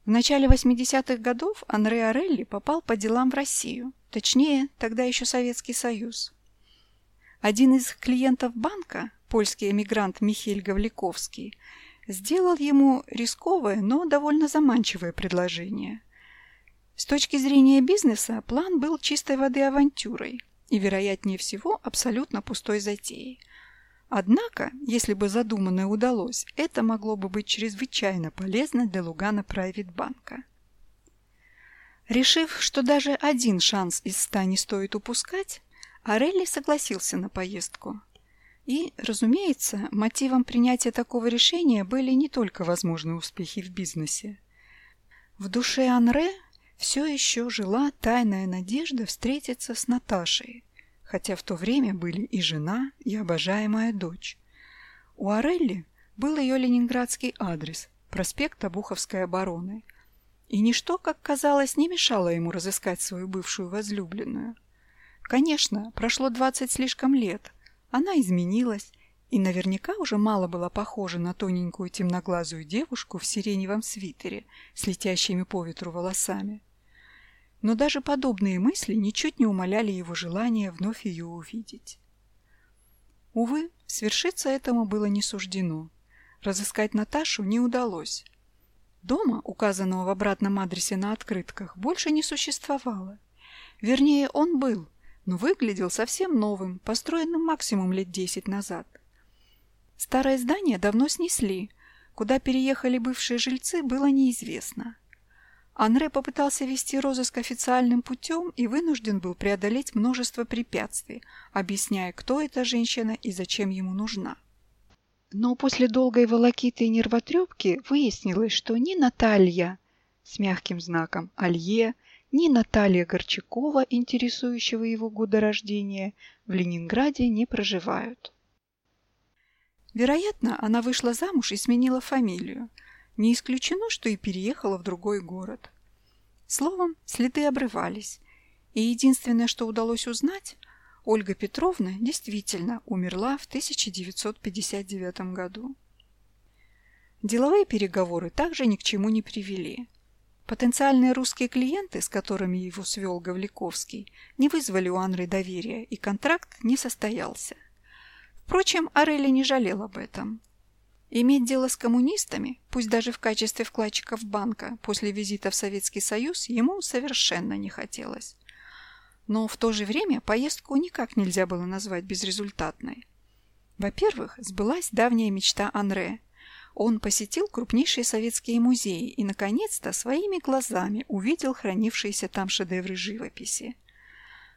Speaker 1: В начале 80-х годов Анре Орелли попал по делам в Россию, точнее, тогда еще Советский Союз. Один из клиентов банка, польский эмигрант Михаил Гавликовский, сделал ему рисковое, но довольно заманчивое предложение. С точки зрения бизнеса план был чистой воды авантюрой и, вероятнее всего, абсолютно пустой затеей. Однако, если бы задуманное удалось, это могло бы быть чрезвычайно полезно для Лугана Прайвит Банка. Решив, что даже один шанс из ста не стоит упускать, Орелли согласился на поездку. И, разумеется, мотивом принятия такого решения были не только возможные успехи в бизнесе. В душе Анре все еще жила тайная надежда встретиться с Наташей, хотя в то время были и жена, и обожаемая дочь. У Орелли был ее ленинградский адрес, проспект Обуховской обороны, и ничто, как казалось, не мешало ему разыскать свою бывшую возлюбленную. Конечно, прошло двадцать слишком лет, она изменилась, и наверняка уже мало была похожа на тоненькую темноглазую девушку в сиреневом свитере с летящими по ветру волосами. Но даже подобные мысли ничуть не умаляли его желание вновь ее увидеть. Увы, свершиться этому было не суждено. Разыскать Наташу не удалось. Дома, указанного в обратном адресе на открытках, больше не существовало. Вернее, он был, но выглядел совсем новым, построенным максимум лет десять назад. Старое здание давно снесли. Куда переехали бывшие жильцы, было неизвестно. Анре попытался вести розыск официальным путем и вынужден был преодолеть множество препятствий, объясняя, кто эта женщина и зачем ему нужна. Но после долгой волокиты и нервотрепки выяснилось, что ни Наталья с мягким знаком Алье, ни Наталья Горчакова, интересующего его года рождения, в Ленинграде не проживают. Вероятно, она вышла замуж и сменила фамилию – не исключено, что и переехала в другой город. Словом, следы обрывались, и единственное, что удалось узнать, Ольга Петровна действительно умерла в 1959 году. Деловые переговоры также ни к чему не привели. Потенциальные русские клиенты, с которыми его свел Гавликовский, не вызвали у Анры доверия, и контракт не состоялся. Впрочем, Арели не жалел об этом. Иметь дело с коммунистами, пусть даже в качестве вкладчиков банка, после визита в Советский Союз ему совершенно не хотелось. Но в то же время поездку никак нельзя было назвать безрезультатной. Во-первых, сбылась давняя мечта Анре. Он посетил крупнейшие советские музеи и, наконец-то, своими глазами увидел хранившиеся там шедевры живописи.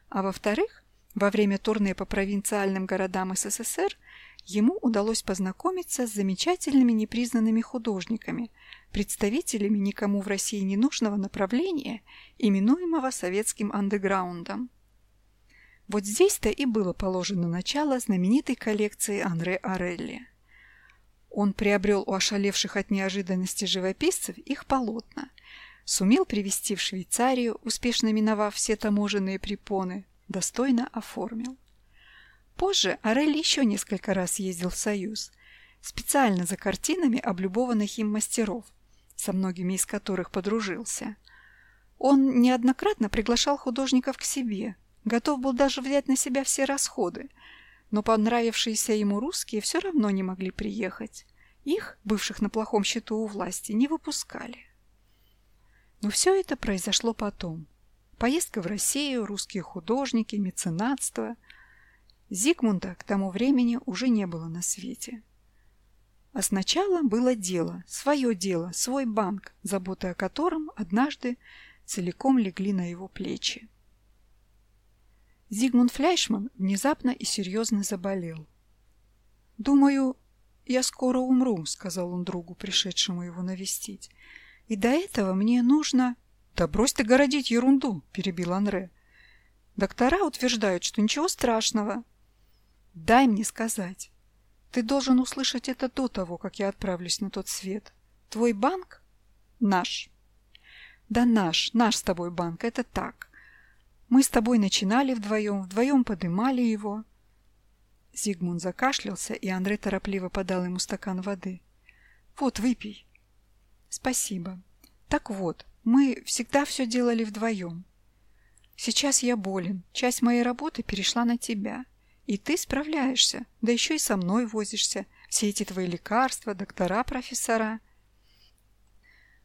Speaker 1: А во-вторых, во время турне по провинциальным городам СССР – ему удалось познакомиться с замечательными непризнанными художниками, представителями никому в России не нужного направления, именуемого советским андеграундом. Вот здесь-то и было положено начало знаменитой коллекции Анре Орелли. Он приобрел у ошалевших от неожиданности живописцев их полотна, сумел привезти в Швейцарию, успешно миновав все таможенные препоны, достойно оформил. Позже Орель еще несколько раз ездил в Союз, специально за картинами облюбованных им мастеров, со многими из которых подружился. Он неоднократно приглашал художников к себе, готов был даже взять на себя все расходы, но понравившиеся ему русские все равно не могли приехать. Их, бывших на плохом счету у власти, не выпускали. Но все это произошло потом. Поездка в Россию, русские художники, меценатство – Зигмунда к тому времени уже не было на свете. А сначала было дело, свое дело, свой банк, заботы о котором однажды целиком легли на его плечи. Зигмунд Фляйшман внезапно и серьезно заболел. Думаю,
Speaker 2: «Я скоро умру», — сказал он другу, пришедшему его навестить. «И до этого мне нужно...» «Да брось ты городить ерунду», — перебил Анре. «Доктора утверждают, что ничего страшного». «Дай мне сказать. Ты должен услышать это до того, как я отправлюсь на тот свет. Твой банк? Наш». «Да наш, наш с тобой банк, это так. Мы с тобой начинали вдвоем, вдвоем подымали его». Зигмунд закашлялся, и Андрей торопливо подал ему стакан воды. «Вот, выпей». «Спасибо. Так вот, мы всегда все делали вдвоем. Сейчас я болен, часть моей работы перешла на тебя. И ты справляешься, да еще и со мной возишься. Все эти твои лекарства, доктора, профессора».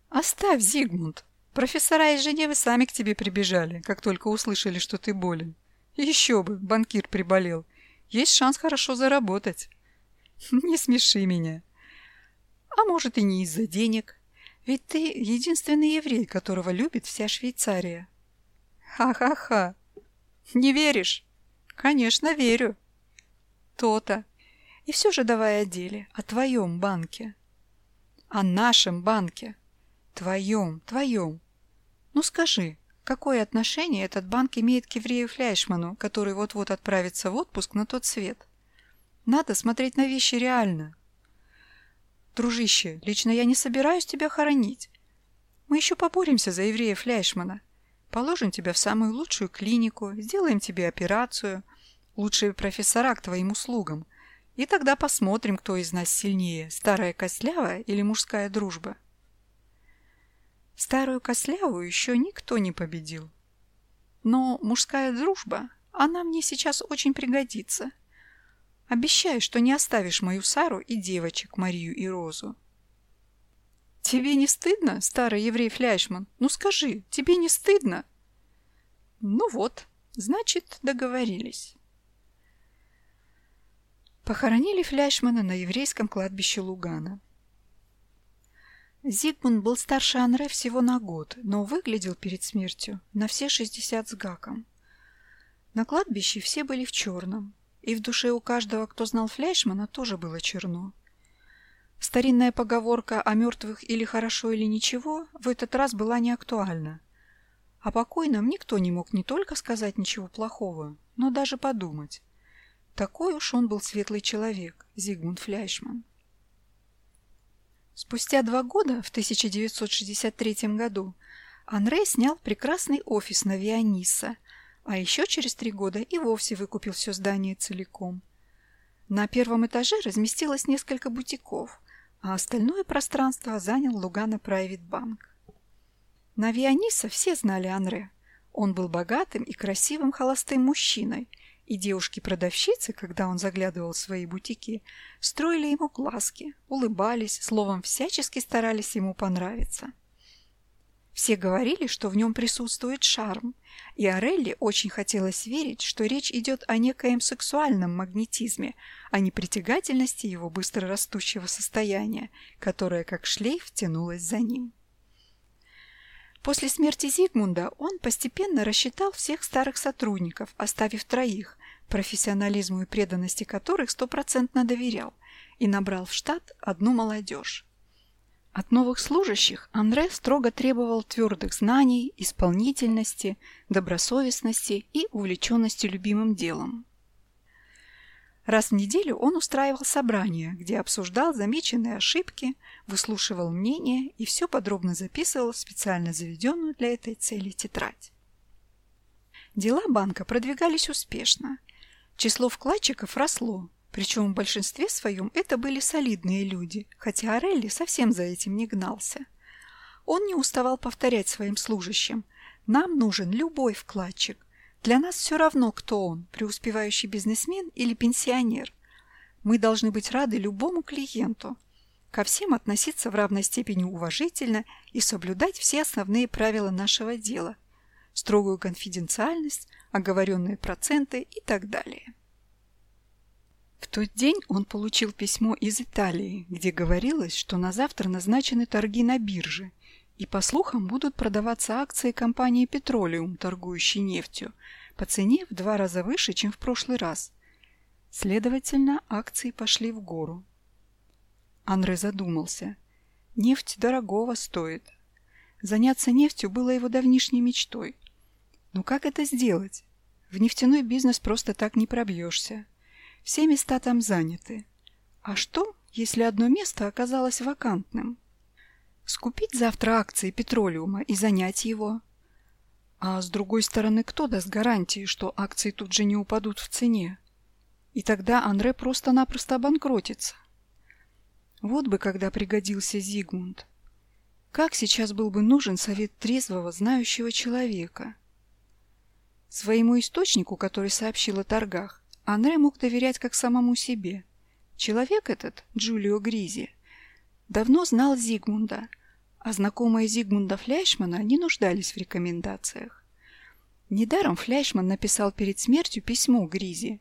Speaker 2: «Оставь, Зигмунд. Профессора из Женевы сами к тебе прибежали, как только услышали, что ты болен. Еще бы, банкир приболел. Есть шанс хорошо заработать. Не смеши меня. А может и не из-за денег. Ведь ты единственный еврей, которого любит вся Швейцария. Ха-ха-ха. Не веришь? Конечно, верю. То-то. И все же давай о деле, о твоем банке. О нашем банке. Твоем, твоем. Ну скажи, Какое отношение этот банк имеет к еврею Фляйшману, который вот-вот отправится в отпуск на тот свет? Надо смотреть на вещи реально. Дружище, лично я не собираюсь тебя хоронить. Мы еще поборемся за еврея Фляйшмана. Положим тебя в самую лучшую клинику, сделаем тебе операцию, лучшие профессора к твоим услугам. И тогда посмотрим, кто из нас сильнее, старая костлявая или мужская дружба. Старую косляву еще никто не победил. Но мужская дружба, она мне сейчас очень пригодится. Обещаю, что не оставишь мою Сару и девочек Марию и Розу. Тебе не стыдно, старый еврей Фляйшман? Ну скажи, тебе не стыдно? Ну вот, значит, договорились. Похоронили Фляйшмана на еврейском кладбище Лугана. Зигмунд был старше Анре всего на год, но выглядел перед смертью на все шестьдесят с гаком. На кладбище все были в черном, и в душе у каждого, кто знал Фляйшмана, тоже было черно. Старинная поговорка о мертвых или хорошо, или ничего в этот раз была не актуальна. О покойном никто не мог не только сказать ничего плохого, но даже подумать. Такой уж он был светлый человек, Зигмунд Фляйшман. Спустя два года, в 1963 году, Анрей снял прекрасный офис на Вианиса, а еще через три года и вовсе выкупил все здание целиком. На первом этаже разместилось несколько бутиков, а остальное пространство занял Лугана Private Bank. На Вианиса все знали Анре. Он был богатым и красивым холостым мужчиной – и девушки-продавщицы, когда он заглядывал в свои бутики, строили ему глазки, улыбались, словом, всячески старались ему понравиться. Все говорили, что в нем присутствует шарм, и Орелли очень хотелось верить, что речь идет о некоем сексуальном магнетизме, а не притягательности его быстро растущего состояния, которое как шлейф тянулось за ним. После смерти Зигмунда он постепенно рассчитал всех старых сотрудников, оставив троих, профессионализму и преданности которых стопроцентно доверял, и набрал в штат одну молодежь. От новых служащих Андре строго требовал твердых знаний, исполнительности, добросовестности и увлеченности любимым делом. Раз в неделю он устраивал собрания, где обсуждал замеченные ошибки, выслушивал мнения и все подробно записывал в специально заведенную для этой цели тетрадь. Дела банка продвигались успешно. Число вкладчиков росло, причем в большинстве своем это были солидные люди, хотя Орелли совсем за этим не гнался. Он не уставал повторять своим служащим «Нам нужен любой вкладчик, для нас все равно, кто он, преуспевающий бизнесмен или пенсионер. Мы должны быть рады любому клиенту, ко всем относиться в равной степени уважительно и соблюдать все основные правила нашего дела, строгую конфиденциальность, оговоренные проценты и так далее. В тот день он получил письмо из Италии, где говорилось, что на завтра назначены торги на бирже, и, по слухам, будут продаваться акции компании «Петролиум», торгующей нефтью, по цене в два раза выше, чем в прошлый раз. Следовательно, акции пошли в гору.
Speaker 1: Анре задумался. Нефть дорогого стоит. Заняться нефтью было его давнишней мечтой. Но как это сделать? В нефтяной бизнес просто так не пробьешься. Все места там заняты. А что, если одно место оказалось вакантным? Скупить завтра акции петролиума и занять его. А с другой стороны, кто даст гарантии, что акции тут же не упадут в цене? И тогда Андре просто-напросто обанкротится. Вот бы когда пригодился Зигмунд. Как сейчас был бы нужен совет трезвого, знающего человека? Своему источнику, который сообщил о торгах, Андре мог доверять как самому себе. Человек этот, Джулио Гризи, давно знал Зигмунда, а знакомые Зигмунда Фляйшмана не нуждались в рекомендациях. Недаром Фляйшман написал перед смертью письмо Гризи.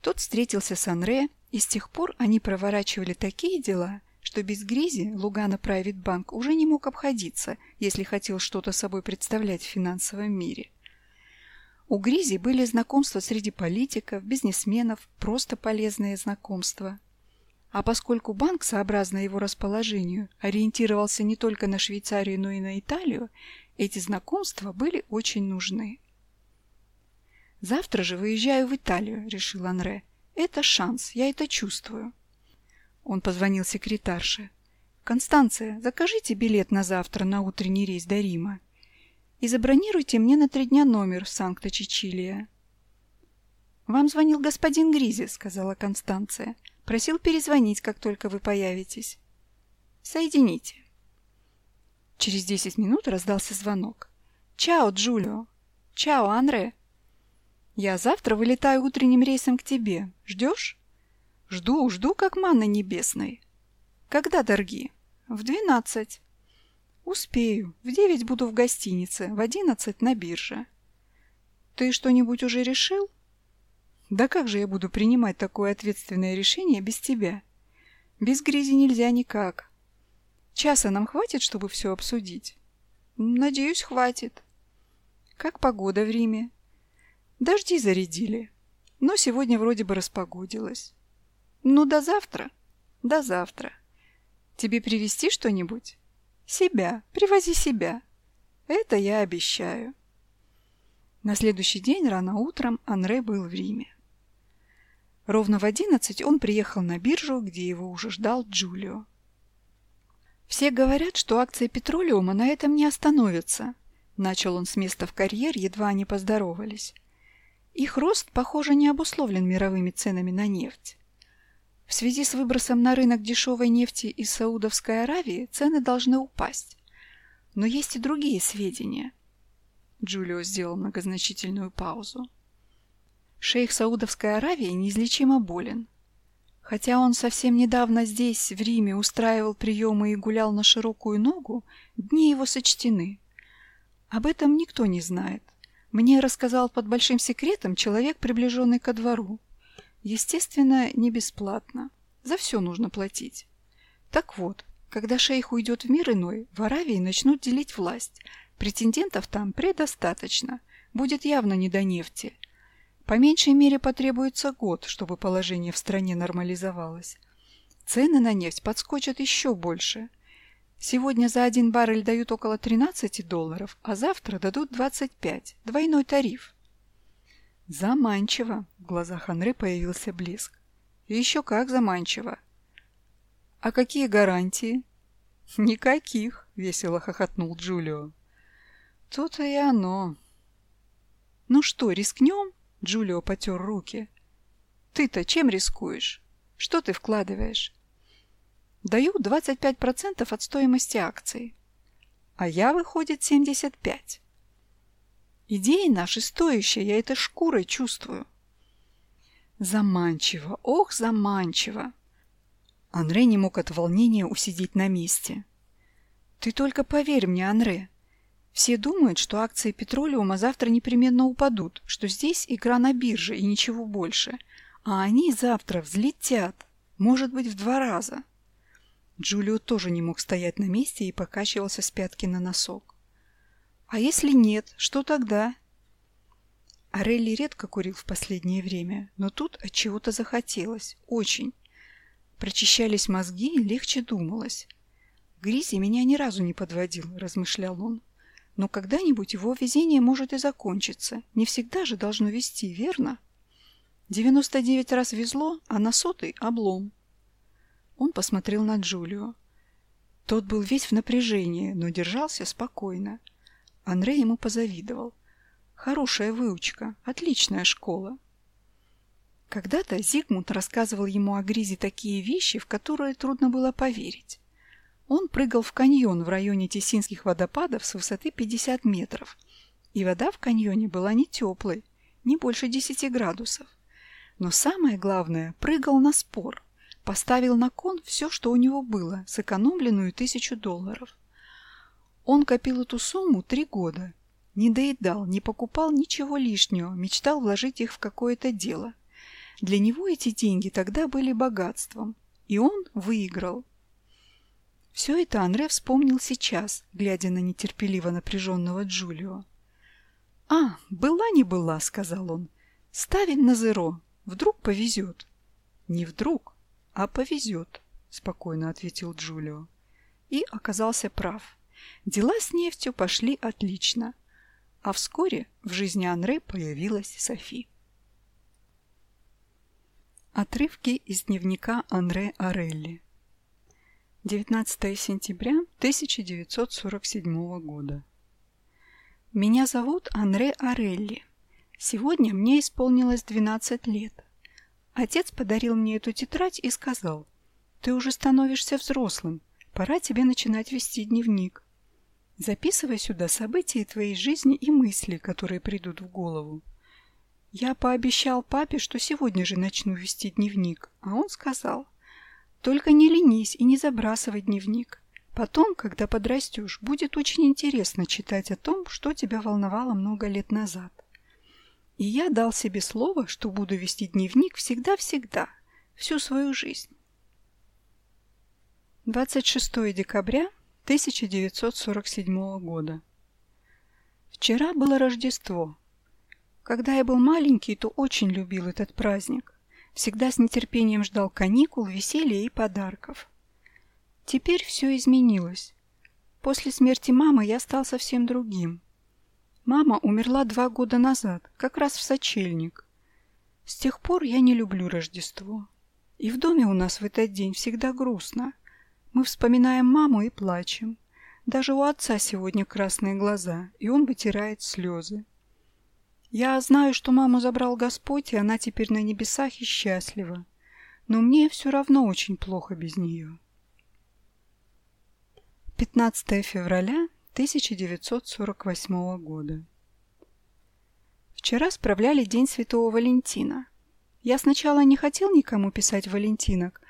Speaker 1: Тот встретился с Анре, и с тех пор они проворачивали такие дела – что без Гризи Лугана Private Банк уже не мог обходиться, если хотел что-то собой представлять в финансовом мире. У Гризи были знакомства среди политиков, бизнесменов, просто полезные знакомства. А поскольку банк, сообразно его расположению, ориентировался не только на Швейцарию, но и на Италию, эти знакомства были очень нужны. «Завтра же выезжаю в Италию», — решил Анре. «Это шанс, я это чувствую». Он позвонил секретарше. «Констанция, закажите билет на завтра на утренний рейс до Рима и забронируйте мне на три дня номер в Санкта-Чичилия». «Вам звонил господин Гризи», — сказала Констанция. «Просил перезвонить, как только вы появитесь». «Соедините». Через десять минут раздался звонок. «Чао, Джулио!» «Чао, Андре!» «Я завтра вылетаю утренним рейсом к тебе. Ждешь?» Жду, жду, как манна небесной. Когда торги? В двенадцать. Успею. В девять буду в гостинице, в одиннадцать на бирже. Ты что-нибудь уже решил? Да как же я буду принимать такое ответственное решение без тебя? Без грязи нельзя никак. Часа нам хватит, чтобы все обсудить? Надеюсь, хватит. Как погода в Риме? Дожди зарядили, но сегодня вроде бы распогодилось. Ну, до завтра. До завтра. Тебе привезти что-нибудь? Себя. Привози себя. Это я обещаю. На следующий день рано утром Анре был в Риме. Ровно в одиннадцать он приехал на биржу, где его уже ждал Джулио. «Все говорят, что акции петролиума на этом не остановятся», — начал он с места в карьер, едва они поздоровались. «Их рост, похоже, не обусловлен мировыми ценами на нефть. В связи с выбросом на рынок дешевой нефти из Саудовской Аравии цены должны упасть. Но есть и другие сведения. Джулио сделал многозначительную паузу. Шейх Саудовской Аравии неизлечимо болен. Хотя он совсем недавно здесь, в Риме, устраивал приемы и гулял на широкую ногу, дни его сочтены. Об этом никто не знает. Мне рассказал под большим секретом человек, приближенный ко двору. Естественно, не бесплатно. За все нужно платить. Так вот, когда шейх уйдет в мир иной, в Аравии начнут делить власть. Претендентов там предостаточно. Будет явно не до нефти. По меньшей мере потребуется год, чтобы положение в стране нормализовалось. Цены на нефть подскочат еще больше. Сегодня за один баррель дают около 13 долларов, а завтра дадут 25. Двойной тариф. Заманчиво. В глазах Анре появился блеск. еще как заманчиво. А какие гарантии? Никаких, весело хохотнул Джулио. То-то и оно. Ну что, рискнем? Джулио потер руки. Ты-то чем рискуешь? Что ты вкладываешь? Даю 25% от стоимости акций. А я, выходит, 75. Идеи наши стоящие, я это шкурой чувствую. Заманчиво, ох, заманчиво. Анре не мог от волнения усидеть на месте. Ты только поверь мне, Анре. Все думают, что акции петролиума завтра непременно упадут, что здесь игра на бирже и ничего больше. А они завтра взлетят, может быть, в два раза. Джулио тоже не мог стоять на месте и покачивался с пятки на носок. А если нет, что тогда? Орелли редко курил в последнее время, но тут от чего-то захотелось. Очень. Прочищались мозги легче думалось. Гризи меня ни разу не подводил, размышлял он. Но когда-нибудь его везение может и закончиться. Не всегда же должно вести, верно? 99 раз везло, а на сотый — облом. Он посмотрел на Джулио. Тот был весь в напряжении, но держался спокойно. Андрей ему позавидовал. Хорошая выучка, отличная школа. Когда-то Зигмунд рассказывал ему о Гризе такие вещи, в которые трудно было поверить. Он прыгал в каньон в районе Тесинских водопадов с высоты 50 метров, и вода в каньоне была не теплой, не больше 10 градусов. Но самое главное, прыгал на спор, поставил на кон все, что у него было, сэкономленную тысячу долларов. Он копил эту сумму три года, не доедал, не покупал ничего лишнего, мечтал вложить их в какое-то дело. Для него эти деньги тогда были богатством, и он выиграл. Все это Андре вспомнил сейчас, глядя на нетерпеливо напряженного Джулио. «А, была не была», — сказал он. «Ставим на зеро. Вдруг повезет». «Не вдруг, а повезет», — спокойно ответил Джулио. И оказался прав. Дела с нефтью пошли отлично. А вскоре в жизни Анре появилась Софи. Отрывки из дневника Анре Орелли 19 сентября 1947 года. Меня зовут Анре Орелли. Сегодня мне исполнилось 12 лет. Отец подарил мне эту тетрадь и сказал, «Ты уже становишься взрослым, пора тебе начинать вести дневник. Записывай сюда события твоей жизни и мысли, которые придут в голову». Я пообещал папе, что сегодня же начну вести дневник, а он сказал, только не ленись и не забрасывай дневник. Потом, когда подрастешь, будет очень интересно читать о том, что тебя волновало много лет назад. И я дал себе слово, что буду вести дневник всегда-всегда, всю свою жизнь. 26 декабря 1947 года. Вчера было Рождество. Когда я был маленький, то очень любил этот праздник всегда с нетерпением ждал каникул, веселья и подарков. Теперь все изменилось. После смерти мамы я стал совсем другим. Мама умерла два года назад, как раз в сочельник. С тех пор я не люблю Рождество. И в доме у нас в этот день всегда грустно. Мы вспоминаем маму и плачем. Даже у отца сегодня красные глаза, и он вытирает слезы. Я знаю, что маму забрал Господь, и она теперь на небесах и счастлива. Но мне все равно очень плохо без нее. 15 февраля 1948 года. Вчера справляли День Святого Валентина. Я сначала не хотел никому писать Валентинок,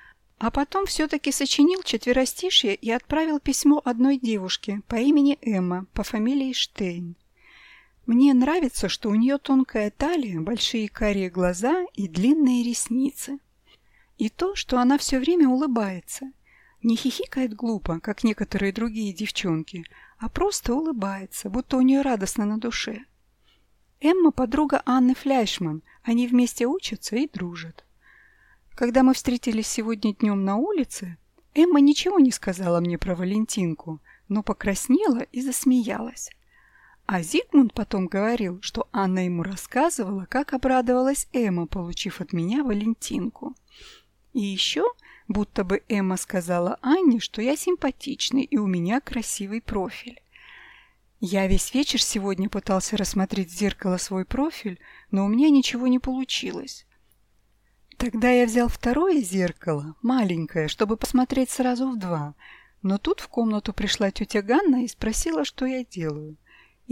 Speaker 1: а потом все-таки сочинил четверостишье и отправил письмо одной девушке по имени Эмма, по фамилии Штейн. Мне нравится, что у нее тонкая талия, большие карие глаза и длинные ресницы. И то, что она все время улыбается. Не хихикает глупо, как некоторые другие девчонки, а просто улыбается, будто у нее радостно на душе. Эмма – подруга Анны Фляйшман, они вместе учатся и дружат. Когда мы встретились сегодня днем на улице, Эмма ничего не сказала мне про Валентинку, но покраснела и засмеялась. А Зигмунд потом говорил, что Анна ему рассказывала, как обрадовалась Эмма, получив от меня Валентинку. И еще, будто бы Эмма сказала Анне, что я симпатичный и у меня красивый профиль. Я весь вечер сегодня пытался рассмотреть в зеркало свой профиль, но у меня ничего не получилось. Тогда я взял второе зеркало, маленькое, чтобы посмотреть сразу в два, но тут в комнату пришла тетя Ганна и спросила, что я делаю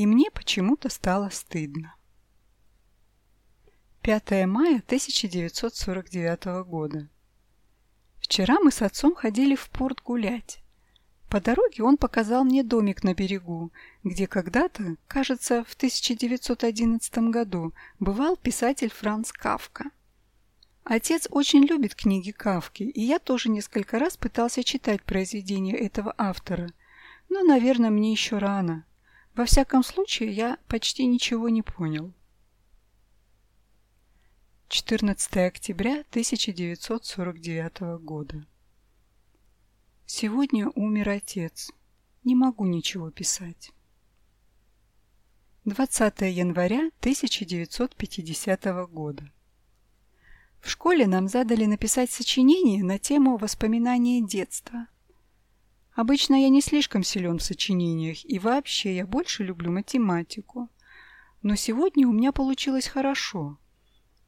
Speaker 1: и мне почему-то стало стыдно. 5 мая 1949 года. Вчера мы с отцом ходили в порт гулять. По дороге он показал мне домик на берегу, где когда-то, кажется, в 1911 году бывал писатель Франц Кавка. Отец очень любит книги Кавки, и я тоже несколько раз пытался читать произведения этого автора, но, наверное, мне еще рано. Во всяком случае, я почти ничего не понял. 14 октября 1949 года.
Speaker 2: Сегодня умер отец. Не могу ничего писать. 20 января 1950 года. В школе нам задали написать сочинение на тему воспоминания детства. Обычно я не слишком силен в сочинениях, и вообще я больше люблю математику. Но сегодня у меня получилось хорошо.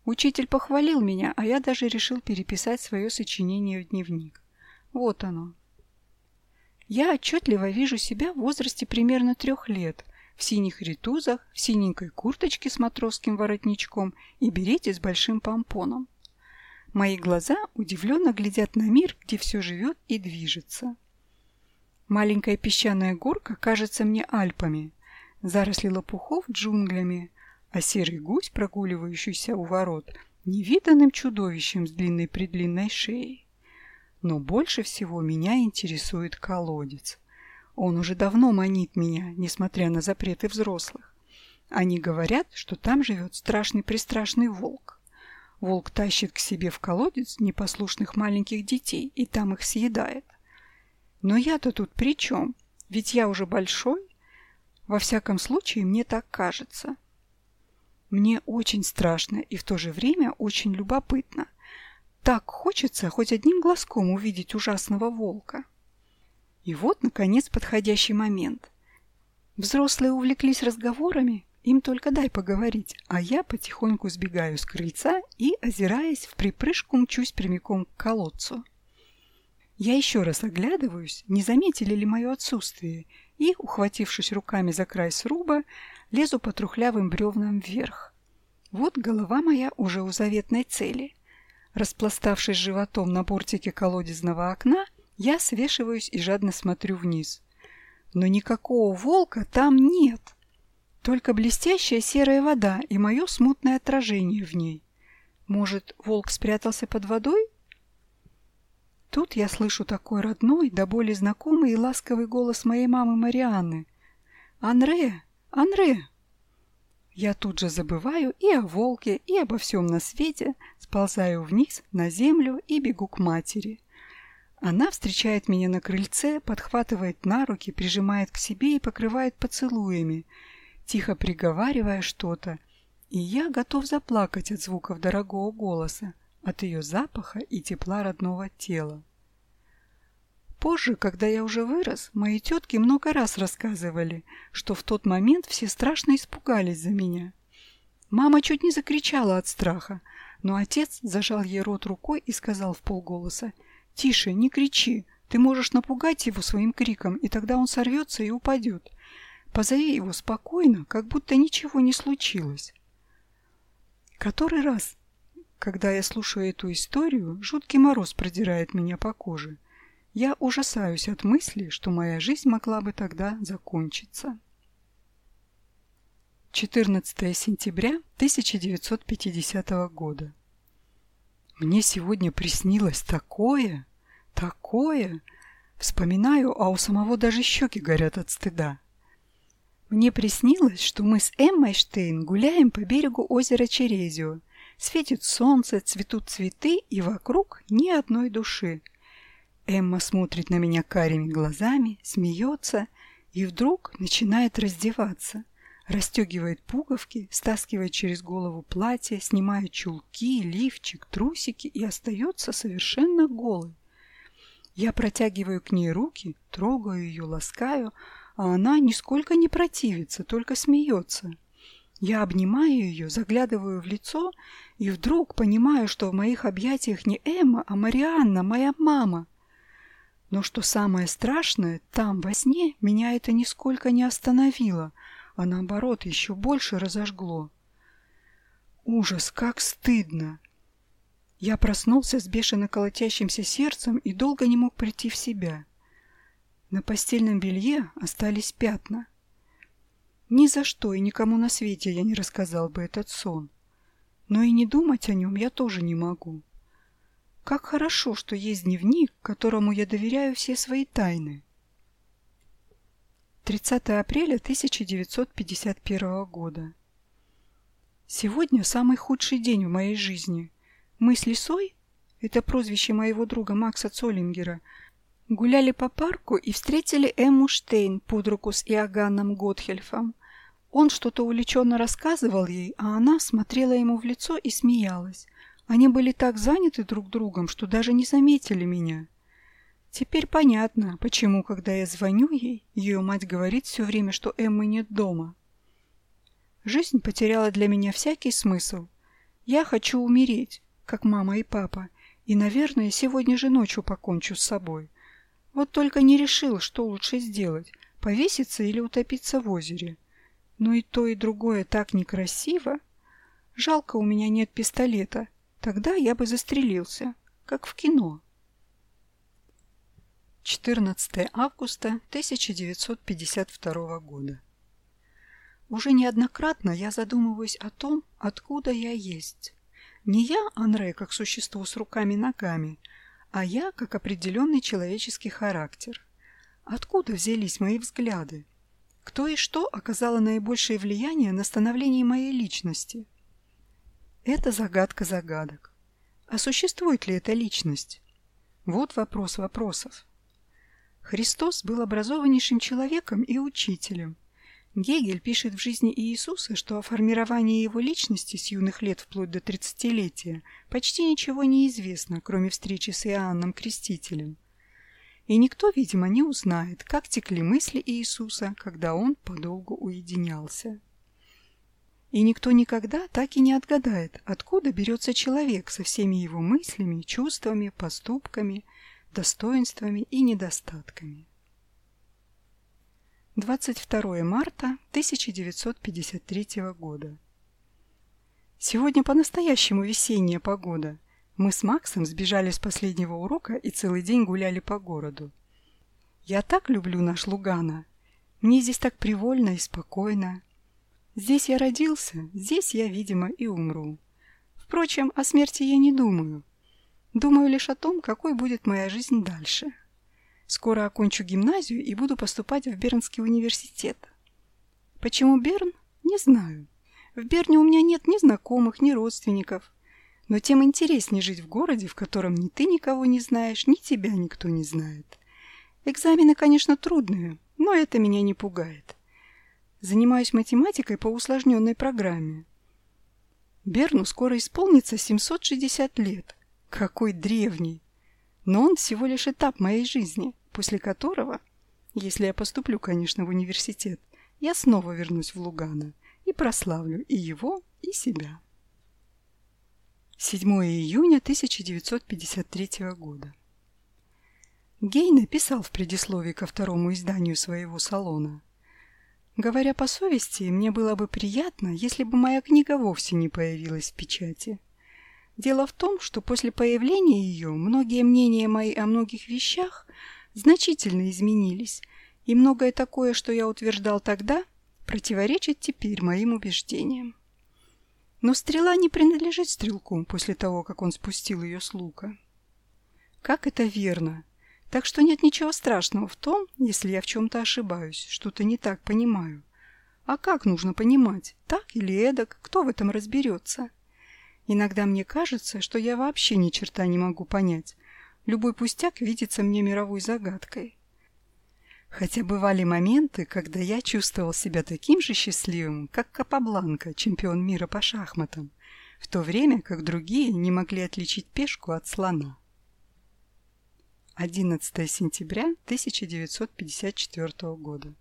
Speaker 2: Учитель похвалил меня, а я даже решил переписать свое сочинение в дневник. Вот оно. Я отчетливо вижу себя в возрасте примерно трех лет, в синих ритузах, в синенькой курточке с матросским воротничком и берете с большим помпоном. Мои глаза удивленно глядят на мир, где все живет и движется. Маленькая песчаная горка кажется мне Альпами, заросли лопухов джунглями, а серый гусь, прогуливающийся у ворот, невиданным чудовищем с длинной-предлинной шеей. Но больше всего меня интересует колодец. Он уже давно манит меня, несмотря на запреты взрослых. Они говорят, что там живет страшный-престрашный волк. Волк тащит к себе в колодец непослушных маленьких детей и там их съедает. Но я-то тут при чем? Ведь я уже большой. Во всяком случае, мне так кажется. Мне очень страшно и в то же время очень любопытно. Так хочется хоть одним глазком увидеть ужасного волка. И вот, наконец, подходящий момент. Взрослые увлеклись разговорами, им только дай поговорить, а я потихоньку сбегаю с крыльца и, озираясь, в припрыжку мчусь прямиком к колодцу. Я еще раз оглядываюсь, не заметили ли мое отсутствие, и, ухватившись руками за край сруба, лезу по трухлявым бревнам вверх. Вот голова моя уже у заветной цели. Распластавшись животом на бортике колодезного окна, я свешиваюсь и жадно смотрю вниз. Но никакого волка там нет. — только блестящая серая вода и мое смутное отражение в ней. Может, волк спрятался под водой? Тут я слышу такой родной, да более знакомый и ласковый голос моей мамы Марианны. «Анре! Анре!» Я тут же забываю и о волке, и обо всем на свете, сползаю вниз, на землю и бегу к матери. Она встречает меня на крыльце, подхватывает на руки, прижимает к себе и покрывает поцелуями – тихо приговаривая что-то, и я готов заплакать от звуков дорогого голоса, от ее запаха и тепла родного тела. Позже, когда я уже вырос, мои тетки много раз рассказывали, что в тот момент все страшно испугались за меня. Мама чуть не закричала от страха, но отец зажал ей рот рукой и сказал в полголоса, «Тише, не кричи, ты можешь напугать его своим криком, и тогда он сорвется и упадет. Позови его спокойно, как будто ничего не случилось. Который раз, когда я слушаю эту историю, жуткий мороз продирает меня по коже. Я ужасаюсь от мысли, что моя жизнь могла бы тогда закончиться. 14 сентября 1950 года. Мне сегодня приснилось такое, такое. Вспоминаю, а у самого даже щеки горят от стыда. Мне приснилось, что мы с Эммой Штейн гуляем по берегу озера Черезио. Светит солнце, цветут цветы, и вокруг ни одной души. Эмма смотрит на меня карими глазами, смеется и вдруг начинает раздеваться. Расстегивает пуговки, стаскивает через голову платье, снимает чулки, лифчик, трусики и остается совершенно голой. Я протягиваю к ней руки, трогаю ее, ласкаю, а она нисколько не противится, только смеется. Я обнимаю ее, заглядываю в лицо и вдруг понимаю, что в моих объятиях не Эмма, а Марианна, моя мама. Но что самое страшное, там, во сне, меня это нисколько не остановило, а наоборот еще больше разожгло. Ужас, как стыдно! Я проснулся с бешено колотящимся сердцем и долго не мог прийти в себя. На постельном белье остались пятна. Ни за что и никому на свете я не рассказал бы этот сон. Но и не думать о нем я тоже не могу. Как хорошо, что есть дневник, которому я доверяю все свои тайны. 30 апреля 1951 года. Сегодня самый худший день в моей жизни. Мы с Лисой, это прозвище моего друга Макса Цоллингера,
Speaker 1: Гуляли по парку и встретили Эмму Штейн под руку с Иоганном Готхельфом. Он что-то увлеченно рассказывал ей, а она смотрела ему в лицо и смеялась. Они были так заняты друг другом, что даже не заметили меня. Теперь понятно, почему, когда я звоню ей, ее мать говорит все время, что Эммы нет дома. Жизнь потеряла для меня всякий смысл. Я хочу умереть, как мама и папа, и, наверное, сегодня же ночью покончу с собой. Вот только не решил, что лучше сделать – повеситься или утопиться в озере. Но и то, и другое так некрасиво. Жалко, у меня нет пистолета. Тогда я бы застрелился, как в кино. 14 августа 1952 года. Уже неоднократно я задумываюсь о том, откуда я есть. Не я, Анре, как существо с руками-ногами, а я, как определенный человеческий характер. Откуда взялись мои взгляды? Кто и что оказало наибольшее влияние на становление моей личности? Это загадка загадок. А существует ли эта личность? Вот вопрос вопросов. Христос был образованнейшим человеком и учителем. Гегель пишет в жизни Иисуса, что о формировании его личности с юных лет вплоть до тридцатилетия почти ничего не известно, кроме встречи с Иоанном Крестителем. И никто, видимо, не узнает, как текли мысли Иисуса, когда он подолгу уединялся. И никто никогда так и не отгадает, откуда берется человек со всеми его мыслями, чувствами, поступками, достоинствами и недостатками. 22 марта 1953 года. Сегодня по-настоящему весенняя погода. Мы с Максом сбежали с последнего урока и целый день гуляли по городу. Я так люблю наш Лугана. Мне здесь так привольно и спокойно. Здесь я родился, здесь я, видимо, и умру. Впрочем, о смерти я не думаю. Думаю лишь о том, какой будет моя жизнь дальше. Скоро окончу гимназию и буду поступать в Бернский университет. Почему Берн? Не знаю. В Берне у меня нет ни знакомых, ни родственников. Но тем интереснее жить в городе, в котором ни ты никого не знаешь, ни тебя никто не знает. Экзамены, конечно, трудные, но это меня не пугает. Занимаюсь математикой по усложненной программе. Берну скоро исполнится 760 лет. Какой древний! Но он всего лишь этап моей жизни после которого, если я поступлю, конечно, в университет, я снова вернусь в Лугано и прославлю и его, и себя. 7 июня 1953 года. Гей написал в предисловии ко второму изданию своего салона. Говоря по совести, мне было бы приятно, если бы моя книга вовсе не появилась в печати. Дело в том, что после появления ее многие мнения мои о многих вещах значительно изменились, и многое такое, что я утверждал тогда, противоречит теперь моим убеждениям. Но стрела не принадлежит стрелку после того, как он спустил ее с лука. Как это верно? Так что нет ничего страшного в том, если я в чем-то ошибаюсь, что-то не так понимаю. А как нужно понимать, так или эдак, кто в этом разберется? Иногда мне кажется, что я вообще ни черта не могу понять, Любой пустяк видится мне мировой загадкой. Хотя бывали моменты, когда я чувствовал себя таким же счастливым, как Капабланка, чемпион мира по шахматам, в то время как другие не могли отличить пешку от слона. 11 сентября 1954 года.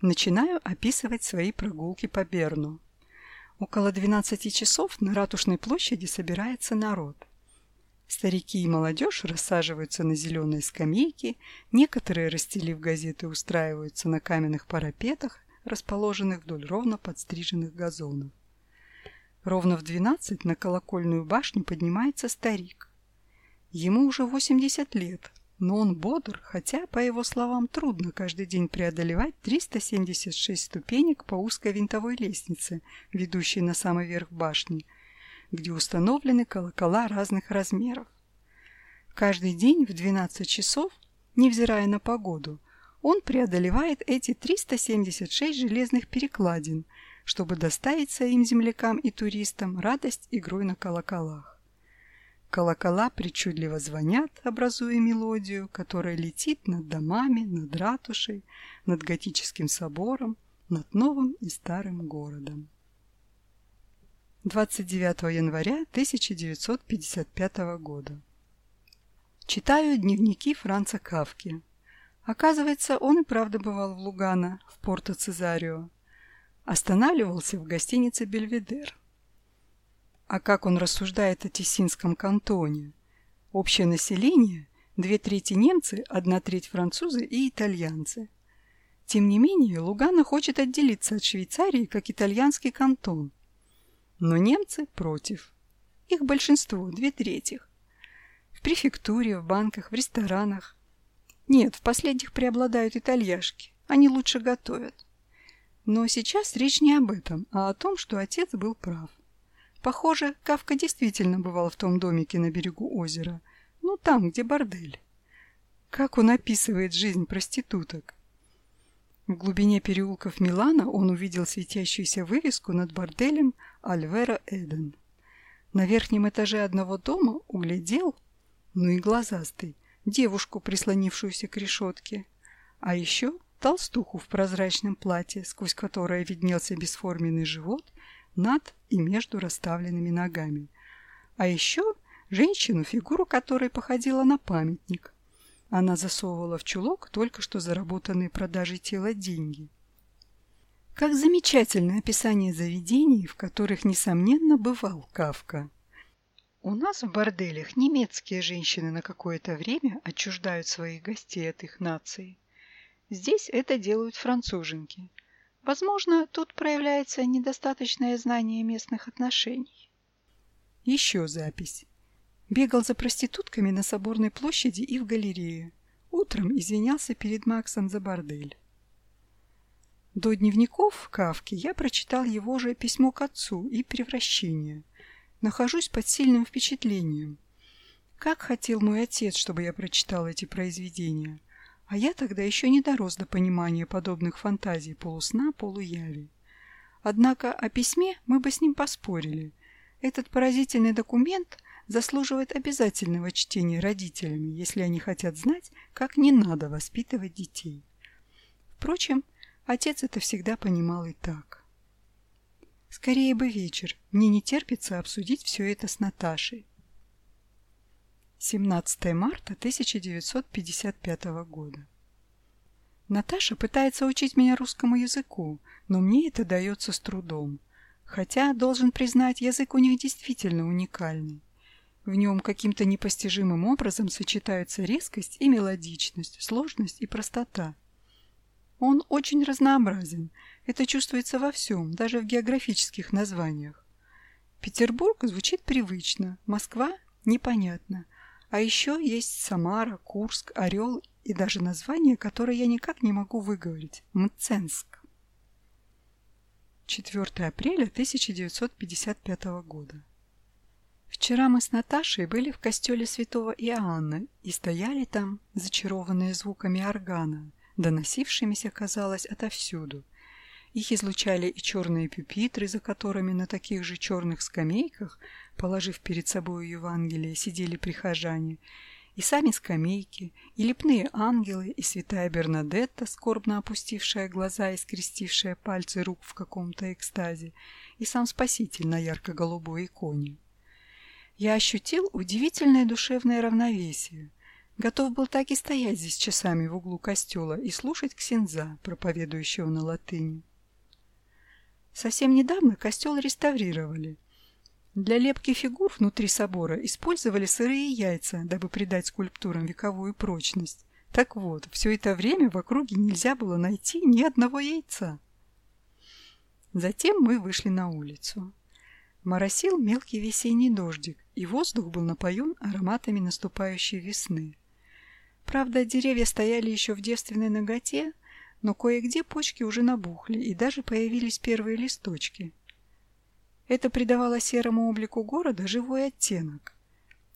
Speaker 1: Начинаю описывать свои прогулки по Берну. Около 12 часов на Ратушной площади собирается народ – Старики и молодежь рассаживаются на зеленые скамейки, некоторые, расстелив газеты, устраиваются на каменных парапетах, расположенных вдоль ровно подстриженных газонов. Ровно в двенадцать на колокольную башню поднимается старик. Ему уже 80 лет, но он бодр, хотя, по его словам, трудно каждый день преодолевать 376 ступенек по узкой винтовой лестнице, ведущей на самый верх башни – где установлены колокола разных размеров. Каждый день в 12 часов, невзирая на погоду, он преодолевает эти 376 железных перекладин, чтобы доставить своим землякам и туристам радость игрой на колоколах.
Speaker 2: Колокола причудливо звонят, образуя мелодию, которая летит над домами, над ратушей, над готическим собором, над новым и старым городом. 29 января 1955 года. Читаю дневники Франца Кавки. Оказывается, он и правда бывал в Лугано, в Порто-Цезарио. Останавливался в гостинице «Бельведер». А как он рассуждает о Тессинском кантоне? Общее население – две трети немцы, одна треть французы и итальянцы. Тем не менее, Лугано хочет отделиться от Швейцарии как итальянский кантон. Но немцы против. Их большинство, две трети. В префектуре, в банках, в ресторанах. Нет, в последних преобладают итальяшки. Они лучше готовят. Но сейчас речь не об этом, а о том, что отец был прав. Похоже, Кавка действительно бывал в том домике на берегу озера. Ну, там, где бордель. Как он описывает жизнь проституток. В глубине переулков Милана он увидел светящуюся вывеску над борделем Альвера Эден. На верхнем этаже одного дома углядел, ну и глазастый, девушку, прислонившуюся к решетке. А еще толстуху в прозрачном платье, сквозь которое виднелся бесформенный живот над и между расставленными ногами. А еще женщину, фигуру которой походила на памятник. Она засовывала в чулок только что заработанные продажей тела деньги. Как замечательное описание заведений, в которых, несомненно, бывал Кавка. У нас в борделях немецкие женщины на какое-то время отчуждают своих гостей от их нации. Здесь это делают француженки – Возможно, тут проявляется недостаточное знание местных отношений. Еще запись. Бегал за проститутками на Соборной площади и в галерее. Утром извинялся перед Максом за бордель. До дневников Кавки я прочитал его же письмо к отцу и превращение. Нахожусь под сильным впечатлением. Как хотел мой отец, чтобы я прочитал эти произведения – а я тогда еще не дорос до понимания подобных фантазий полусна, полуяви. Однако о письме мы бы с ним поспорили. Этот поразительный документ заслуживает обязательного чтения родителями, если они хотят знать, как не надо воспитывать детей. Впрочем, отец это всегда понимал и так. Скорее бы вечер, мне не терпится обсудить все это с Наташей. 17 марта 1955 года. Наташа пытается учить меня русскому языку, но мне это дается с трудом. Хотя, должен признать, язык у них действительно уникальный. В нем каким-то непостижимым образом сочетаются резкость и мелодичность, сложность и простота. Он очень разнообразен. Это чувствуется во всем, даже в географических названиях. Петербург звучит привычно, Москва – непонятно. А еще есть Самара, Курск, Орел и даже название, которое я никак не могу выговорить – Мценск. 4 апреля 1955 года. Вчера мы с Наташей были в костеле святого Иоанна и стояли там, зачарованные звуками органа, доносившимися, казалось, отовсюду. Их излучали и черные пюпитры, за которыми на таких же черных скамейках, положив перед собой Евангелие, сидели прихожане, и сами скамейки, и лепные ангелы, и святая Бернадетта, скорбно опустившая глаза и скрестившая пальцы рук в каком-то экстазе, и сам Спаситель на ярко-голубой иконе. Я ощутил удивительное душевное равновесие. Готов был так и стоять здесь часами в углу костела и слушать ксенза, проповедующего на латыни. Совсем недавно костел реставрировали. Для лепки фигур внутри собора использовали сырые яйца, дабы придать скульптурам вековую прочность. Так вот, все это время в округе нельзя было найти ни одного яйца. Затем мы вышли на улицу. Моросил мелкий весенний дождик, и воздух был напоен ароматами наступающей весны. Правда, деревья стояли еще в девственной ноготе, но кое-где почки уже набухли, и даже появились первые листочки. Это придавало серому облику города живой оттенок.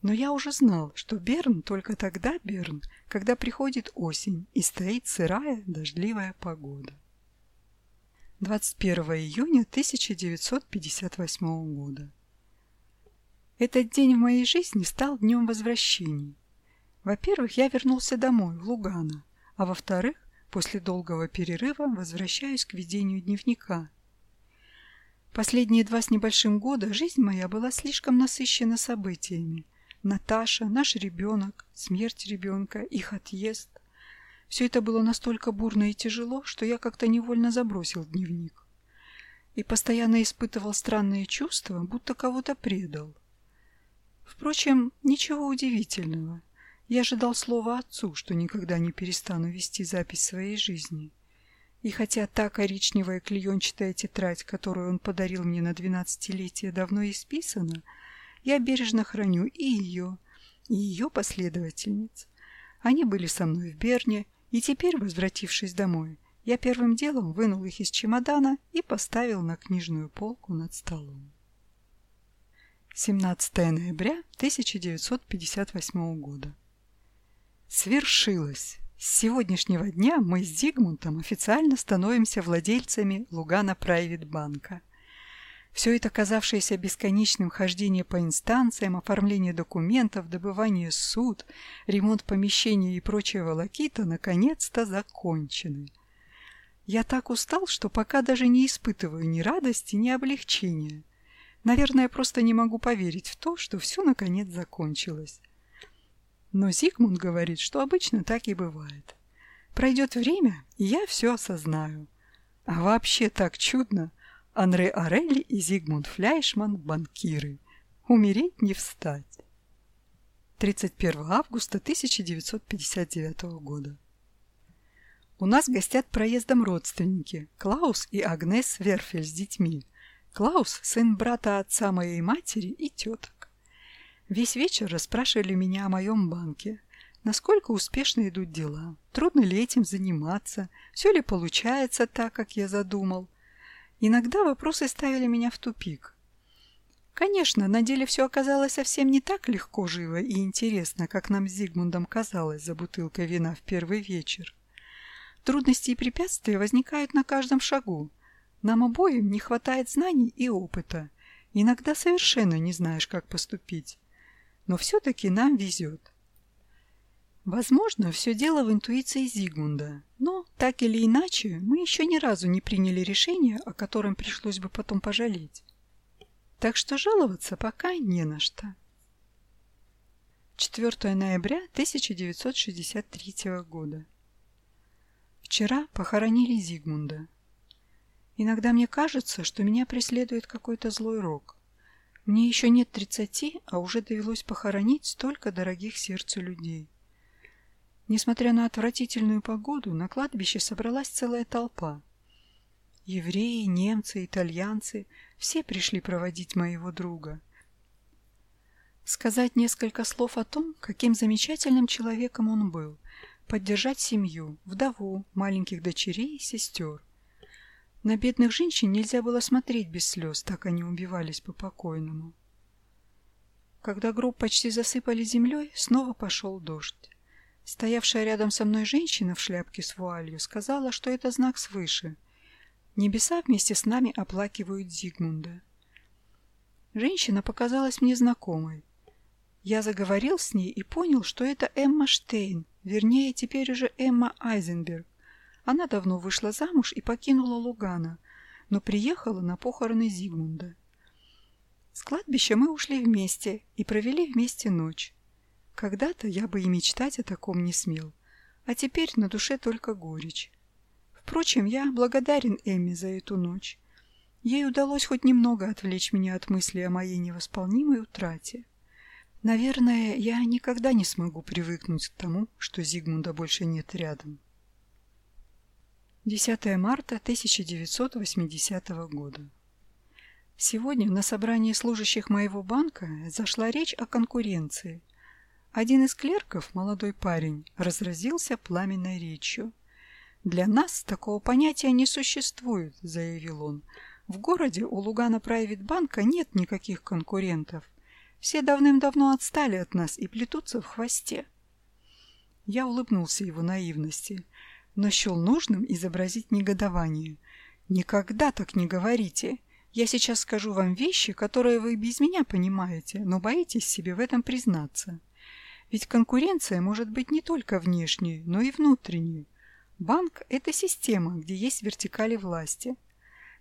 Speaker 2: Но я уже знал, что Берн только тогда Берн, когда приходит осень и стоит сырая дождливая погода. 21 июня 1958 года. Этот день в моей жизни стал днем возвращений. Во-первых, я вернулся домой, в Лугано, а во-вторых, после долгого перерыва возвращаюсь к ведению дневника. Последние два с небольшим года жизнь моя была слишком насыщена событиями. Наташа, наш ребенок, смерть ребенка, их отъезд. Все это было настолько бурно и тяжело, что я как-то невольно забросил дневник. И постоянно испытывал странные чувства, будто кого-то предал. Впрочем, ничего удивительного. Я ожидал слова отцу, что никогда не перестану вести запись своей жизни. И хотя та коричневая клеенчатая тетрадь, которую он подарил мне на двенадцатилетие, давно исписана, я бережно храню и ее, и ее последовательниц. Они были со мной в Берне, и теперь, возвратившись домой, я первым делом вынул их из чемодана и поставил на книжную полку над столом. 17 ноября 1958 года. Свершилось! С сегодняшнего дня мы с Зигмунтом официально становимся владельцами Лугана Прайвит Банка. Все это казавшееся бесконечным хождение по инстанциям, оформление документов, добывание суд, ремонт помещений и прочая волокита наконец-то закончены. Я так устал, что пока даже не испытываю ни радости, ни облегчения – Наверное, просто не могу поверить в то, что все наконец закончилось. Но Зигмунд говорит, что обычно так и бывает. Пройдет время, и я все осознаю. А вообще так чудно. Анре Орелли и Зигмунд Фляйшман – банкиры. Умереть не встать. 31 августа 1959 года. У нас гостят проездом родственники Клаус и Агнес Верфель с детьми – Клаус – сын брата отца моей матери и теток. Весь вечер расспрашивали меня о моем банке. Насколько успешно идут дела, трудно ли этим заниматься, все ли получается так, как я задумал. Иногда вопросы ставили меня в тупик. Конечно, на деле все оказалось совсем не так легко, живо и интересно, как нам с Зигмундом казалось за бутылкой вина в первый вечер. Трудности и препятствия возникают на каждом шагу, нам обоим не хватает знаний и опыта. Иногда совершенно не знаешь, как поступить. Но все-таки нам везет. Возможно, все дело в интуиции Зигмунда, но, так или иначе, мы еще ни разу не приняли решение, о котором пришлось бы потом пожалеть. Так что жаловаться пока не на что. 4 ноября 1963 года. Вчера похоронили Зигмунда. Иногда мне кажется, что меня преследует какой-то злой рок. Мне еще нет тридцати, а уже довелось похоронить столько дорогих сердцу людей. Несмотря на отвратительную погоду, на кладбище собралась целая толпа. Евреи, немцы, итальянцы – все пришли проводить моего друга. Сказать несколько слов о том, каким замечательным человеком он был, поддержать семью, вдову, маленьких дочерей и сестер. На бедных женщин нельзя было смотреть без слез, так они убивались по покойному. Когда гроб почти засыпали землей, снова пошел дождь. Стоявшая рядом со мной женщина в шляпке с вуалью сказала, что это знак свыше. Небеса вместе с нами оплакивают Зигмунда. Женщина показалась мне знакомой. Я заговорил с ней и понял, что это Эмма Штейн, вернее, теперь уже Эмма Айзенберг. Она давно вышла замуж и покинула Лугана, но приехала на похороны Зигмунда. С кладбища мы ушли вместе и провели вместе ночь. Когда-то я бы и мечтать о таком не смел, а теперь на душе только горечь. Впрочем, я благодарен Эмме за эту ночь. Ей удалось хоть немного отвлечь меня от мысли о моей невосполнимой утрате. Наверное, я никогда не смогу привыкнуть к тому, что Зигмунда больше нет рядом. 10 марта 1980 года. Сегодня на собрании служащих моего банка зашла речь о конкуренции. Один из клерков, молодой парень, разразился пламенной речью. «Для нас такого понятия не существует», — заявил он. «В городе у Лугана Прайвит Банка нет никаких конкурентов. Все давным-давно отстали от нас и плетутся в хвосте». Я улыбнулся его наивности — но счел нужным изобразить негодование. «Никогда так не говорите. Я сейчас скажу вам вещи, которые вы без меня понимаете, но боитесь себе в этом признаться. Ведь конкуренция может быть не только внешней, но и внутренней. Банк – это система, где есть вертикали власти.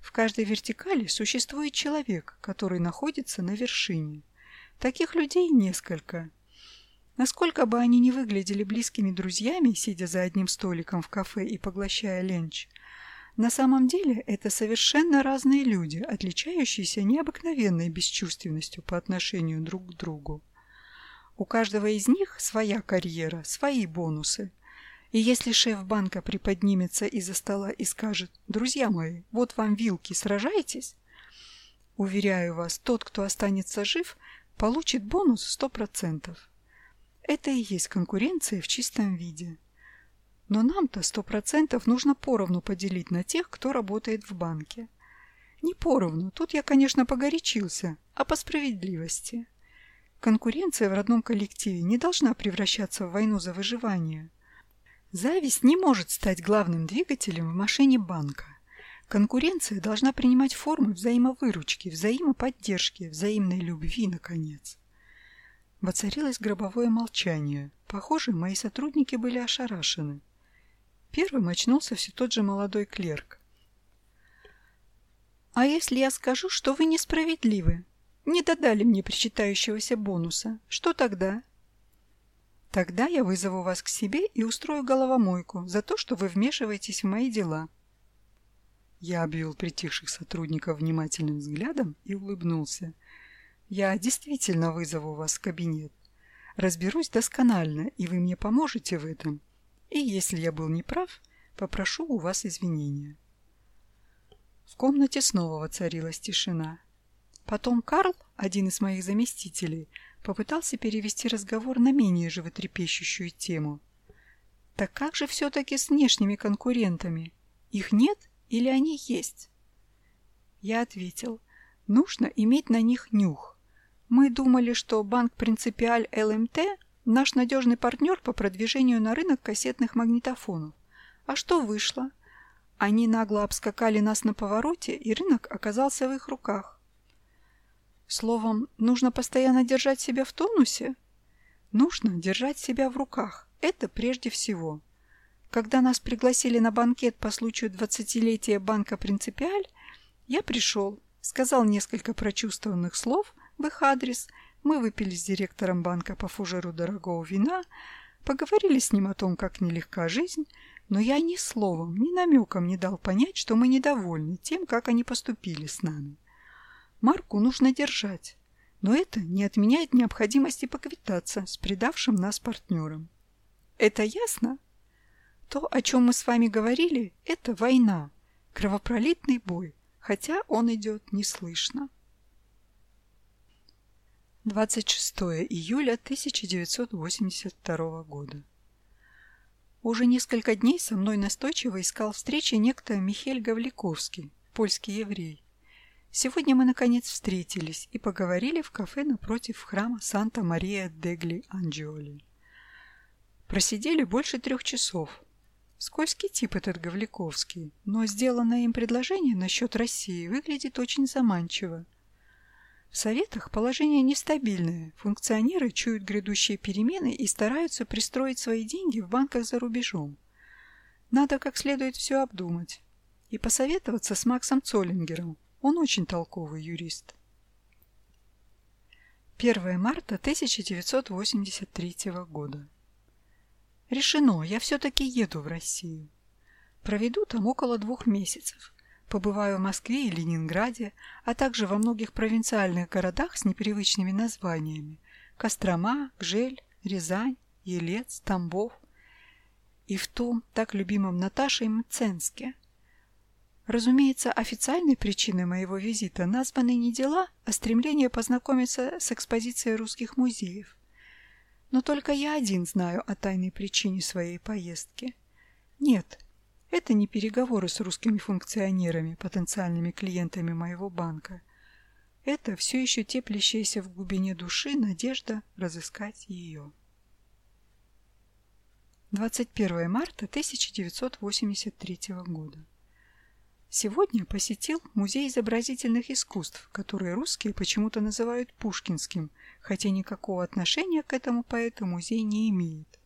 Speaker 2: В каждой вертикали существует человек, который находится на вершине. Таких людей несколько. Насколько бы они ни выглядели близкими друзьями, сидя за одним столиком в кафе и поглощая ленч, на самом деле это совершенно разные люди, отличающиеся необыкновенной бесчувственностью по отношению друг к другу. У каждого из них своя карьера, свои бонусы. И если шеф банка приподнимется из-за стола и скажет «Друзья мои, вот вам вилки, сражайтесь», уверяю вас, тот, кто останется жив, получит бонус 100%. Это и есть конкуренция в чистом виде. Но нам-то 100% нужно поровну поделить на тех, кто работает в банке. Не поровну, тут я, конечно, погорячился, а по справедливости. Конкуренция в родном коллективе не должна превращаться в войну за выживание. Зависть не может стать главным двигателем в машине банка. Конкуренция должна принимать формы взаимовыручки, взаимоподдержки, взаимной любви, наконец. Воцарилось гробовое молчание. Похоже, мои сотрудники были ошарашены. Первым очнулся все тот же молодой клерк. «А если я скажу, что вы несправедливы?» Не додали мне причитающегося бонуса. Что тогда? Тогда я вызову вас к себе и устрою головомойку за то, что вы вмешиваетесь в мои дела. Я обвел притихших сотрудников внимательным взглядом и улыбнулся. Я действительно вызову вас в кабинет. Разберусь досконально, и вы мне поможете в этом. И если я был неправ, попрошу у вас извинения. В комнате снова воцарилась тишина. Потом Карл, один из моих заместителей, попытался перевести разговор на менее животрепещущую тему. Так как же все-таки с внешними конкурентами? Их нет или они есть? Я ответил, нужно иметь на них нюх. Мы думали, что банк Принципиаль ЛМТ – наш надежный партнер по продвижению на рынок кассетных магнитофонов. А что вышло? Они нагло обскакали нас на повороте, и рынок оказался в их руках. Словом, нужно постоянно держать себя в тонусе? Нужно держать себя в руках. Это прежде всего. Когда нас пригласили на банкет по случаю двадцатилетия банка «Принципиаль», я пришел, сказал несколько прочувствованных слов в их адрес, мы выпили с директором банка по фужеру дорогого вина, поговорили с ним о том, как нелегка жизнь, но я ни словом, ни намеком не дал понять, что мы недовольны тем, как они поступили с нами. Марку нужно держать, но это не отменяет необходимости поквитаться с предавшим нас партнером. Это ясно? То, о чем мы с вами говорили, это война, кровопролитный бой, хотя он идет неслышно. 26 июля 1982 года. Уже несколько дней со мной настойчиво искал встречи некто Михель Гавликовский, польский еврей. Сегодня мы, наконец, встретились и поговорили в кафе напротив храма Санта-Мария-дегли-Анджиоли. Просидели больше трех часов. Скользкий тип этот Гавликовский, но сделанное им предложение насчет России выглядит очень заманчиво. В Советах положение нестабильное, функционеры чуют грядущие перемены и стараются пристроить свои деньги в банках за рубежом. Надо как следует все обдумать и посоветоваться с Максом Цоллингером, он очень толковый юрист. 1 марта 1983 года. Решено, я все-таки еду в Россию. Проведу там около двух месяцев. Побываю в Москве и Ленинграде, а также во многих провинциальных городах с непривычными названиями. Кострома, Гжель, Рязань, Елец, Тамбов. И в том так любимом Наташей Мценске – Разумеется, официальной причиной моего визита названы не дела, а стремление познакомиться с экспозицией русских музеев. Но только я один знаю о тайной причине своей поездки. Нет, это не переговоры с русскими функционерами, потенциальными клиентами моего банка. Это все еще теплящаяся в глубине души надежда разыскать ее. 21 марта 1983 года. Сегодня посетил Музей изобразительных искусств, который русские почему-то называют Пушкинским, хотя никакого отношения к этому поэту музей не имеет.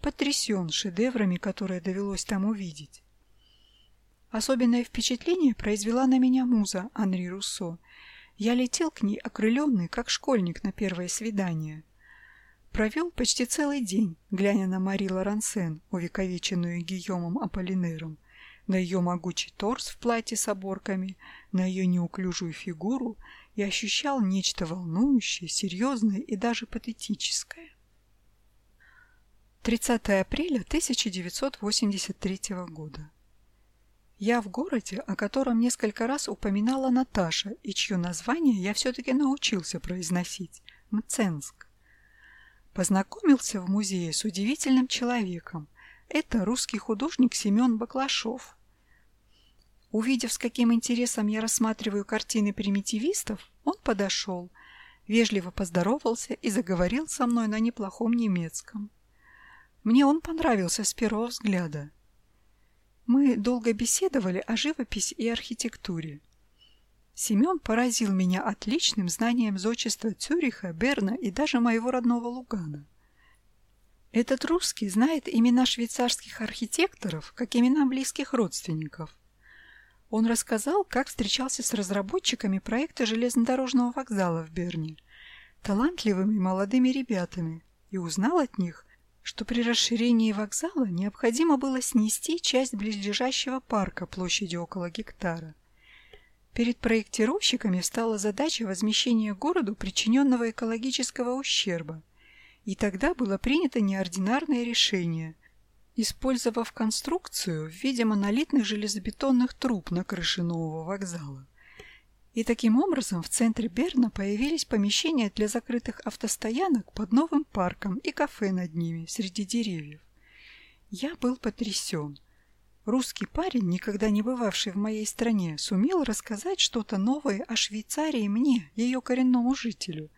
Speaker 2: Потрясен шедеврами, которые довелось там увидеть. Особенное впечатление произвела на меня муза Анри Руссо. Я летел к ней окрыленный, как школьник на первое свидание. Провел почти целый день, глядя на Мари Лорансен, увековеченную Гийомом Аполлинером, на ее могучий торс в платье с оборками, на ее неуклюжую фигуру и ощущал нечто волнующее, серьезное и даже патетическое. 30 апреля 1983 года. Я в городе, о котором несколько раз упоминала Наташа и чье название я все-таки научился произносить – Мценск. Познакомился в музее с удивительным человеком. Это русский художник Семен Баклашов. Увидев, с каким интересом я рассматриваю картины примитивистов, он подошел, вежливо поздоровался и заговорил со мной на неплохом немецком. Мне он понравился с первого взгляда. Мы долго беседовали о живописи и архитектуре. Семен поразил меня отличным знанием зодчества Цюриха, Берна и даже моего родного Лугана. Этот русский знает имена швейцарских архитекторов, как имена близких родственников. Он рассказал, как встречался с разработчиками проекта железнодорожного вокзала в Берне, талантливыми молодыми ребятами, и узнал от них, что при расширении вокзала необходимо было снести часть близлежащего парка площадью около гектара. Перед проектировщиками стала задача возмещения городу причиненного экологического ущерба. И тогда было принято неординарное решение, использовав конструкцию в виде монолитных железобетонных труб на крыше нового вокзала. И таким образом в центре Берна появились помещения для закрытых автостоянок под новым парком и кафе над ними, среди деревьев. Я был потрясен. Русский парень, никогда не бывавший в моей стране, сумел рассказать что-то новое о Швейцарии мне, ее коренному жителю.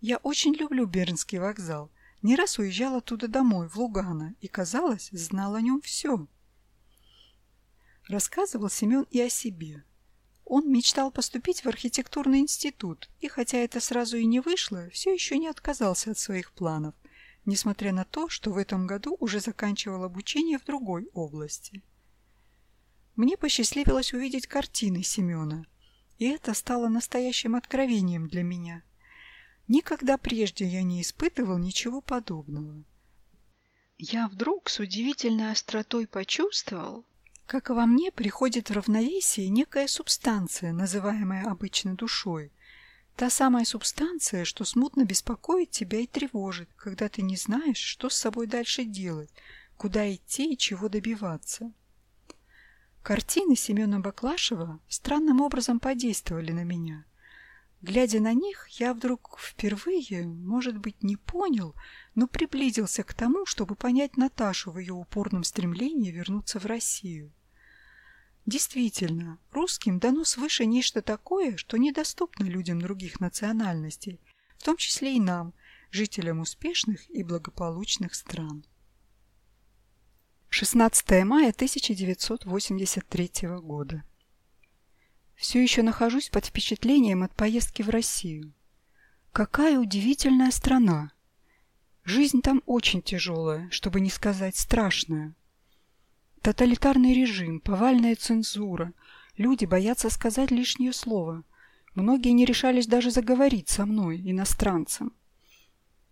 Speaker 2: Я очень люблю Бернский вокзал. Не раз уезжал оттуда домой, в Лугано, и, казалось, знал о нем все. Рассказывал Семен и о себе. Он мечтал поступить в архитектурный институт, и хотя это сразу и не вышло, все еще не отказался от своих планов, несмотря на то, что в этом году уже заканчивал обучение в другой области. Мне посчастливилось увидеть картины Семена, и это стало настоящим откровением для меня. Никогда прежде я не испытывал ничего подобного. Я вдруг с удивительной остротой почувствовал, как во мне приходит в равновесие некая субстанция, называемая обычно душой. Та самая субстанция, что смутно беспокоит тебя и тревожит, когда ты не знаешь, что с собой дальше делать, куда идти и чего добиваться. Картины Семена Баклашева странным образом подействовали на меня. Глядя на них, я вдруг впервые, может быть, не понял, но приблизился к тому, чтобы понять Наташу в ее упорном стремлении вернуться в Россию. Действительно, русским дано свыше нечто такое, что недоступно людям других национальностей, в том числе и нам, жителям успешных и благополучных стран. 16 мая 1983 года. Все еще нахожусь под впечатлением от поездки в Россию. Какая удивительная страна! Жизнь там очень тяжелая, чтобы не сказать страшная. Тоталитарный режим, повальная цензура. Люди боятся сказать лишнее слово. Многие не решались даже заговорить со мной, иностранцем.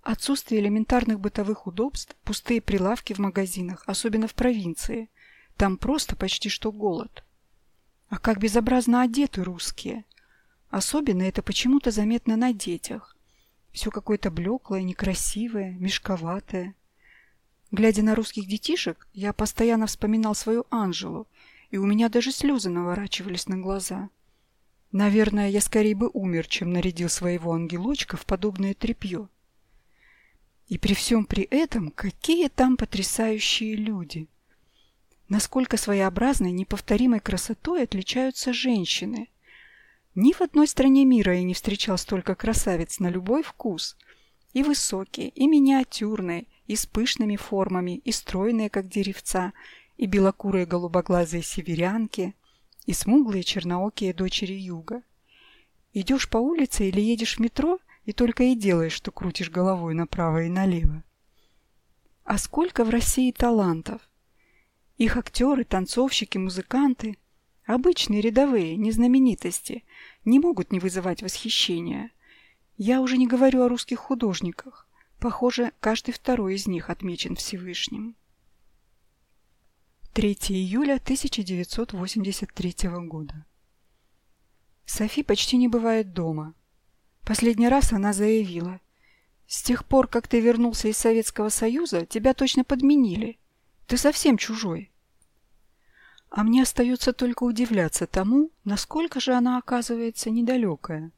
Speaker 2: Отсутствие элементарных бытовых удобств, пустые прилавки в магазинах, особенно в провинции. Там просто почти что голод. А как безобразно одеты русские. Особенно это почему-то заметно на детях. Все какое-то блеклое, некрасивое, мешковатое. Глядя на русских детишек, я постоянно вспоминал свою Анжелу, и у меня даже слезы наворачивались на глаза. Наверное, я скорее бы умер, чем нарядил своего ангелочка в подобное тряпье. И при всем при этом, какие там потрясающие люди! Насколько своеобразной, неповторимой красотой отличаются женщины! Ни в одной стране мира я не встречал столько красавиц на любой вкус. И высокие, и миниатюрные, и с пышными формами, и стройные, как деревца, и белокурые голубоглазые северянки,
Speaker 1: и смуглые черноокие дочери юга. Идешь по улице или едешь в метро, и только и делаешь, что крутишь головой направо и налево. А сколько в России талантов! Их актеры, танцовщики, музыканты, обычные рядовые, не знаменитости, не могут не вызывать восхищения. Я уже не говорю о русских художниках. Похоже, каждый второй из них отмечен Всевышним. 3 июля 1983 года. Софи почти не бывает дома. Последний раз она заявила. «С тех пор, как ты вернулся из Советского Союза, тебя точно подменили. Ты совсем чужой». А мне остается только удивляться тому, насколько же она оказывается недалекая.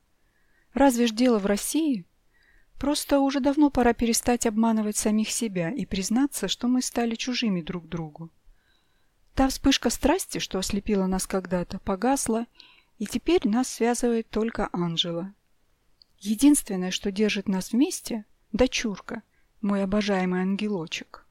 Speaker 1: Разве ж дело в России? Просто уже давно пора перестать обманывать самих себя и признаться, что мы стали чужими друг другу. Та вспышка страсти, что ослепила нас когда-то, погасла, и теперь нас связывает только Анжела. Единственное, что держит нас вместе – дочурка, мой обожаемый ангелочек.